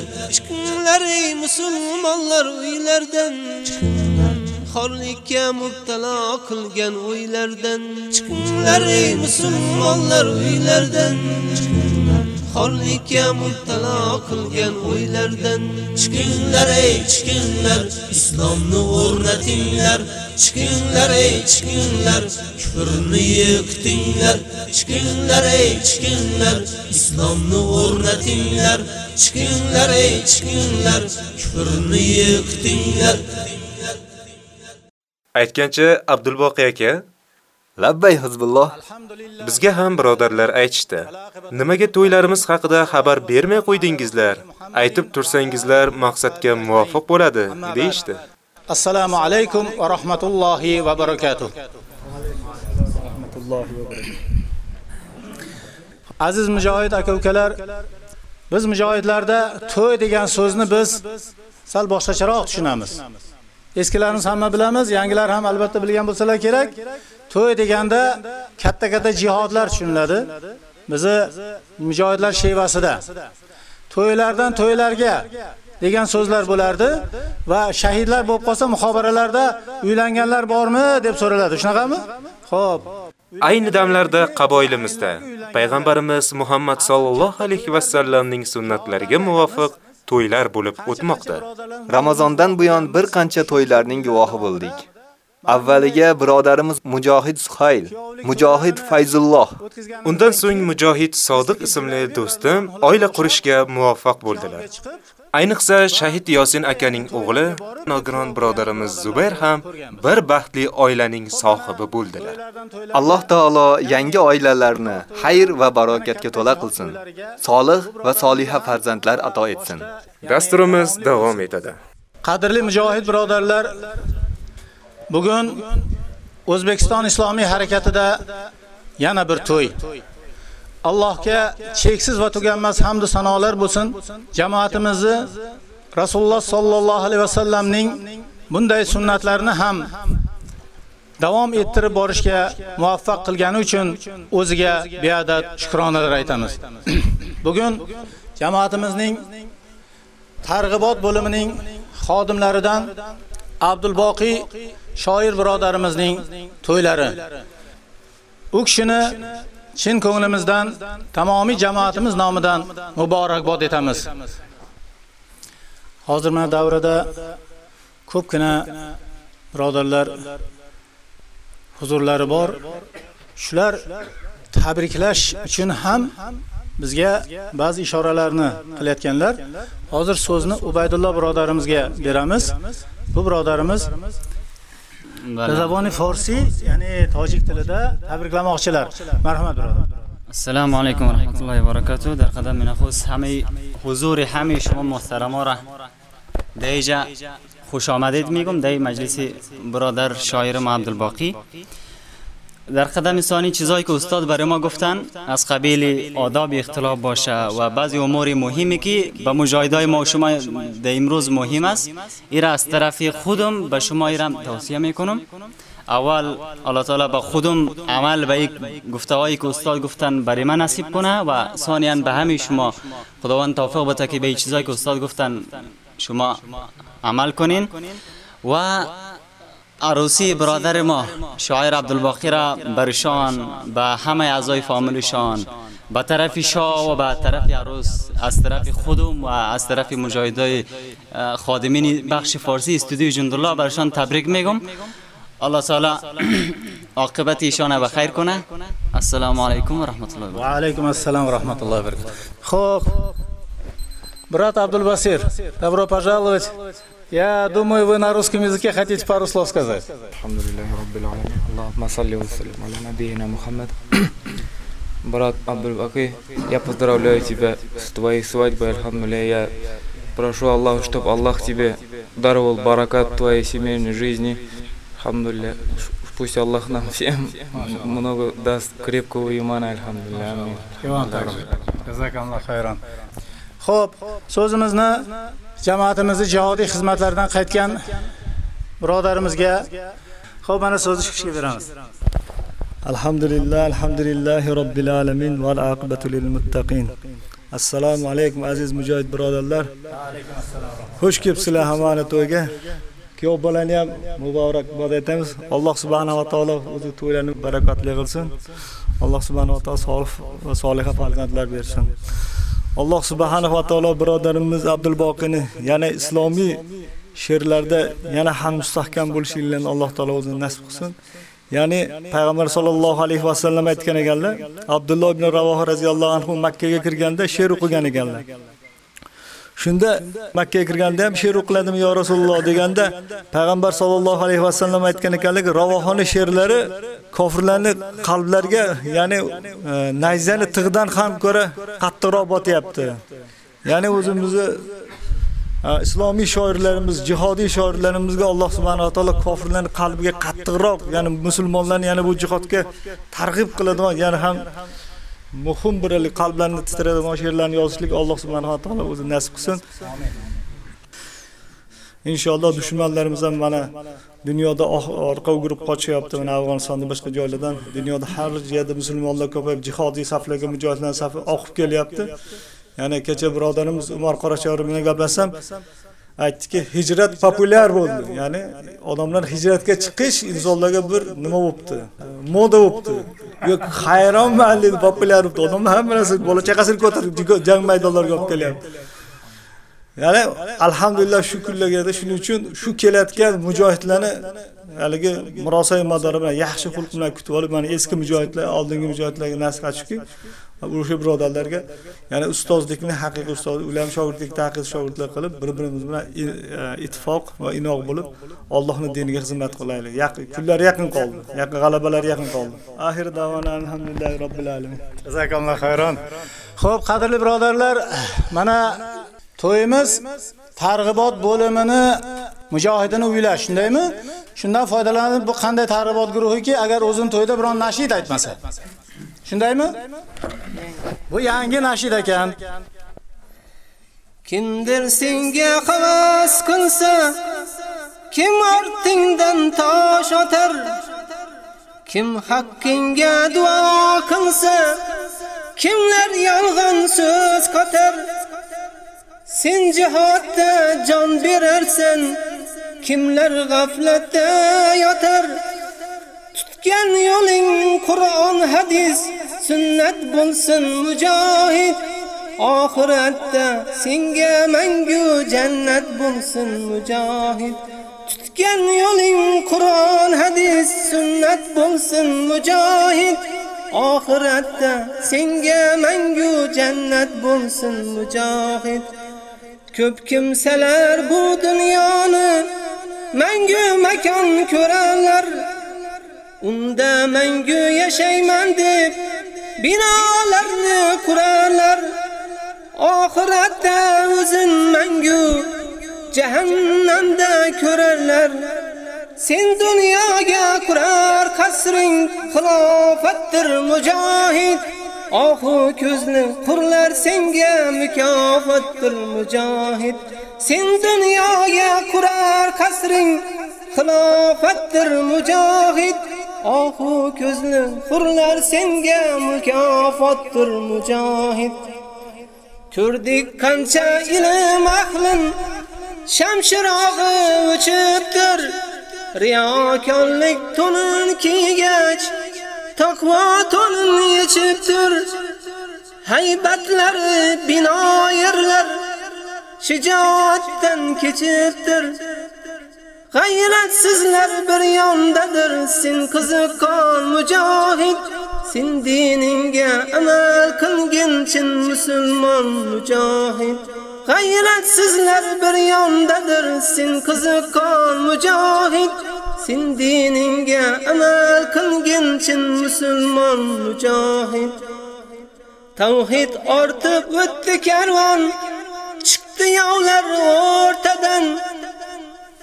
chiqinglar ey musulmonlar uylardan chiqinglar. Xorlikka mubtalo qilgan o'ylardan chiqinglar. Ey musulmonlar uylardan chiqinglar. Xorlikka mubtalo qilgan o'ylardan chiqinglar ey chiqinglar. Islomni o'rnatinglar chiqinglar ey chiqinglar. Kufrni yiqitinglar chiqinglar ey chiqinglar. Islomni o'rnatinglar chiqinglar ey chiqinglar. Kufrni yiqitinglar aytgancha abdulboqiy aka labbay hizbulloh. Bizga ham birodarlar aytishdi. Nimaga to'ylarimiz haqida xabar bermay qo'ydingizlar? Aytib tursangizlar maqsadga muvofiq bo'ladi deyishdi. assalomu alaykum va rahmatullohi va barakatuh. Aziz mujohid aka ukalar biz mujohidlarda to'y degan so'zni biz sal boshqacharoq tushunamiz. Eskilarimiz hamma bilamiz yangilar ham albatta bilgan bo'lsalar kerak to'y deganda katta katta jihodlar tushuniladi. Bizi mujohidlar shevasida. To'ylardan to'ylarga degan so'zlar bo'lardi va shahidlar bo'lib qolsa muxobaralarda uylanganlar bormi deb so'raladi. Shunaqami? Xo'p. Ayni damlarda qaboilimizda payg'ambarimiz Muhammad sallallohu alayhi va sallamning sunnatlariga muvofiq to'ylar bo'lib o'tmoqda. Ramazondan buyon bir qancha to'ylarning guvohi bo'ldik. Avvaliga birodarimiz Mujohid Suhayl, Mujohid Fayzulloh, undan so'ng Mujohid Sodiq ismli do'stim oila qurishga muvaffaq bo'ldilar. Ayniqsa Shahid Yosin akaning o'g'li nogiron birodarimiz Zubayr ham bir baxtli oilaning sohibi bo'ldilar. Alloh taolo yangi oilalarni xayr va barokatga to'la qilsin. Solih va soliha farzandlar ato etsin. Dasturimiz davom etadi. Qadrli mujohid birodarlar, bugun O'zbekiston Islomiy harakatida yana bir to'y. Allohga cheksiz va tuganmas hamd va sanolar bo'lsin. Jamoatimizni Rasululloh sollallohu alayhi vasallamning bunday sunnatlarini ham davom ettirib borishga muvaffaq qilgani uchun o'ziga beadad shukronalar aytamiz. Bugun jamoatimizning targ'ibot bo'limining xodimlaridan Abdulboqiy shoir birodarimizning to'ylari. U kishini chin ko'nglimizdan tamomiy jamoatimiz nomidan muborakbod etamiz. Hozir mana davrada ko'pgina birodarlar huzurlari bor. Shular tabriklash uchun ham bizga ba'zi ishoralarni qilayotganlar. Hozir so'zni Ubaydulloh birodarimizga beramiz. Bu birodarimiz به زبان فارسی یعنی تاجیک تلدا تبریکلماقچیlar مرحمت برادر السلام علیکم و رحمت الله و برکاته در قدم من همه حضور همه شما محترما را دیجا خوش آمدید میگم دی مجلس برادر شاعر ما عبدالباقی در قدم ثانی چیزایی که استاد برای ما گفتن از قبیل آداب اختلاف باشه و بعضی امور مهمی که به مجاهدای ما شما در امروز مهم است این از طرف خودم به شما ایرم توصیه می‌کنم اول الله تعالی به خودم عمل به یک گفتهایی که استاد گفتن برای من نصیب کنه و ثانیا به همه شما خداوند توفیق بده که به چیزایی که استاد گفتن شما عمل کنین و عروسی برادر ما شاعر عبدالباقی را برشان به همه اعضای فامیلشان به طرف شاه و به طرف عروس از طرف خودم و از طرف مجاهدای خادمین بخش فارسی استودیو جندالله برشان تبریک میگم alloh taolo oqibati ishona va xayr kuna assalomu alaykum va rahmatullohi va alaykum assalom va rahmatullohi va barakatuh Xo'p. Брат Абдулбасир, добро пожаловать. Я думаю, вы на русском языке хотите пару слов сказать. Брат Абдулбаки, я поздравляю тебя с твоей свадьбой, Альхамдулилля. Я прошу Аллаха, чтобы Аллах тебе даровал баракат твоей семейной жизни. Альхамдулилля. Пусть Аллах нам всем много даст крепкого имана, Альхамдулилля. Амин. Иван также. Jazakalloh xayron. Xo'p, so'zimizni jamoatimizni jihodiy xizmatlardan qaytgan birodarimizga xo'p mana so'zni shu kishiga beramiz. alhamdulillah alhamdulillahi robbil alamin val aqibatu lil muttaqin. Assalomu alaykum aziz mujohid birodarlar. Xush kelibsizlar hammani to'yga. Kuyov bolani ham muborakbod aytamiz. Alloh subhanahu va taolo o'zi to'ylarini barakotli qilsin. Alloh subhanahu va taolo solih va soliha farzandlar bersin. Alloh subhanahu va taolo birodarimiz abdulboqini yana islomiy she'rlarda yana ham mustahkam bo'lishingizni alloh taolo o'zini nasib qilsin Ya'ni payg'ambar sollallohu alayhi va sallam aytgan ekanlar, Abdulloh ibn Ravoha radhiyallohu anhu Makka ga kirganda she'r o'qigan ekanlar. Shunda Makka ga kirganda ham she'r o'qiladimi yo Rasululloh deganda payg'ambar sollallohu alayhi vasallam aytgan ekanligi ravohona she'rlari kofirlarning qalblariga, ya'ni e, nayzani tig'dan ham ko'ra qattiqroq botyapti. Ya'ni o'zimizni e, islomiy shoirlarimiz, jihodiy shoirlarimizga Alloh subhanahu va taolo kofirlarning qalbiga qattiqroq, ya'ni musulmonlarni yana bu jihodga targ'ib qiladigan, ya'ni ham muhim bir qalblarni titraydigan she'rlarni yozishlik Alloh subhanahu va taolo o'zi nasib qilsin. Inshaalloh dushmanlarimiz ham mana dunyoda ah, orqa o'girib qochyapti, mana Afg'onistonda boshqa joylardan, dunyoda har yerda musulmonlar ko'payib jihodiy saflarga mujohidlar safi oqib kelyapti. Ya'ni kecha birodarimiz Umar Qorachori bilan gaplashsam, aytdiki, hijrat populyar bo'ldi. Ya'ni odamlar hijratga chiqish insonlarga bir nima bo'libdi? Moda bo'libdi. Yo'q, hayronman dedi, populyar bo'libdi. Odamlar hamma narsa bola chaqasini ko'tarib jang maydonlariga olib kelyapti. Ya'ni alhamdulillah shu kunlarga shuning uchun shu kelayotgan mujohidlarni haligi murosai madori bilan yaxshi xulq bilan kutib olib, mana eski mujohidlar, oldingi mujohidlarga nasihat shuki, o'sha birodarlarga ya'ni ustozlikni haqiqiy ustoz, ular ham shogirdlikni haqiqiy shogirdlar qilib, bir-birimiz bilan ittifoq va inoq bo'lib, Allohning diniga xizmat qilaylik. Yaqin kunlar yaqin qoldi. Yaqin g'alabalar yaqin qoldi. Axir davona alhamdulillahi robbil alamin. Jazakalloh xayron. Xo'p, qadrli birodarlar, mana to'yimiz targ'ibot bo'limini mujohidini uylash, shundaymi? Shundan foydalanib bu qanday targ'ibot guruhiki, agar o'zin to'yda biron nashid aytmasa. Shundaymi? Bu yangi nashid ekan. Kimdir senga havas qilsa, kim ortingdan tosh otar, kim haqqingga duo qilsa, kimlar yolg'on so'z qotar. Sen jihodda jon berarsan, kimlar g'aflatda yotar. Tutgan yo'ling Qur'on, hadis, sunnat bo'lsin mujohid. Oxiratda senga mangu jannat bo'lsin mujohid. Tutgan yo'ling Qur'on, hadis, sunnat bo'lsin mujohid. Oxiratda senga mangu jannat bo'lsin mujohid. Ko'p kimsalar bu dunyoni mangu makon ko'rarlar. Unda mangu yashayman deb binolarni qurarlar. Oxiratda o'zin mangu jahannamda ko'rarlar. Sen dunyoga qurar qasring xilofatdir mujohid. Ohu ko'zni qurlar senga mukofotdir mujohid. Sen dunyoga qurar qasring xilofatdir mujohid. Ohu ko'zni hurlar senga mukofotdir mujohid. Ko'rdik qancha ilm ahlin shamshirog'i o'chibdir. Riyokorlik to'nin kiygach taqvo to'nin yechibdir. Haybatlari bino yerlar shijoatdan kechibdir. G'ayratsizlar bir yondadir, sen qiziqqon mujohid. Sen diningga amal qilgin chin musulmon mujohid. G'ayratsizlar bir yondadir, sen qiziqqon mujohid. Sen diningga amal qilgin chin musulmon mujohid. Tavhid ortib o'tdi karvon, chiqdi yovlar o'rtadan.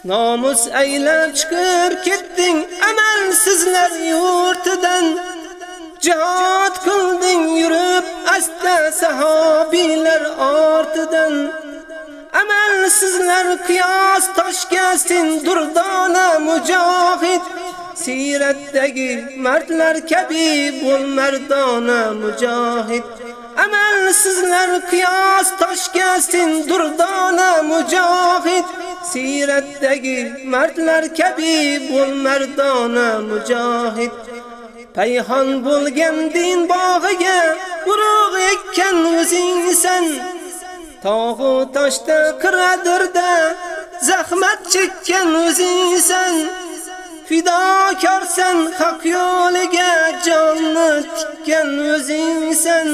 Nomus aylab chiqib ketding amalsizlar yurtidan. Jihad qilding yurib asta sahobiylar ortidan. Amalsizlar qiyos toshga sen durdona mujohid. Siratdagi mardlar kabi bo'l mardona mujohid. Amalsizlar qiyos toshga sen durdona mujohid. Siratdagi mardlar kabi bo'l mardona mujohid. Payhon bo'lgan din bog'iga urug' ekkan o'zingsan. Tog'u toshda qiradirda zahmat chekkan o'zingsan. Fidokorsan haq yo'liga jonni tikkan o'zingsan.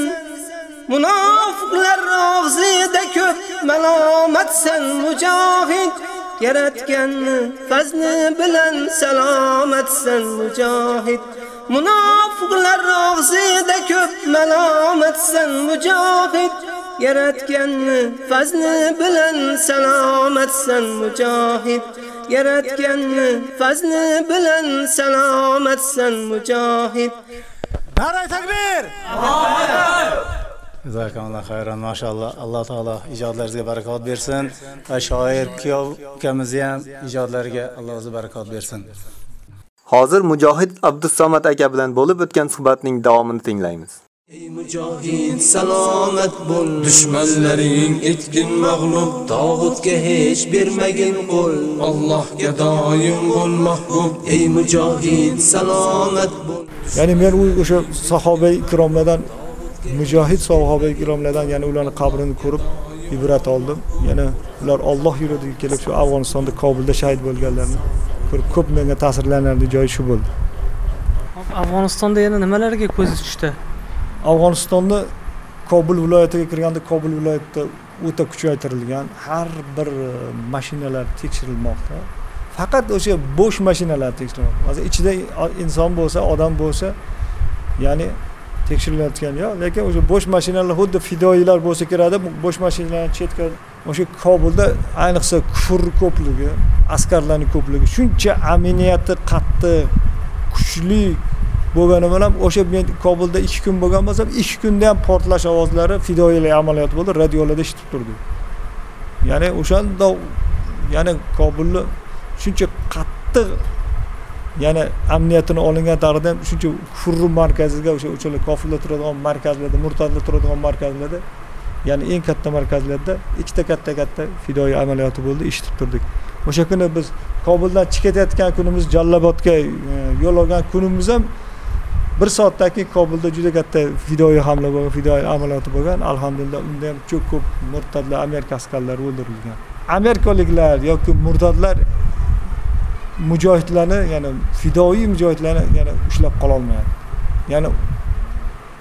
Munofiqlar og'zida ko'p malomatsan mujohid. Yaratganni fazli bilan salomatsan mujohid. Munofiqlar og'zida ko'p malomatsan mujohid. Yaratganni fazli bilan salomatsan mujohid. Yaratganni fazli bilan salomatsan mujohid. Naray takbir! Jazakalloh xayron, mashalloh. Alloh taolo ijodlaringizga barakot bersin va shoir kuyov ukamizni ham ijodlariga Alloh o'zi barakot bersin. Hozir Mujohid Abdusamad aka bilan bo'lib o'tgan suhbatning davomini tinglaymiz. Ey mujohid salomat bo'l dushmanlaring etgin mag'lub tog'utga hech bermagin qo'l Allohga doim bo'l mahbub ey mujohid salomat bo'l Ya'ni men u o'sha sahoba ikromlardan mujohid sahoba ikromlardan ya'ni ularning qabrini ko'rib ibrat oldim. Yana ular Alloh yo'liga kelib shu Afg'onistonda Kobulda shahid bo'lganlarni ko'rib ko'p menga ta'sirlanarli joyi shu bo'ldi. Afg'onistonda yana nimalarga ko'z tushdi? Afg'onistonni Kobul viloyatiga kirganda Kobul viloyatida o'ta kuchaytirilgan har bir e, mashinalar tekshirilmoqda. Faqat o'sha bo'sh mashinalar tekshirilmoqda. Ichida inson bo'lsa, odam bo'lsa, ya'ni tekshirilayotgan yo'q, lekin o'sha bo'sh mashinalar xuddi fidoyilar bo'lsa kiradi bo'sh mashinalarni chetga o'sha Kobulda ayniqsa kufr ko'pligi, askarlarning ko'pligi, shuncha aminiyati qattiq, kuchli bo'lgani bilan o'sha men Kobulda 2 kun bo'lgan bo'lsam, 2 kunda ham portlash ovozlari fidoyilar amaliyoti bo'ldi, radiolarda eshitib turdik. Ya'ni o'shanda ya'ni Kobulni shuncha qattiq yana amniyatini olingan taqdirda ham shuncha furru markaziga o'sha o'shalar kofirlar turadigan markazlarda, murtadlar turadigan markazlarda ya'ni eng katta markazlarda ikkita katta katta fidoyi amaliyoti bo'ldi, eshitib turdik. O'sha kuni biz Kobuldan chiqib ketayotgan kunimiz Jallabodga e, yo'l olgan kunimiz ham bir soatdan keyin Kobulda juda katta fidoyi hamla bo'lgan, fidoyi amaliyoti bo'lgan. Alhamdulillah unda ham juda ko'p murtadlar, Amerika askarlari o'ldirilgan. Amerikaliklar yoki murtadlar mujohidlarni, ya'ni fidoiy mujohidlarni yana ushlab qololmayapti. Ya'ni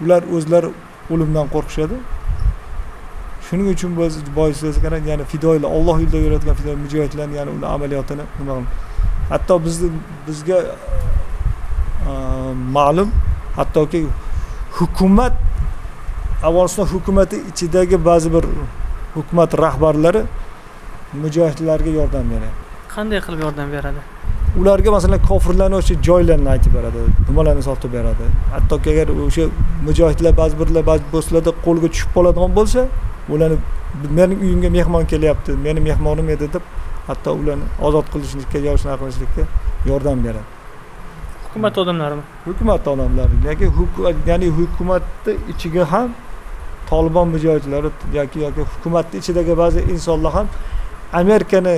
ular o'zlari o'limdan qo'rqishadi. Shuning uchun biz bois kerak, ya'ni fidoiylar Alloh yo'lida yuradigan fidoyi mujohidlarni, ya'ni uni amaliyotini nima hatto bizni bizga ma'lum hattoki hukumat Afg'oniston hukumati ichidagi ba'zi bir hukumat rahbarlari mujohidlarga yordam beradi. Qanday qilib yordam beradi? Ularga masalan kofirlarni o'sha joylarini aytib beradi, nimalarni sotib beradi. Hattoki agar o'sha mujohidlar ba'zi birlar ba'zi do'stlarda qo'lga tushib qoladigan bo'lsa, ularni mening uyimga mehmon kelyapti, meni mehmonim edi deb hatto ularni ozod qilishlikka yoki shunaqa qilishlikka yordam beradi. Hukumat odamlarimi? Hukumat odamlari yoki ya'ni hukumatni ichiga ham Taliban mujohidlari yoki yoki hukumatni ichidagi ba'zi insonlar ham Amerikani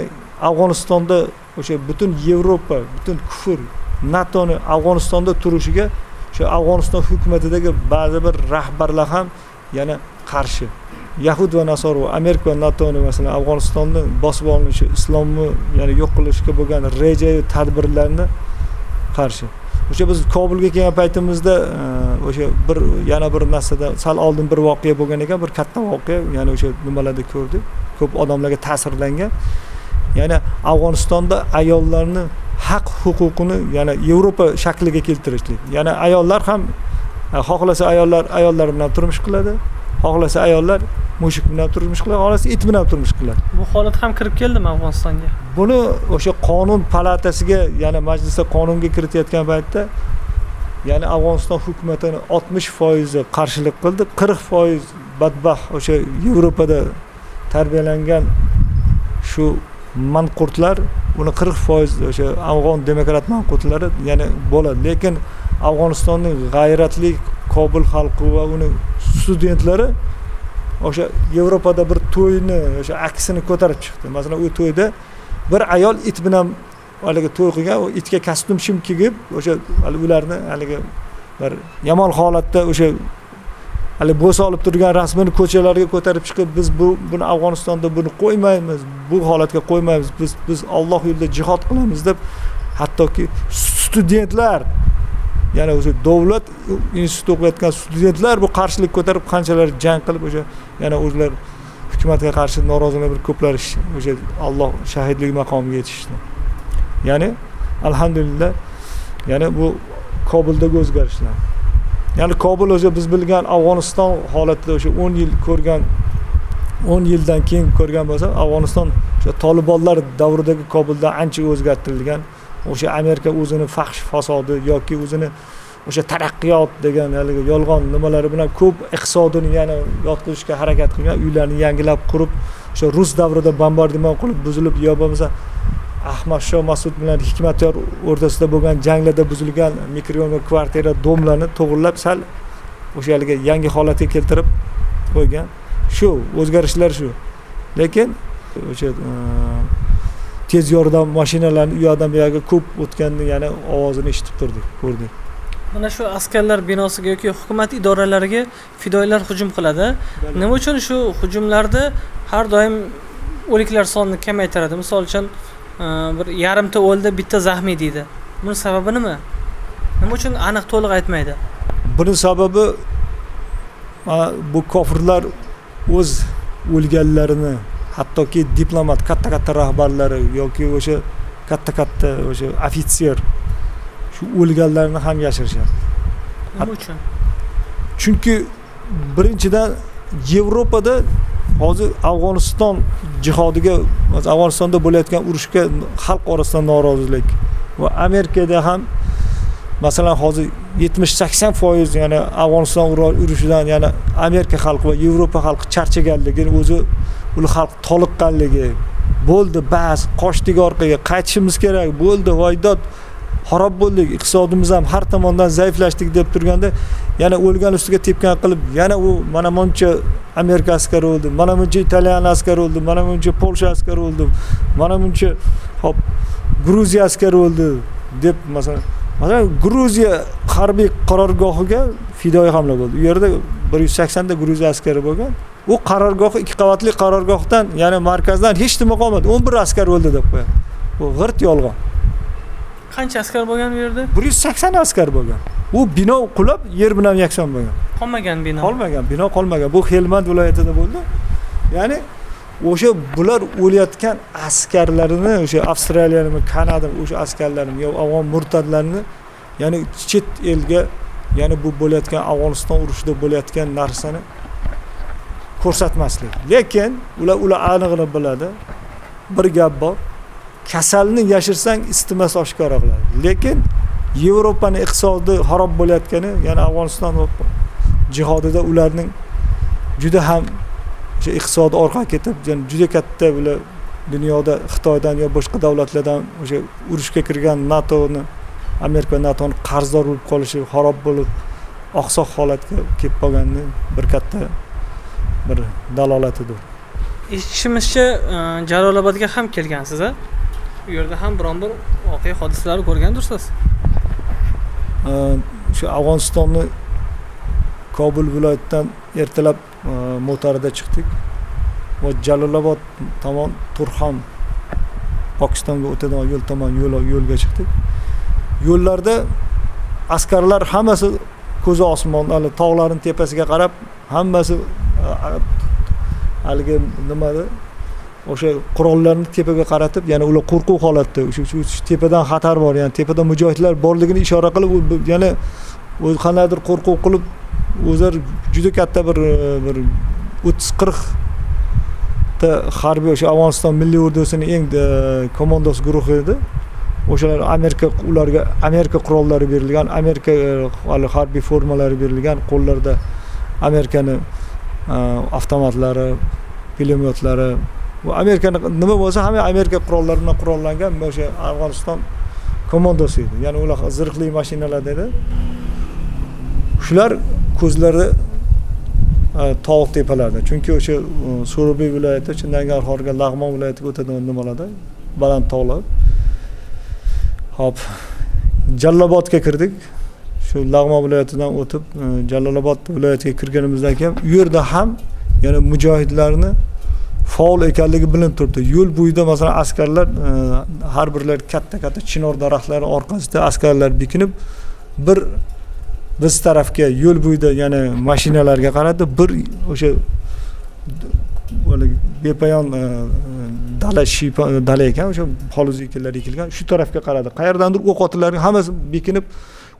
Afg'onistonda o'sha butun Yevropa, butun kufr, NATOni Afg'onistonda turishiga o'sha Afg'oniston hukumatidagi ba'zi bir rahbarlar ham yana qarshi. yahud va nasoro amerika va natoni masalan afg'onistonni bosib olinishi islomni ya'ni yo'q qilishga bo'lgan rejayu tadbirlarni qarshi. O'sha biz kobulga kelgan paytimizda o'sha bir yana bir narsada sal oldin bir voqea bo'lgan ekan bir katta voqea ya'ni o'sha nimalarda ko'rdik? Ko'p odamlarga ta'sirlangan. Ya'ni afg'onistonda ayollarni haq huquqini yana yevropa shakliga keltirishlik. Ya'ni ayollar ham e, xohlasa ayollar ayollar bilan turmush qiladi xohlasa ayollar mushuk bilan turmush qiladi xohlasa it bilan turmush qiladi. Bu holat ham kirib keldimi afg'onistonga? Buni o'sha qonun palatasiga ya'ni majlisda qonunga kiritayotgan paytda ya'ni afg'oniston hukumatini oltmish foizi qarshilik qildi. Qirq foiz badbaxt o'sha yevropada tarbiyalangan shu manqurtlar uni qirq foiz o'sha afg'on demokrat manqurtlari ya'ni bo'ladi. Lekin afg'onistonning g'ayratli qobil xalqi va uni studentlari o'sha yevropada bir to'yni o'sha aksini ko'tarib chiqdi. Masalan u to'yda bir ayol it bilan haligi to'y qilgan u itga kostyum shim kiyib o'sha ularni haligi bir yomon holatda o'sha haligi bo'sa olib turgan rasmini ko'chalarga ko'tarib chiqib biz bu buni afg'onistonda buni qo'ymaymiz bu holatga qo'ymaymiz biz biz olloh yo'lida jihod qilamiz deb hattoki studentlar ya'ni o'sha davlat institutida o'qiyotgan studentlar bu qarshilik ko'tarib qanchalar jang qilib o'sha yana o'zlar hukumatga qarshi norozilar bir ko'plar o'sha alloh shahidlik maqomiga yetishdi ya'ni alhamdulillah ya'ni bu kobuldagi o'zgarishlar. Ya'ni kobul o'sha biz bilgan afg'oniston holatida o'sha o'n yil ko'rgan o'n yildan keyin ko'rgan bo'lsa afg'oniston o'sha tolibonlar davridagi kobuldan ancha o'zgartirilgan. O'sha amerika o'zini fahsh fasodi yoki o'zini o'sha taraqqiyot degan haligi yolg'on nimalari bilan ko'p iqtisodini yana yotqizishga harakat qilgan uylarni yangilab qurib o'sha rus davrida bombardimon qilib buzilib yo bo'lmasa ahmad shoh masud bilan hikmatyor o'rtasida bo'lgan janglarda buzilgan mikroyon va kvartira domlarni to'g'irlab sal o'sha haligi yangi holatga keltirib qo'ygan. Shu o'zgarishlar shu. Lekin o'sha e, tez yordam mashinalarini u yoqdan bu yoqqa ko'p o'tganini yana ovozini eshitib turdik ko'rdik. Mana shu askarlar binosiga yoki hukumat idoralariga fidoyilar hujum qiladi. Nima uchun shu hujumlarda har doim o'liklar sonini kamaytiradi? Misol uchun bir yarimta o'ldi bitta zaxmiy deydi buni sababi nima nima uchun aniq to'liq aytmaydi? Buni sababi bu kofirlar o'z o'lganlarini hattoki diplomat katta katta rahbarlari yoki o'sha katta katta o'sha ofitser shu o'lganlarni ham yashirishadi nima uchun? Chunki birinchidan yevropada hozir afg'oniston jihodiga afg'onistonda bo'layotgan urushga xalq orasida norozilik va amerikada ham masalan hozir yetmish sakson foiz ya'ni afg'oniston urushidan ya'ni amerika xalqi va yevropa xalqi charchaganligini o'zi ul xalq toliqqanligi bo'ldi. Bas qochdik orqaga qaytishimiz kerak bo'ldi voydod xarob bo'ldik iqtisodimiz ham har tomondan zaiflashdik deb turganda yana o'lgan ustiga tepgan qilib yana u mana buncha amerika askari o'ldi mana buncha italyan askari o'ldi mana buncha polsha askari o'ldi mana buncha hop gruziya askari o'ldi deb masalan masalan gruziya harbiy qarorgohiga fidoyi hamla bo'ldi. U yerda bir yuz saksonta gruziya askari bo'lgan u qarorgohi ikki qavatli qarorgohdan ya'ni markazdan hech nima qolmadi o'n bir askar o'ldi deb qo'yadi. Bu g'irt yolg'on. Qancha askar bo'lgan u yerda? Bir yuz sakson askar bo'lgan. U bino qulab yer bilan yakson bo'lgan. Qolmagan bino. Qolmagan bino qolmagan. Bu helmand viloyatida bo'ldi. Ya'ni o'sha bular o'layotgan askarlarini o'sha avstraliyanimi kanadami o'sha askarlarni yo afg'on murtadlarni ya'ni chet elga ya'ni bu bo'layotgan afg'oniston urushida bo'layotgan narsani ko'rsatmaslik. Lekin ular ular anig'ini biladi. Bir gap bor kasalni yashirsang isitmasi oshkora qiladi lekin yevropani iqtisodi xarob bo'layotgani ya'ni afg'oniston jihodida ularning juda ham o'sha iqtisodi orqaga ketib juda katta bular dunyoda xitoydan yo boshqa davlatlardan o'sha urushga kirgan natoni amerika natoni qarzdor bo'lib qolishi xarob bo'lib oqsoq holatga kelib qolganini bir katta bir dalolatidir. Eshitishimizcha e, jalolobodga ham kelgansiz a u yerda ham biron bir voqea hodisalarni ko'rgandirsiz shu afg'onistonni kobul viloyatidan ertalab e, motorda chiqdik. Va jalolobod tomon turxon pokistonga o'tadigan yo'l tomon yo'l yo'lga chiqdik. Yo'llarda askarlar hammasi ko'zi osmon hali tog'larni tepasiga qarab hammasi e, haligi nimada o'sha qurollarni tepaga qaratib ya'ni ular qo'rquv holatda shu tepadan xatar bor ya'ni tepada mujohidlar borligini ishora qilib yana o'zi qandaydir qo'rquv qilib o'zlari juda katta bir e, bir o'ttiz qirqta harbiy o'sha afg'oniston milliy ordusini eng e, komandosi komandos guruhi edi. O'shalar amerika ularga amerika qurollari berilgan amerika e, hali harbiy formalari berilgan qo'llarida amerikani avtomatlari pulemyotlari bu amerikani nima bo'lsa hamma amerika qurollari bilan qurollangan o'sha afg'oniston komandosi edi. Ya'ni ular zirhli mashinalarda edi shular ko'zlari e, tog' tepalarda. Chunki o'sha e, viloyati chindangar horga lag'mon viloyatiga o'tadigan nimalarda? Baland tog'lar. Hop jalolobodga kirdik. Shu lag'mon viloyatidan o'tib e, jalolobod viloyatiga kirganimizdan keyin u yerda ham yana mujohidlarni faol ekanligi bilinib turibdi. Yo'l bo'yida masalan askarlar e, har birlari katta katta chinor daraxtlari orqasida askarlar bekinib bir biz tarafga yo'l bo'yida yana mashinalarga qaradi bir o'sha bepoyon e, dala shipa dala ekan o'sha poliz ekinlar ekilgan shu tarafga qaradi. Qayerdandir o'q otilari hammasi bekinib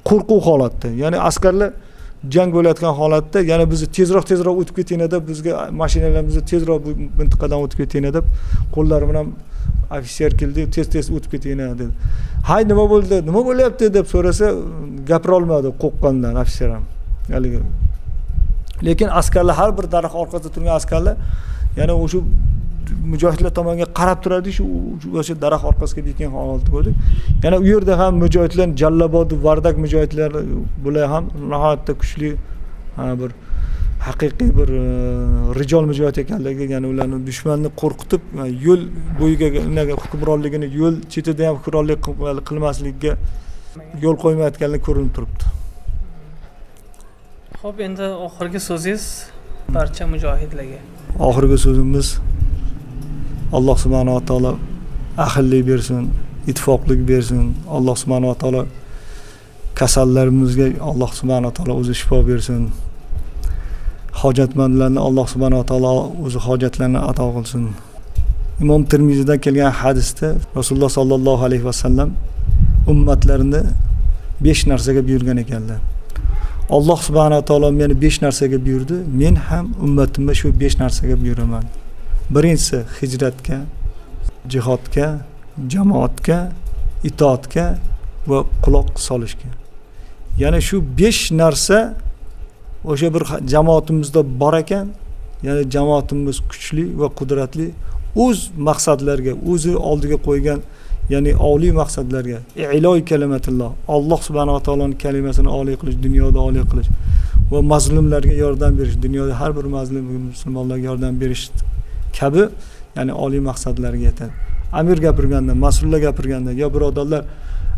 qo'rquv holatda. Ya'ni askarlar jang bo'layotgan holatda yana bizni tezroq tezroq o'tib ketinglar deb bizga mashinalarimizni tezroq bu mintaqadan o'tib ketinglar deb qo'llari bilan ofitser keldi tez tez o'tib ketinglar dedi. Hay nima bo'ldi? Nima bo'lyapti deb so'rasa gapirolmadi qo'rqqandan ofitser ham. Haligi. Lekin askarlar har bir daraxt orqasida turgan askarlar yana o'sha mujohidlar tomonga qarab turadi shu o'sha daraxt orqasiga bekingan holatda ko'rdik yana u yerda ham mujohidlar jallabod vardak mujohidlar bular ham nihoyatda kuchli bir haqiqiy bir e, rijol mujohid ekanligi ya'ni ularni dushmanni qo'rqitib yo'l bo'yiga hukmronligini yo'l chetida ham hukmronlik qilmasligiga yo'l qo'ymayotganligi ko'rinib turibdi. Ho'p endi oxirgi so'zingiz barcha mujohidlarga. Oxirgi so'zimiz alloh subhanava taolo ahillik bersin ittifoqlik bersin. Alloh subhanava taolo kasallarimizga alloh subhanava taolo o'zi shifo bersin. Hojatmandlarni alloh subhanava taolo o'zi hojatlarini ato qilsin. Imom termiziydan kelgan hadisda rasululloh sollallohu alayhi vasallam ummatlarini besh narsaga buyurgan ekanlar. Alloh subhanava taolo meni besh narsaga buyurdi men ham ummatimga shu besh narsaga buyuraman. Birinchisi hijratga jihodga jamoatga itoatga va quloq solishga. Ya'ni shu besh narsa o'sha bir jamoatimizda bor ekan. Ya'ni jamoatimiz kuchli va qudratli. O'z maqsadlariga o'zi oldiga qo'ygan ya'ni oliy maqsadlarga. Iloy kalimatilloh alloh subhanava taoloni kalimasini oliy qilish dunyoda oliy qilish va mazlumlarga yordam berish dunyoda har bir mazlum musulmonlarga yordam berish kabi ya'ni oliy maqsadlarga yetadi. Amir gapirganda mas'ullar gapirganda yo birodarlar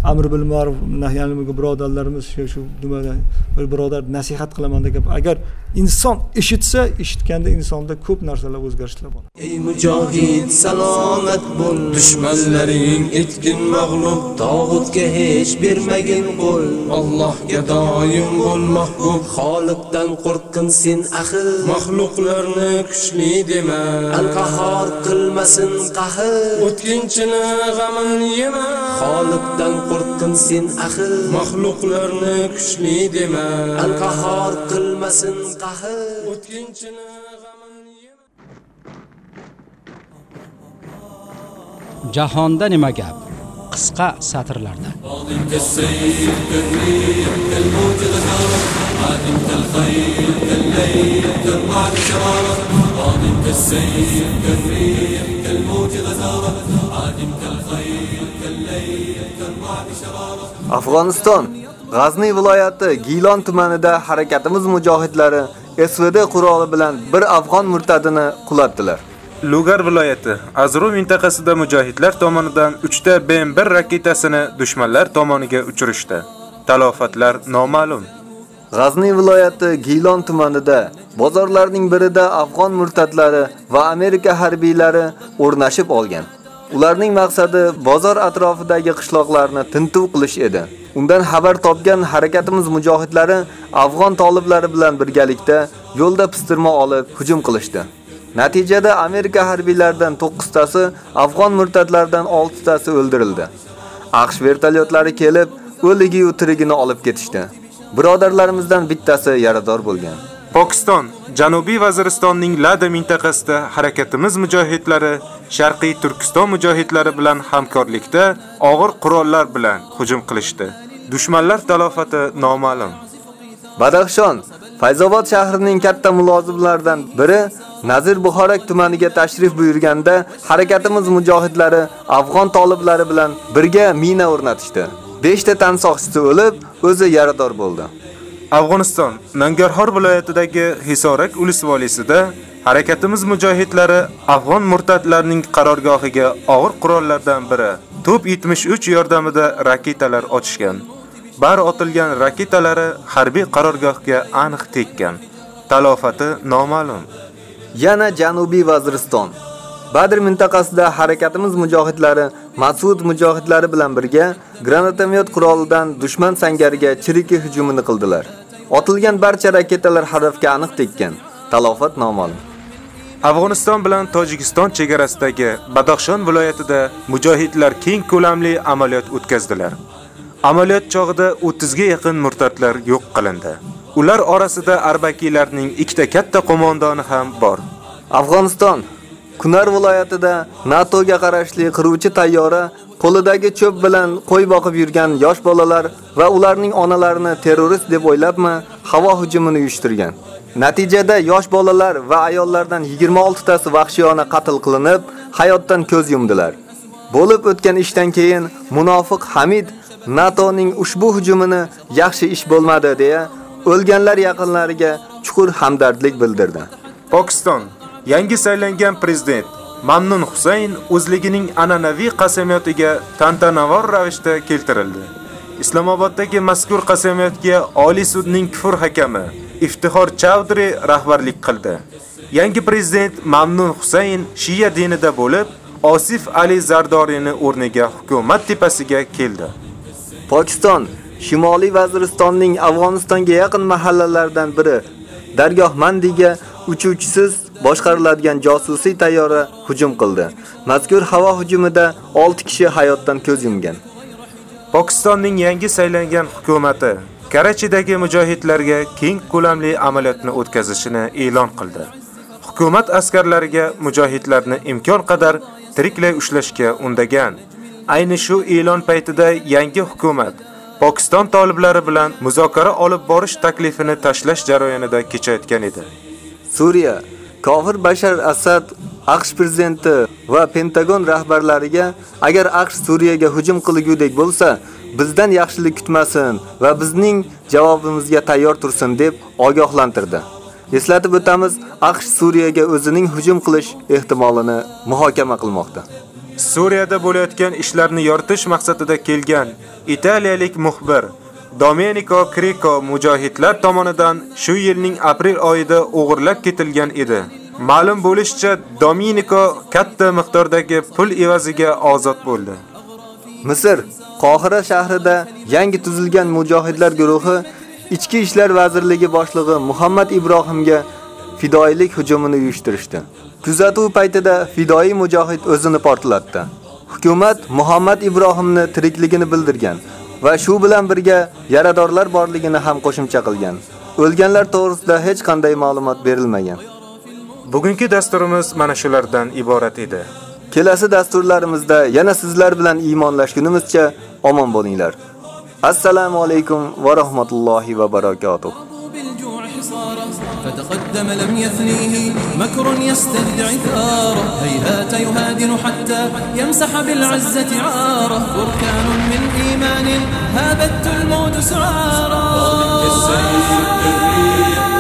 amr bil ma'ruf munkar birodarlarimiz shu shu nimada bir birodar nasihat qilaman degan agar inson eshitsa eshitganda insonda ko'p narsalar o'zgarishlar bo'ladi. Ey mujohid salomat bo'l. Dushmanlaring etgin mag'lub. Tog'utga hech bermagin qo'l. Allohga doim bo'l mahbub. Xoliqdan qo'rqqin sen axir. Maxluqlarni kuchli dema. Al qahhor qilmasin qahr. O'tkinchini g'amin yema. Xoliqdan qo'rqqin sen ahil maxluqlarni kuchli dema al qahhor qilmasin qahr o'tkinchini jahonda nima gap qisqa satrlarda كالسيف كالريح كالموج غزارة عادم كالخيل كالليل كالرعد شرارة قادم كالسيف كالريح كالموج غزارة عادم كالخيل كالليل كالرعد شرارة Afg'oniston G'azni viloyati Gilon tumanida harakatimiz mujohidlari SVD quroli bilan bir afg'on murtadini qulatdilar. Lugar viloyati Azru mintaqasida mujohidlar tomonidan 3 ta BM1 raketasini dushmanlar tomoniga uchirishdi. Talofatlar noma'lum. G'azni viloyati Gilon tumanida bozorlarning birida afg'on murtadlari va Amerika harbiylari o'rnashib olgan. Ularning maqsadi bozor atrofidagi qishloqlarni tintuv qilish edi. Undan xabar topgan harakatimiz mujohidlari afg'on toliblari bilan birgalikda yo'lda pistirma olib hujum qilishdi. Natijada Amerika harbiylaridan 9 tasi, afg'on murtadlaridan 6 tasi o'ldirildi. AQSh vertolyotlari kelib, o'ligi va tirigini olib ketishdi. Birodarlarimizdan bittasi yarador bo'lgan. Pokiston Janubiy Vaziristonning Lada mintaqasida harakatimiz mujohidlari Sharqiy Turkiston mujohidlari bilan hamkorlikda og'ir qurollar bilan hujum qilishdi. Dushmanlar talofati noma'lum. Badaxshon Fayzobod shahrining katta mulozimlaridan biri Nazir Buxorak tumaniga tashrif buyurganda harakatimiz mujohidlari afg'on toliblari bilan birga mina o'rnatishdi. 5 ta tansoqchisi o'lib, o'zi yarador bo'ldi. Afg'oniston Nangarhor viloyatidagi Hisorak ulusvolisida harakatimiz mujohidlari afg'on murtadlarining qarorgohiga og'ir qurollardan biri Top 73 yordamida raketalar ochishgan. Bar otilgan raketalari harbiy qarorgohga aniq tekkan. Talofati noma'lum. Yana Janubiy Vaziriston Badr mintaqasida harakatimiz mujohidlari Mas'ud mujohidlari bilan birga granatomyot qurolidan dushman sangariga chiriki hujumini qildilar. Otilgan barcha raketalar hadafga aniq tekkan. Talofat noma'lum. Afg'oniston bilan Tojikiston chegarasidagi Badaxshon viloyatida mujohidlar keng ko'lamli amaliyot o'tkazdilar. Amaliyot chog'ida 30 ga yaqin murtatlar yo'q qilindi. Ular orasida arbakiylarning ikkita katta qo'mondoni ham bor. Afg'oniston Kunar viloyatida NATOga qarashli qiruvchi tayyora qo'lidagi cho'p bilan qo'y boqib yurgan yosh bolalar va ularning onalarini terrorist deb o'ylabmi havo hujumini uyushtirgan. Natijada yosh bolalar va ayollardan 26 tasi vahshiyona qatl qilinib, hayotdan ko'z yumdilar. Bo'lib o'tgan ishdan keyin munofiq Hamid NATOning ushbu hujumini yaxshi ish bo'lmadi deya o'lganlar yaqinlariga chuqur hamdardlik bildirdi. Pokiston yangi saylangan prezident Mamnun Husayn o'zligining an'anaviy qasamiyotiga tantanavor ravishda keltirildi. Islomoboddagi mazkur qasamiyatga Oliy sudning kufr hakami Iftixor Chawdhury rahbarlik qildi. Yangi prezident Mamnun Husayn Shiya dinida bo'lib, Osif Ali Zardorini o'rniga hukumat tepasiga keldi. Pokiston Shimoliy Vaziristonning Afg'onistonga yaqin mahallalaridan biri Dargoh Mandiga uchuvchisiz boshqariladigan josusiy tayyora hujum qildi. Mazkur havo hujumida 6 kishi hayotdan ko'z yumgan. Pokistonning yangi saylangan hukumatı Karachidagi mujohidlarga keng ko'lamli amaliyotni o'tkazishini e'lon qildi. Hukumat askarlariga mujohidlarni imkon qadar tiriklay ushlashga undagan. Ayni shu e'lon paytida yangi hukumat Pokiston toliblari bilan muzokara olib borish taklifini tashlash jarayonida kechayotgan edi. Suriya Kofir Bashar Asad AQSh prezidenti va Pentagon rahbarlariga agar AQSh Suriyaga hujum qilgudek bo'lsa, bizdan yaxshilik kutmasin va bizning javobimizga tayyor tursin deb ogohlantirdi. Eslatib o'tamiz, AQSh Suriyaga o'zining hujum qilish ehtimolini muhokama qilmoqda. Suriyada bo'layotgan ishlarni yoritish maqsadida kelgan italiyalik muxbir Domenico Crico mujohidlar tomonidan shu yilning aprel oyida o'g'irlab ketilgan edi. Ma'lum bo'lishicha, Domenico katta miqdordagi pul evaziga ozod bo'ldi. Misr Qohira shahrida yangi tuzilgan mujohidlar guruhi Ichki ishlar vazirligi boshlig'i Muhammad Ibrohimga fidoilik hujumini uyushtirishdi. Kuzatuv paytida fidoi mujohid o'zini portlatdi. Hukumat Muhammad Ibrohimni tirikligini bildirgan va shu bilan birga yaradorlar borligini ham qo'shimcha qilgan. O'lganlar to'g'risida hech qanday ma'lumot berilmagan. Bugungi dasturimiz mana shulardan iborat edi. Kelasi dasturlarimizda yana sizlar bilan iymonlashgunimizcha omon bo'linglar. Assalomu alaykum va rahmatullohi va barakotuh. فتقدم لم يثنيه. مكر يستدعي ثاره هيهات يهادن حتى يمسح بالعزة عاره. بركان من إيمان هابت الموت سعارا.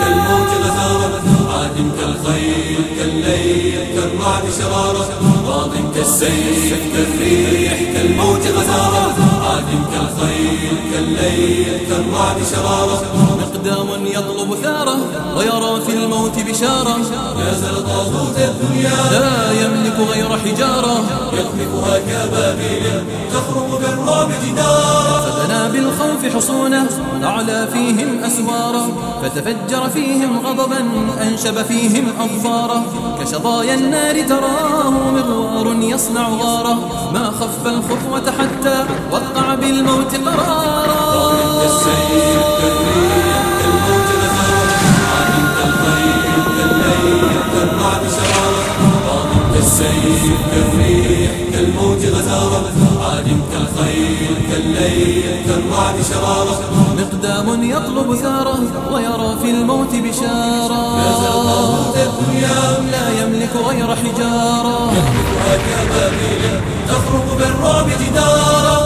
كالموج غزارة. عاد كالخيل كالليل كالرعد شرارة. راض كالسيف كالريح كالموج غزارة. عادم كالخيل كالليل كالرعد شرارة. مقدام يطلب ثارة ويرى في الموت بشارة. نازل طاغوت الدنيا. لا يملك غير حجارة. يقذفها كبابيل تخرج بالرعب جدارا فبنى بالخوف حصونه أعلى فيهم أسوارا. فتفجر فيهم غضبا أنشب فيهم أظفارا كشظايا النار تراه مغوار يصنع غارة. ما خف الخطوة حتى وقع بالموت قرارا. عادم كالسيف كالريح كالموت غزارة. عادم كالخيل كالليل كالرعد شرارة مقدام يطلب ثاره ويرى في الموت بشارة. الدنيا. لا يملك غير حجارة. يخلقها كبابيل تخرج بالرعب جدارا